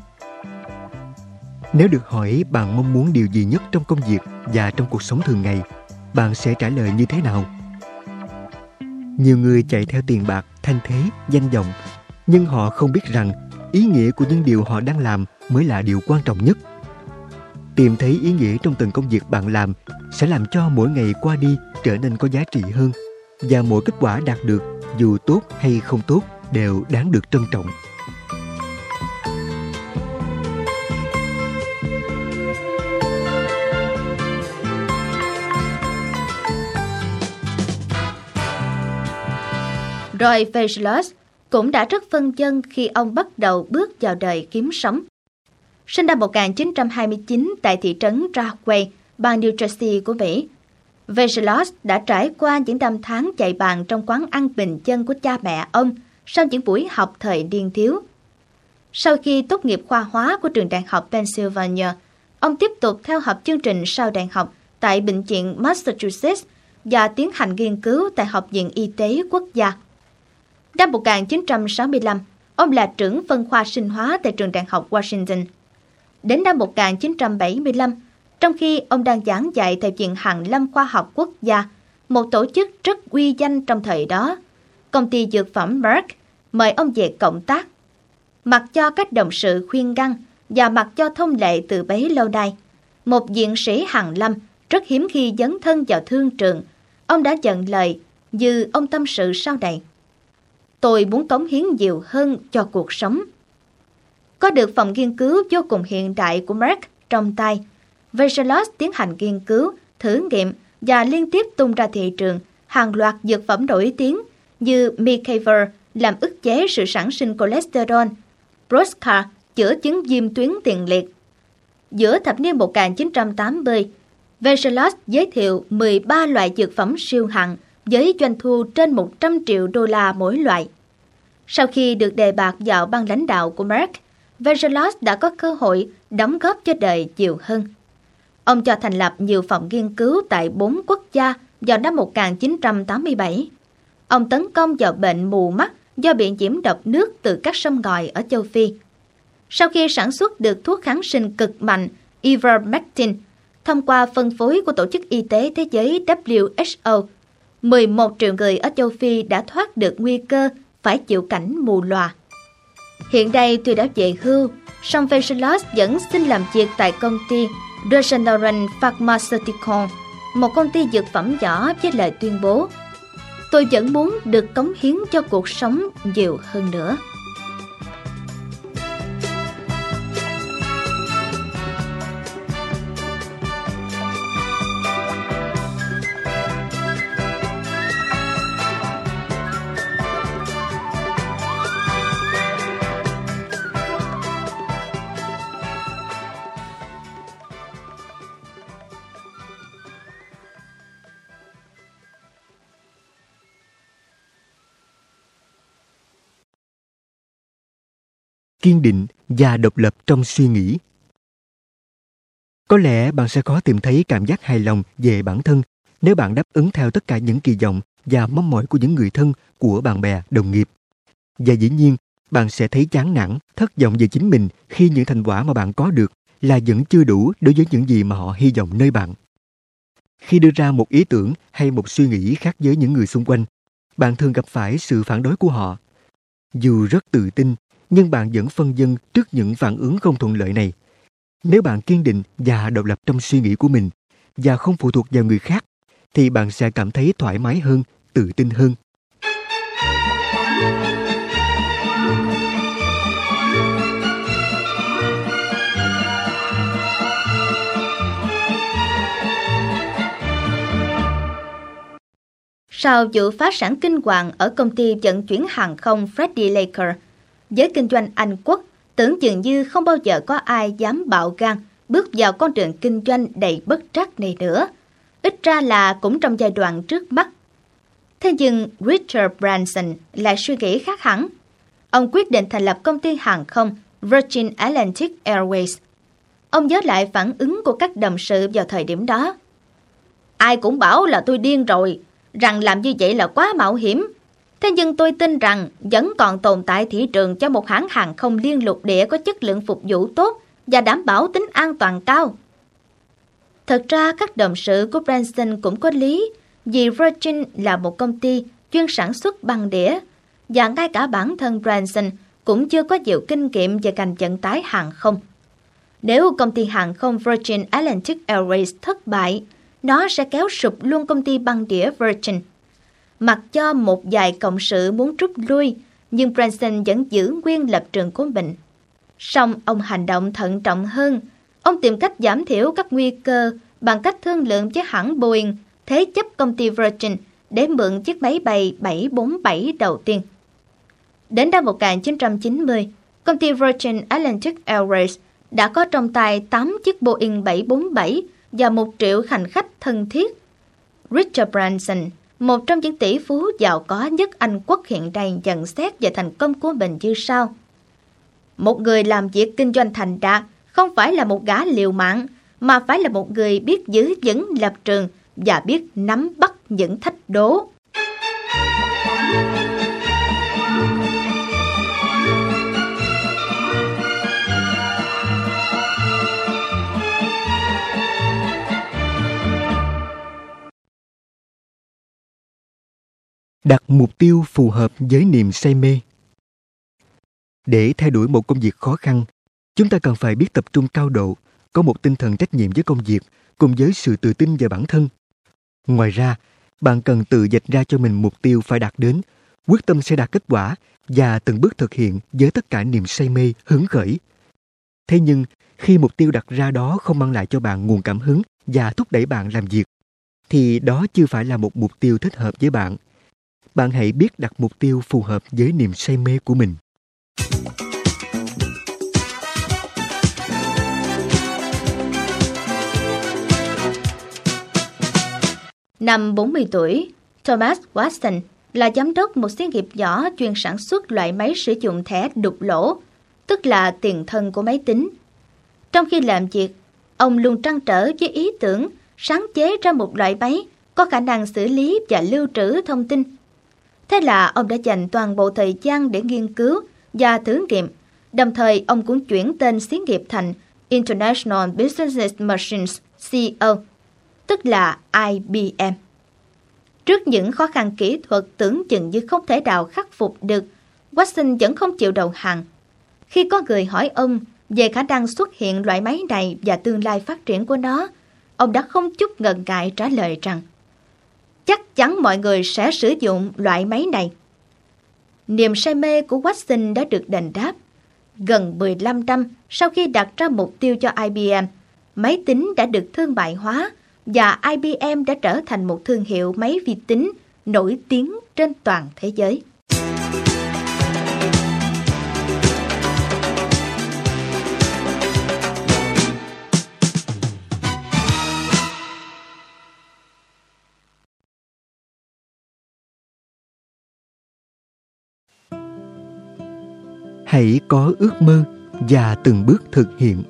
nếu được hỏi bạn mong muốn điều gì nhất trong công việc và trong cuộc sống thường ngày, bạn sẽ trả lời như thế nào? Nhiều người chạy theo tiền bạc, thanh thế, danh vọng, nhưng họ không biết rằng ý nghĩa của những điều họ đang làm mới là điều quan trọng nhất. Tìm thấy ý nghĩa trong từng công việc bạn làm sẽ làm cho mỗi ngày qua đi trở nên có giá trị hơn và mỗi kết quả đạt được dù tốt hay không tốt đều đáng được trân trọng. Roy Fageless cũng đã rất phân chân khi ông bắt đầu bước vào đời kiếm sống. Sinh năm 1929 tại thị trấn Rahway, bang New Jersey của Mỹ, Vegelos đã trải qua những năm tháng chạy bàn trong quán ăn bình dân của cha mẹ ông sau những buổi học thời điên thiếu. Sau khi tốt nghiệp khoa hóa của trường đại học Pennsylvania, ông tiếp tục theo học chương trình sau đại học tại Bệnh viện Massachusetts và tiến hành nghiên cứu tại Học viện Y tế Quốc gia. Năm 1965, ông là trưởng phân khoa sinh hóa tại trường đại học Washington. Đến năm 1975, trong khi ông đang giảng dạy tại Viện Hàn Lâm Khoa học Quốc gia, một tổ chức rất uy danh trong thời đó, công ty dược phẩm Merck mời ông về cộng tác. Mặc cho các đồng sự khuyên ngăn và mặc cho thông lệ từ bấy lâu nay, một viện sĩ Hàn Lâm rất hiếm khi dấn thân vào thương trường. Ông đã nhận lời, như ông tâm sự sau này. Tôi muốn cống hiến nhiều hơn cho cuộc sống. Có được phòng nghiên cứu vô cùng hiện đại của Merck trong tay, Vegelos tiến hành nghiên cứu, thử nghiệm và liên tiếp tung ra thị trường hàng loạt dược phẩm nổi tiếng như Micaver làm ức chế sự sản sinh cholesterol, Proscar chữa chứng viêm tuyến tiền liệt. Giữa thập niên 1980, Vegelos giới thiệu 13 loại dược phẩm siêu hạng với doanh thu trên 100 triệu đô la mỗi loại. Sau khi được đề bạt vào ban lãnh đạo của Merck, Vangelos đã có cơ hội đóng góp cho đời nhiều hơn. Ông cho thành lập nhiều phòng nghiên cứu tại bốn quốc gia vào năm 1987. Ông tấn công vào bệnh mù mắt do bị nhiễm độc nước từ các sông ngòi ở châu Phi. Sau khi sản xuất được thuốc kháng sinh cực mạnh Ivermectin thông qua phân phối của Tổ chức Y tế Thế giới WHO, 11 triệu người ở châu Phi đã thoát được nguy cơ phải chịu cảnh mù lòa. Hiện đây tuy đã về hưu, song Vegelos vẫn xin làm việc tại công ty Regeneron Pharmaceutical, một công ty dược phẩm nhỏ với lời tuyên bố Tôi vẫn muốn được cống hiến cho cuộc sống nhiều hơn nữa. Kiên định và độc lập trong suy nghĩ. Có lẽ bạn sẽ khó tìm thấy cảm giác hài lòng về bản thân nếu bạn đáp ứng theo tất cả những kỳ vọng và mong mỏi của những người thân của bạn bè, đồng nghiệp. Và dĩ nhiên, bạn sẽ thấy chán nản, thất vọng về chính mình khi những thành quả mà bạn có được là vẫn chưa đủ đối với những gì mà họ hy vọng nơi bạn. Khi đưa ra một ý tưởng hay một suy nghĩ khác với những người xung quanh, bạn thường gặp phải sự phản đối của họ. Dù rất tự tin nhưng bạn vẫn phân dân trước những phản ứng không thuận lợi này. Nếu bạn kiên định và độc lập trong suy nghĩ của mình và không phụ thuộc vào người khác, thì bạn sẽ cảm thấy thoải mái hơn, tự tin hơn. Sau vụ phá sản kinh hoàng ở công ty vận chuyển hàng không Freddie Laker, Giới kinh doanh Anh quốc tưởng chừng như không bao giờ có ai dám bạo gan bước vào con đường kinh doanh đầy bất trắc này nữa. Ít ra là cũng trong giai đoạn trước mắt. Thế nhưng Richard Branson lại suy nghĩ khác hẳn. Ông quyết định thành lập công ty hàng không Virgin Atlantic Airways. Ông nhớ lại phản ứng của các đồng sự vào thời điểm đó. Ai cũng bảo là tôi điên rồi, rằng làm như vậy là quá mạo hiểm, Thế nhưng tôi tin rằng vẫn còn tồn tại thị trường cho một hãng hàng không liên lục địa có chất lượng phục vụ tốt và đảm bảo tính an toàn cao. Thật ra các đồng sự của Branson cũng có lý vì Virgin là một công ty chuyên sản xuất băng đĩa và ngay cả bản thân Branson cũng chưa có nhiều kinh nghiệm về ngành vận tải hàng không. Nếu công ty hàng không Virgin Atlantic Airways thất bại, nó sẽ kéo sụp luôn công ty băng đĩa Virgin. Mặc cho một vài cộng sự muốn rút lui, nhưng Branson vẫn giữ nguyên lập trường của mình. Song ông hành động thận trọng hơn. Ông tìm cách giảm thiểu các nguy cơ bằng cách thương lượng với hãng Boeing thế chấp công ty Virgin để mượn chiếc máy bay 747 đầu tiên. Đến năm 1990, công ty Virgin Atlantic Airways đã có trong tay 8 chiếc Boeing 747 và một triệu hành khách thân thiết. Richard Branson, một trong những tỷ phú giàu có nhất Anh quốc hiện nay nhận xét về thành công của mình như sau. Một người làm việc kinh doanh thành đạt không phải là một gã liều mạng, mà phải là một người biết giữ vững lập trường và biết nắm bắt những thách đố. Đặt mục tiêu phù hợp với niềm say mê. Để thay đổi một công việc khó khăn, chúng ta cần phải biết tập trung cao độ, có một tinh thần trách nhiệm với công việc cùng với sự tự tin về bản thân. Ngoài ra, bạn cần tự dạch ra cho mình mục tiêu phải đạt đến, quyết tâm sẽ đạt kết quả và từng bước thực hiện với tất cả niềm say mê, hứng khởi. Thế nhưng, khi mục tiêu đặt ra đó không mang lại cho bạn nguồn cảm hứng và thúc đẩy bạn làm việc, thì đó chưa phải là một mục tiêu thích hợp với bạn bạn hãy biết đặt mục tiêu phù hợp với niềm say mê của mình Năm 40 tuổi, Thomas Watson là giám đốc một xí nghiệp nhỏ chuyên sản xuất loại máy sử dụng thẻ đục lỗ, tức là tiền thân của máy tính. Trong khi làm việc, ông luôn trăn trở với ý tưởng sáng chế ra một loại máy có khả năng xử lý và lưu trữ thông tin Thế là ông đã dành toàn bộ thời gian để nghiên cứu và thử nghiệm. Đồng thời, ông cũng chuyển tên xí nghiệp thành International Business Machines CO, tức là IBM. Trước những khó khăn kỹ thuật tưởng chừng như không thể nào khắc phục được, Watson vẫn không chịu đầu hàng. Khi có người hỏi ông về khả năng xuất hiện loại máy này và tương lai phát triển của nó, ông đã không chút ngần ngại trả lời rằng chắc chắn mọi người sẽ sử dụng loại máy này. Niềm say mê của Watson đã được đền đáp. Gần 15 năm sau khi đặt ra mục tiêu cho IBM, máy tính đã được thương mại hóa và IBM đã trở thành một thương hiệu máy vi tính nổi tiếng trên toàn thế giới. Hãy có ước mơ và từng bước thực hiện.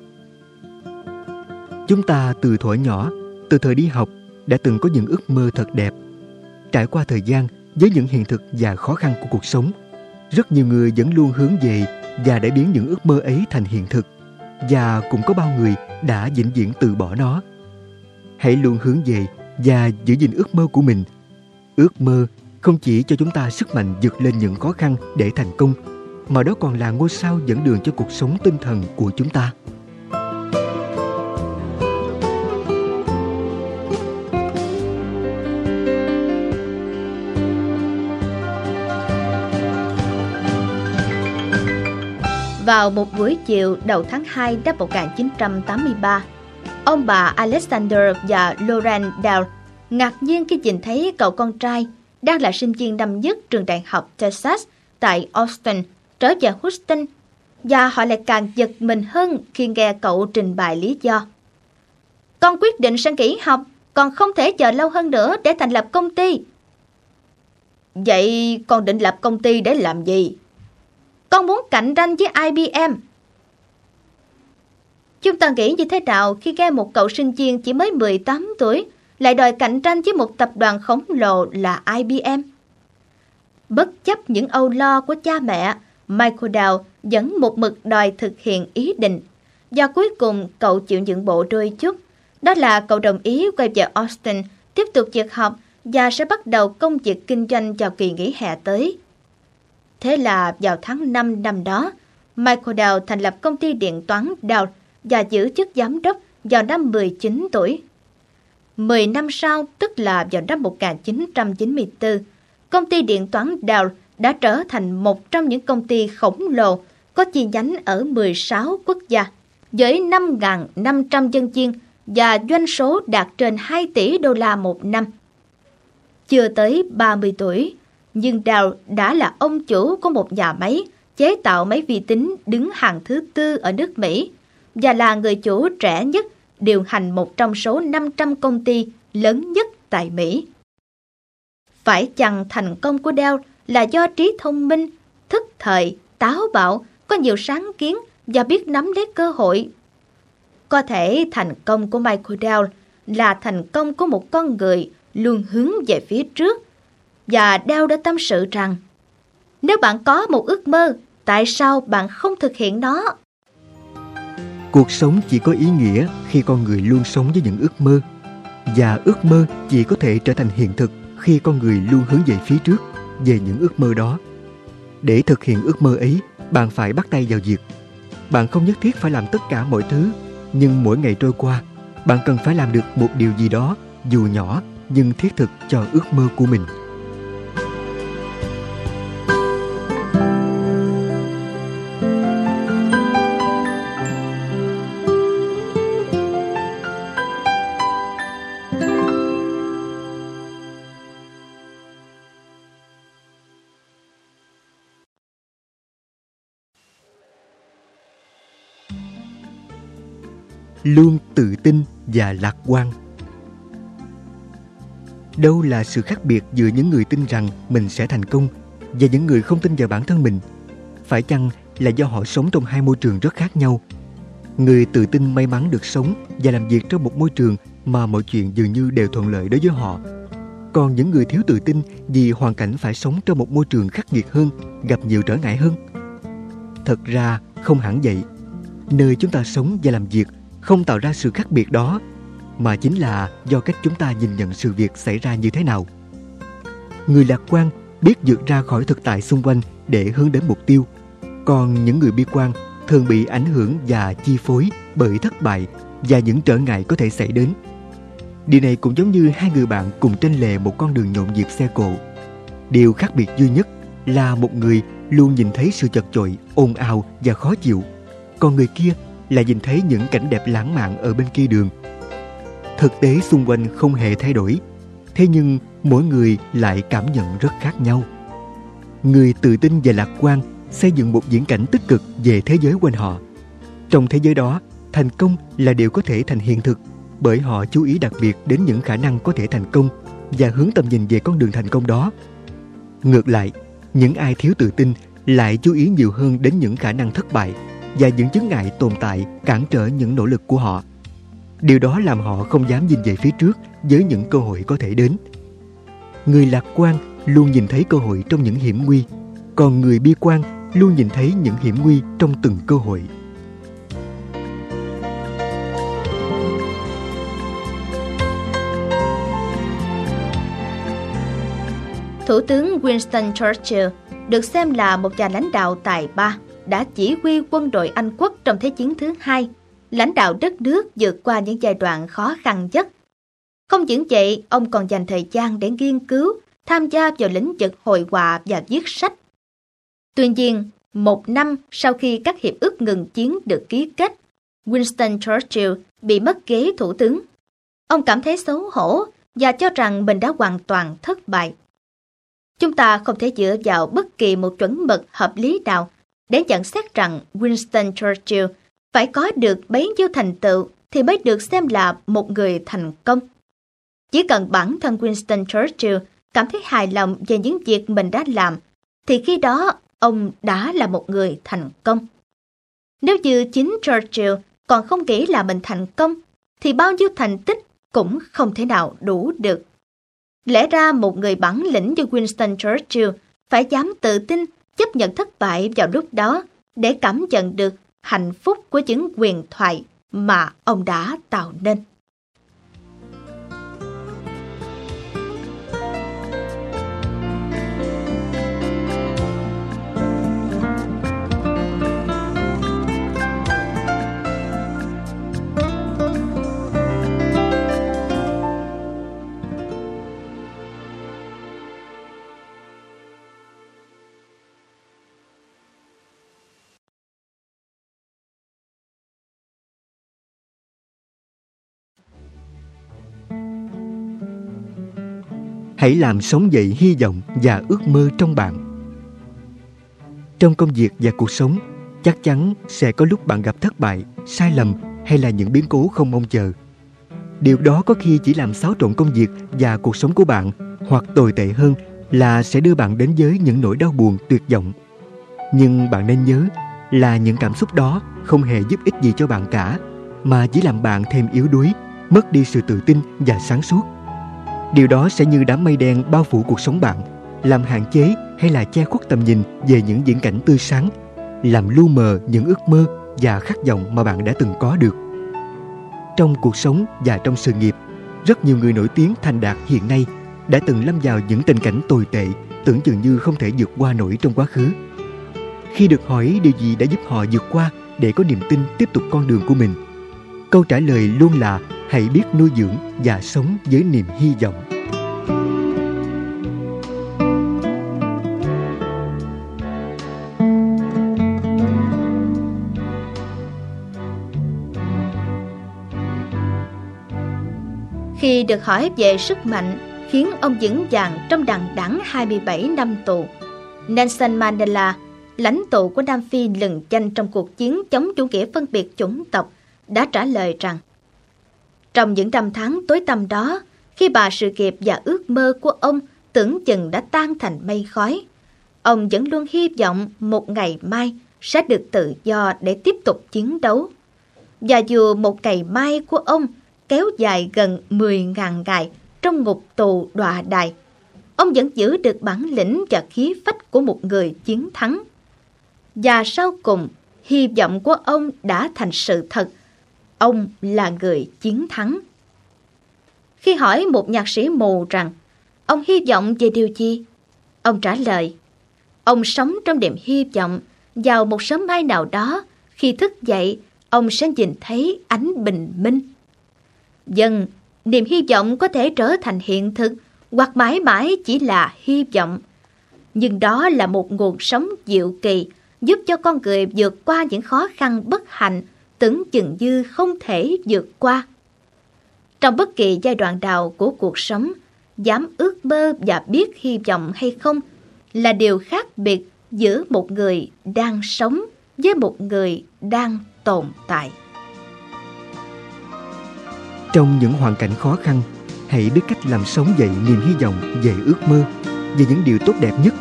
Chúng ta từ thuở nhỏ, từ thời đi học, đã từng có những ước mơ thật đẹp. Trải qua thời gian với những hiện thực và khó khăn của cuộc sống, rất nhiều người vẫn luôn hướng về và đã biến những ước mơ ấy thành hiện thực và cũng có bao người đã vĩnh viễn từ bỏ nó. Hãy luôn hướng về và giữ gìn ước mơ của mình. Ước mơ không chỉ cho chúng ta sức mạnh vượt lên những khó khăn để thành công mà đó còn là ngôi sao dẫn đường cho cuộc sống tinh thần của chúng ta. Vào một buổi chiều đầu tháng 2 năm 1983, ông bà Alexander và Lauren Dell ngạc nhiên khi nhìn thấy cậu con trai đang là sinh viên năm nhất trường đại học Texas tại Austin trở về Houston và họ lại càng giật mình hơn khi nghe cậu trình bày lý do. Con quyết định sang kỹ học, còn không thể chờ lâu hơn nữa để thành lập công ty. Vậy con định lập công ty để làm gì? Con muốn cạnh tranh với IBM. Chúng ta nghĩ như thế nào khi nghe một cậu sinh viên chỉ mới 18 tuổi lại đòi cạnh tranh với một tập đoàn khổng lồ là IBM? Bất chấp những âu lo của cha mẹ, Michael Dow vẫn một mực đòi thực hiện ý định. Do cuối cùng cậu chịu những bộ đôi chút. Đó là cậu đồng ý quay về Austin, tiếp tục việc học và sẽ bắt đầu công việc kinh doanh vào kỳ nghỉ hè tới. Thế là vào tháng 5 năm đó, Michael Dow thành lập công ty điện toán Dow và giữ chức giám đốc vào năm 19 tuổi. 10 năm sau, tức là vào năm 1994, công ty điện toán Dow đã trở thành một trong những công ty khổng lồ có chi nhánh ở 16 quốc gia với 5.500 dân viên và doanh số đạt trên 2 tỷ đô la một năm. chưa tới 30 tuổi, nhưng Dow đã là ông chủ của một nhà máy chế tạo máy vi tính đứng hàng thứ tư ở nước Mỹ và là người chủ trẻ nhất điều hành một trong số 500 công ty lớn nhất tại Mỹ. Phải chăng thành công của Dell là do trí thông minh, thức thời, táo bạo, có nhiều sáng kiến và biết nắm lấy cơ hội. Có thể thành công của Michael Dell là thành công của một con người luôn hướng về phía trước. Và Dell đã tâm sự rằng, nếu bạn có một ước mơ, tại sao bạn không thực hiện nó? Cuộc sống chỉ có ý nghĩa khi con người luôn sống với những ước mơ. Và ước mơ chỉ có thể trở thành hiện thực khi con người luôn hướng về phía trước, về những ước mơ đó. Để thực hiện ước mơ ấy, bạn phải bắt tay vào việc. Bạn không nhất thiết phải làm tất cả mọi thứ, nhưng mỗi ngày trôi qua, bạn cần phải làm được một điều gì đó, dù nhỏ nhưng thiết thực cho ước mơ của mình. Luôn tự tin và lạc quan. Đâu là sự khác biệt giữa những người tin rằng mình sẽ thành công và những người không tin vào bản thân mình? Phải chăng là do họ sống trong hai môi trường rất khác nhau? Người tự tin may mắn được sống và làm việc trong một môi trường mà mọi chuyện dường như đều thuận lợi đối với họ. Còn những người thiếu tự tin vì hoàn cảnh phải sống trong một môi trường khắc nghiệt hơn, gặp nhiều trở ngại hơn? Thật ra không hẳn vậy. Nơi chúng ta sống và làm việc không tạo ra sự khác biệt đó, mà chính là do cách chúng ta nhìn nhận sự việc xảy ra như thế nào. Người lạc quan biết vượt ra khỏi thực tại xung quanh để hướng đến mục tiêu, còn những người bi quan thường bị ảnh hưởng và chi phối bởi thất bại và những trở ngại có thể xảy đến. Điều này cũng giống như hai người bạn cùng trên lề một con đường nhộn nhịp xe cộ. Điều khác biệt duy nhất là một người luôn nhìn thấy sự chật chội, ồn ào và khó chịu, còn người kia là nhìn thấy những cảnh đẹp lãng mạn ở bên kia đường. Thực tế xung quanh không hề thay đổi, thế nhưng mỗi người lại cảm nhận rất khác nhau. Người tự tin và lạc quan xây dựng một diễn cảnh tích cực về thế giới quanh họ. Trong thế giới đó, thành công là điều có thể thành hiện thực bởi họ chú ý đặc biệt đến những khả năng có thể thành công và hướng tầm nhìn về con đường thành công đó. Ngược lại, những ai thiếu tự tin lại chú ý nhiều hơn đến những khả năng thất bại và những chứng ngại tồn tại cản trở những nỗ lực của họ. Điều đó làm họ không dám nhìn về phía trước với những cơ hội có thể đến. Người lạc quan luôn nhìn thấy cơ hội trong những hiểm nguy, còn người bi quan luôn nhìn thấy những hiểm nguy trong từng cơ hội. Thủ tướng Winston Churchill được xem là một nhà lãnh đạo tài ba đã chỉ huy quân đội Anh quốc trong Thế chiến thứ hai, lãnh đạo đất nước vượt qua những giai đoạn khó khăn nhất. Không những vậy, ông còn dành thời gian để nghiên cứu, tham gia vào lĩnh vực hội họa và viết sách. Tuy nhiên, một năm sau khi các hiệp ước ngừng chiến được ký kết, Winston Churchill bị mất ghế thủ tướng. Ông cảm thấy xấu hổ và cho rằng mình đã hoàn toàn thất bại. Chúng ta không thể dựa vào bất kỳ một chuẩn mực hợp lý nào để nhận xét rằng Winston Churchill phải có được bấy nhiêu thành tựu thì mới được xem là một người thành công. Chỉ cần bản thân Winston Churchill cảm thấy hài lòng về những việc mình đã làm, thì khi đó ông đã là một người thành công. Nếu như chính Churchill còn không nghĩ là mình thành công, thì bao nhiêu thành tích cũng không thể nào đủ được. Lẽ ra một người bản lĩnh như Winston Churchill phải dám tự tin chấp nhận thất bại vào lúc đó để cảm nhận được hạnh phúc của những quyền thoại mà ông đã tạo nên. Hãy làm sống dậy hy vọng và ước mơ trong bạn. Trong công việc và cuộc sống, chắc chắn sẽ có lúc bạn gặp thất bại, sai lầm hay là những biến cố không mong chờ. Điều đó có khi chỉ làm xáo trộn công việc và cuộc sống của bạn, hoặc tồi tệ hơn là sẽ đưa bạn đến với những nỗi đau buồn, tuyệt vọng. Nhưng bạn nên nhớ là những cảm xúc đó không hề giúp ích gì cho bạn cả, mà chỉ làm bạn thêm yếu đuối, mất đi sự tự tin và sáng suốt điều đó sẽ như đám mây đen bao phủ cuộc sống bạn, làm hạn chế hay là che khuất tầm nhìn về những diễn cảnh tươi sáng, làm lu mờ những ước mơ và khát vọng mà bạn đã từng có được. Trong cuộc sống và trong sự nghiệp, rất nhiều người nổi tiếng thành đạt hiện nay đã từng lâm vào những tình cảnh tồi tệ, tưởng chừng như không thể vượt qua nổi trong quá khứ. Khi được hỏi điều gì đã giúp họ vượt qua để có niềm tin tiếp tục con đường của mình, câu trả lời luôn là hãy biết nuôi dưỡng và sống với niềm hy vọng. Khi được hỏi về sức mạnh khiến ông vững vàng trong đằng đẵng 27 năm tù, Nelson Mandela, lãnh tụ của Nam Phi lừng danh trong cuộc chiến chống chủ nghĩa phân biệt chủng tộc, đã trả lời rằng trong những năm tháng tối tăm đó, khi bà sự nghiệp và ước mơ của ông tưởng chừng đã tan thành mây khói, ông vẫn luôn hy vọng một ngày mai sẽ được tự do để tiếp tục chiến đấu. Và dù một ngày mai của ông kéo dài gần 10.000 ngày trong ngục tù đọa đài. Ông vẫn giữ được bản lĩnh và khí phách của một người chiến thắng. Và sau cùng, hy vọng của ông đã thành sự thật. Ông là người chiến thắng. Khi hỏi một nhạc sĩ mù rằng ông hy vọng về điều gì? Ông trả lời, ông sống trong niềm hy vọng vào một sớm mai nào đó khi thức dậy ông sẽ nhìn thấy ánh bình minh Dần, niềm hy vọng có thể trở thành hiện thực hoặc mãi mãi chỉ là hy vọng. Nhưng đó là một nguồn sống diệu kỳ giúp cho con người vượt qua những khó khăn bất hạnh tưởng chừng như không thể vượt qua. Trong bất kỳ giai đoạn nào của cuộc sống, dám ước mơ và biết hy vọng hay không là điều khác biệt giữa một người đang sống với một người đang tồn tại. Trong những hoàn cảnh khó khăn, hãy biết cách làm sống dậy niềm hy vọng về ước mơ, về những điều tốt đẹp nhất.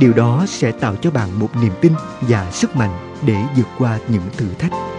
Điều đó sẽ tạo cho bạn một niềm tin và sức mạnh để vượt qua những thử thách.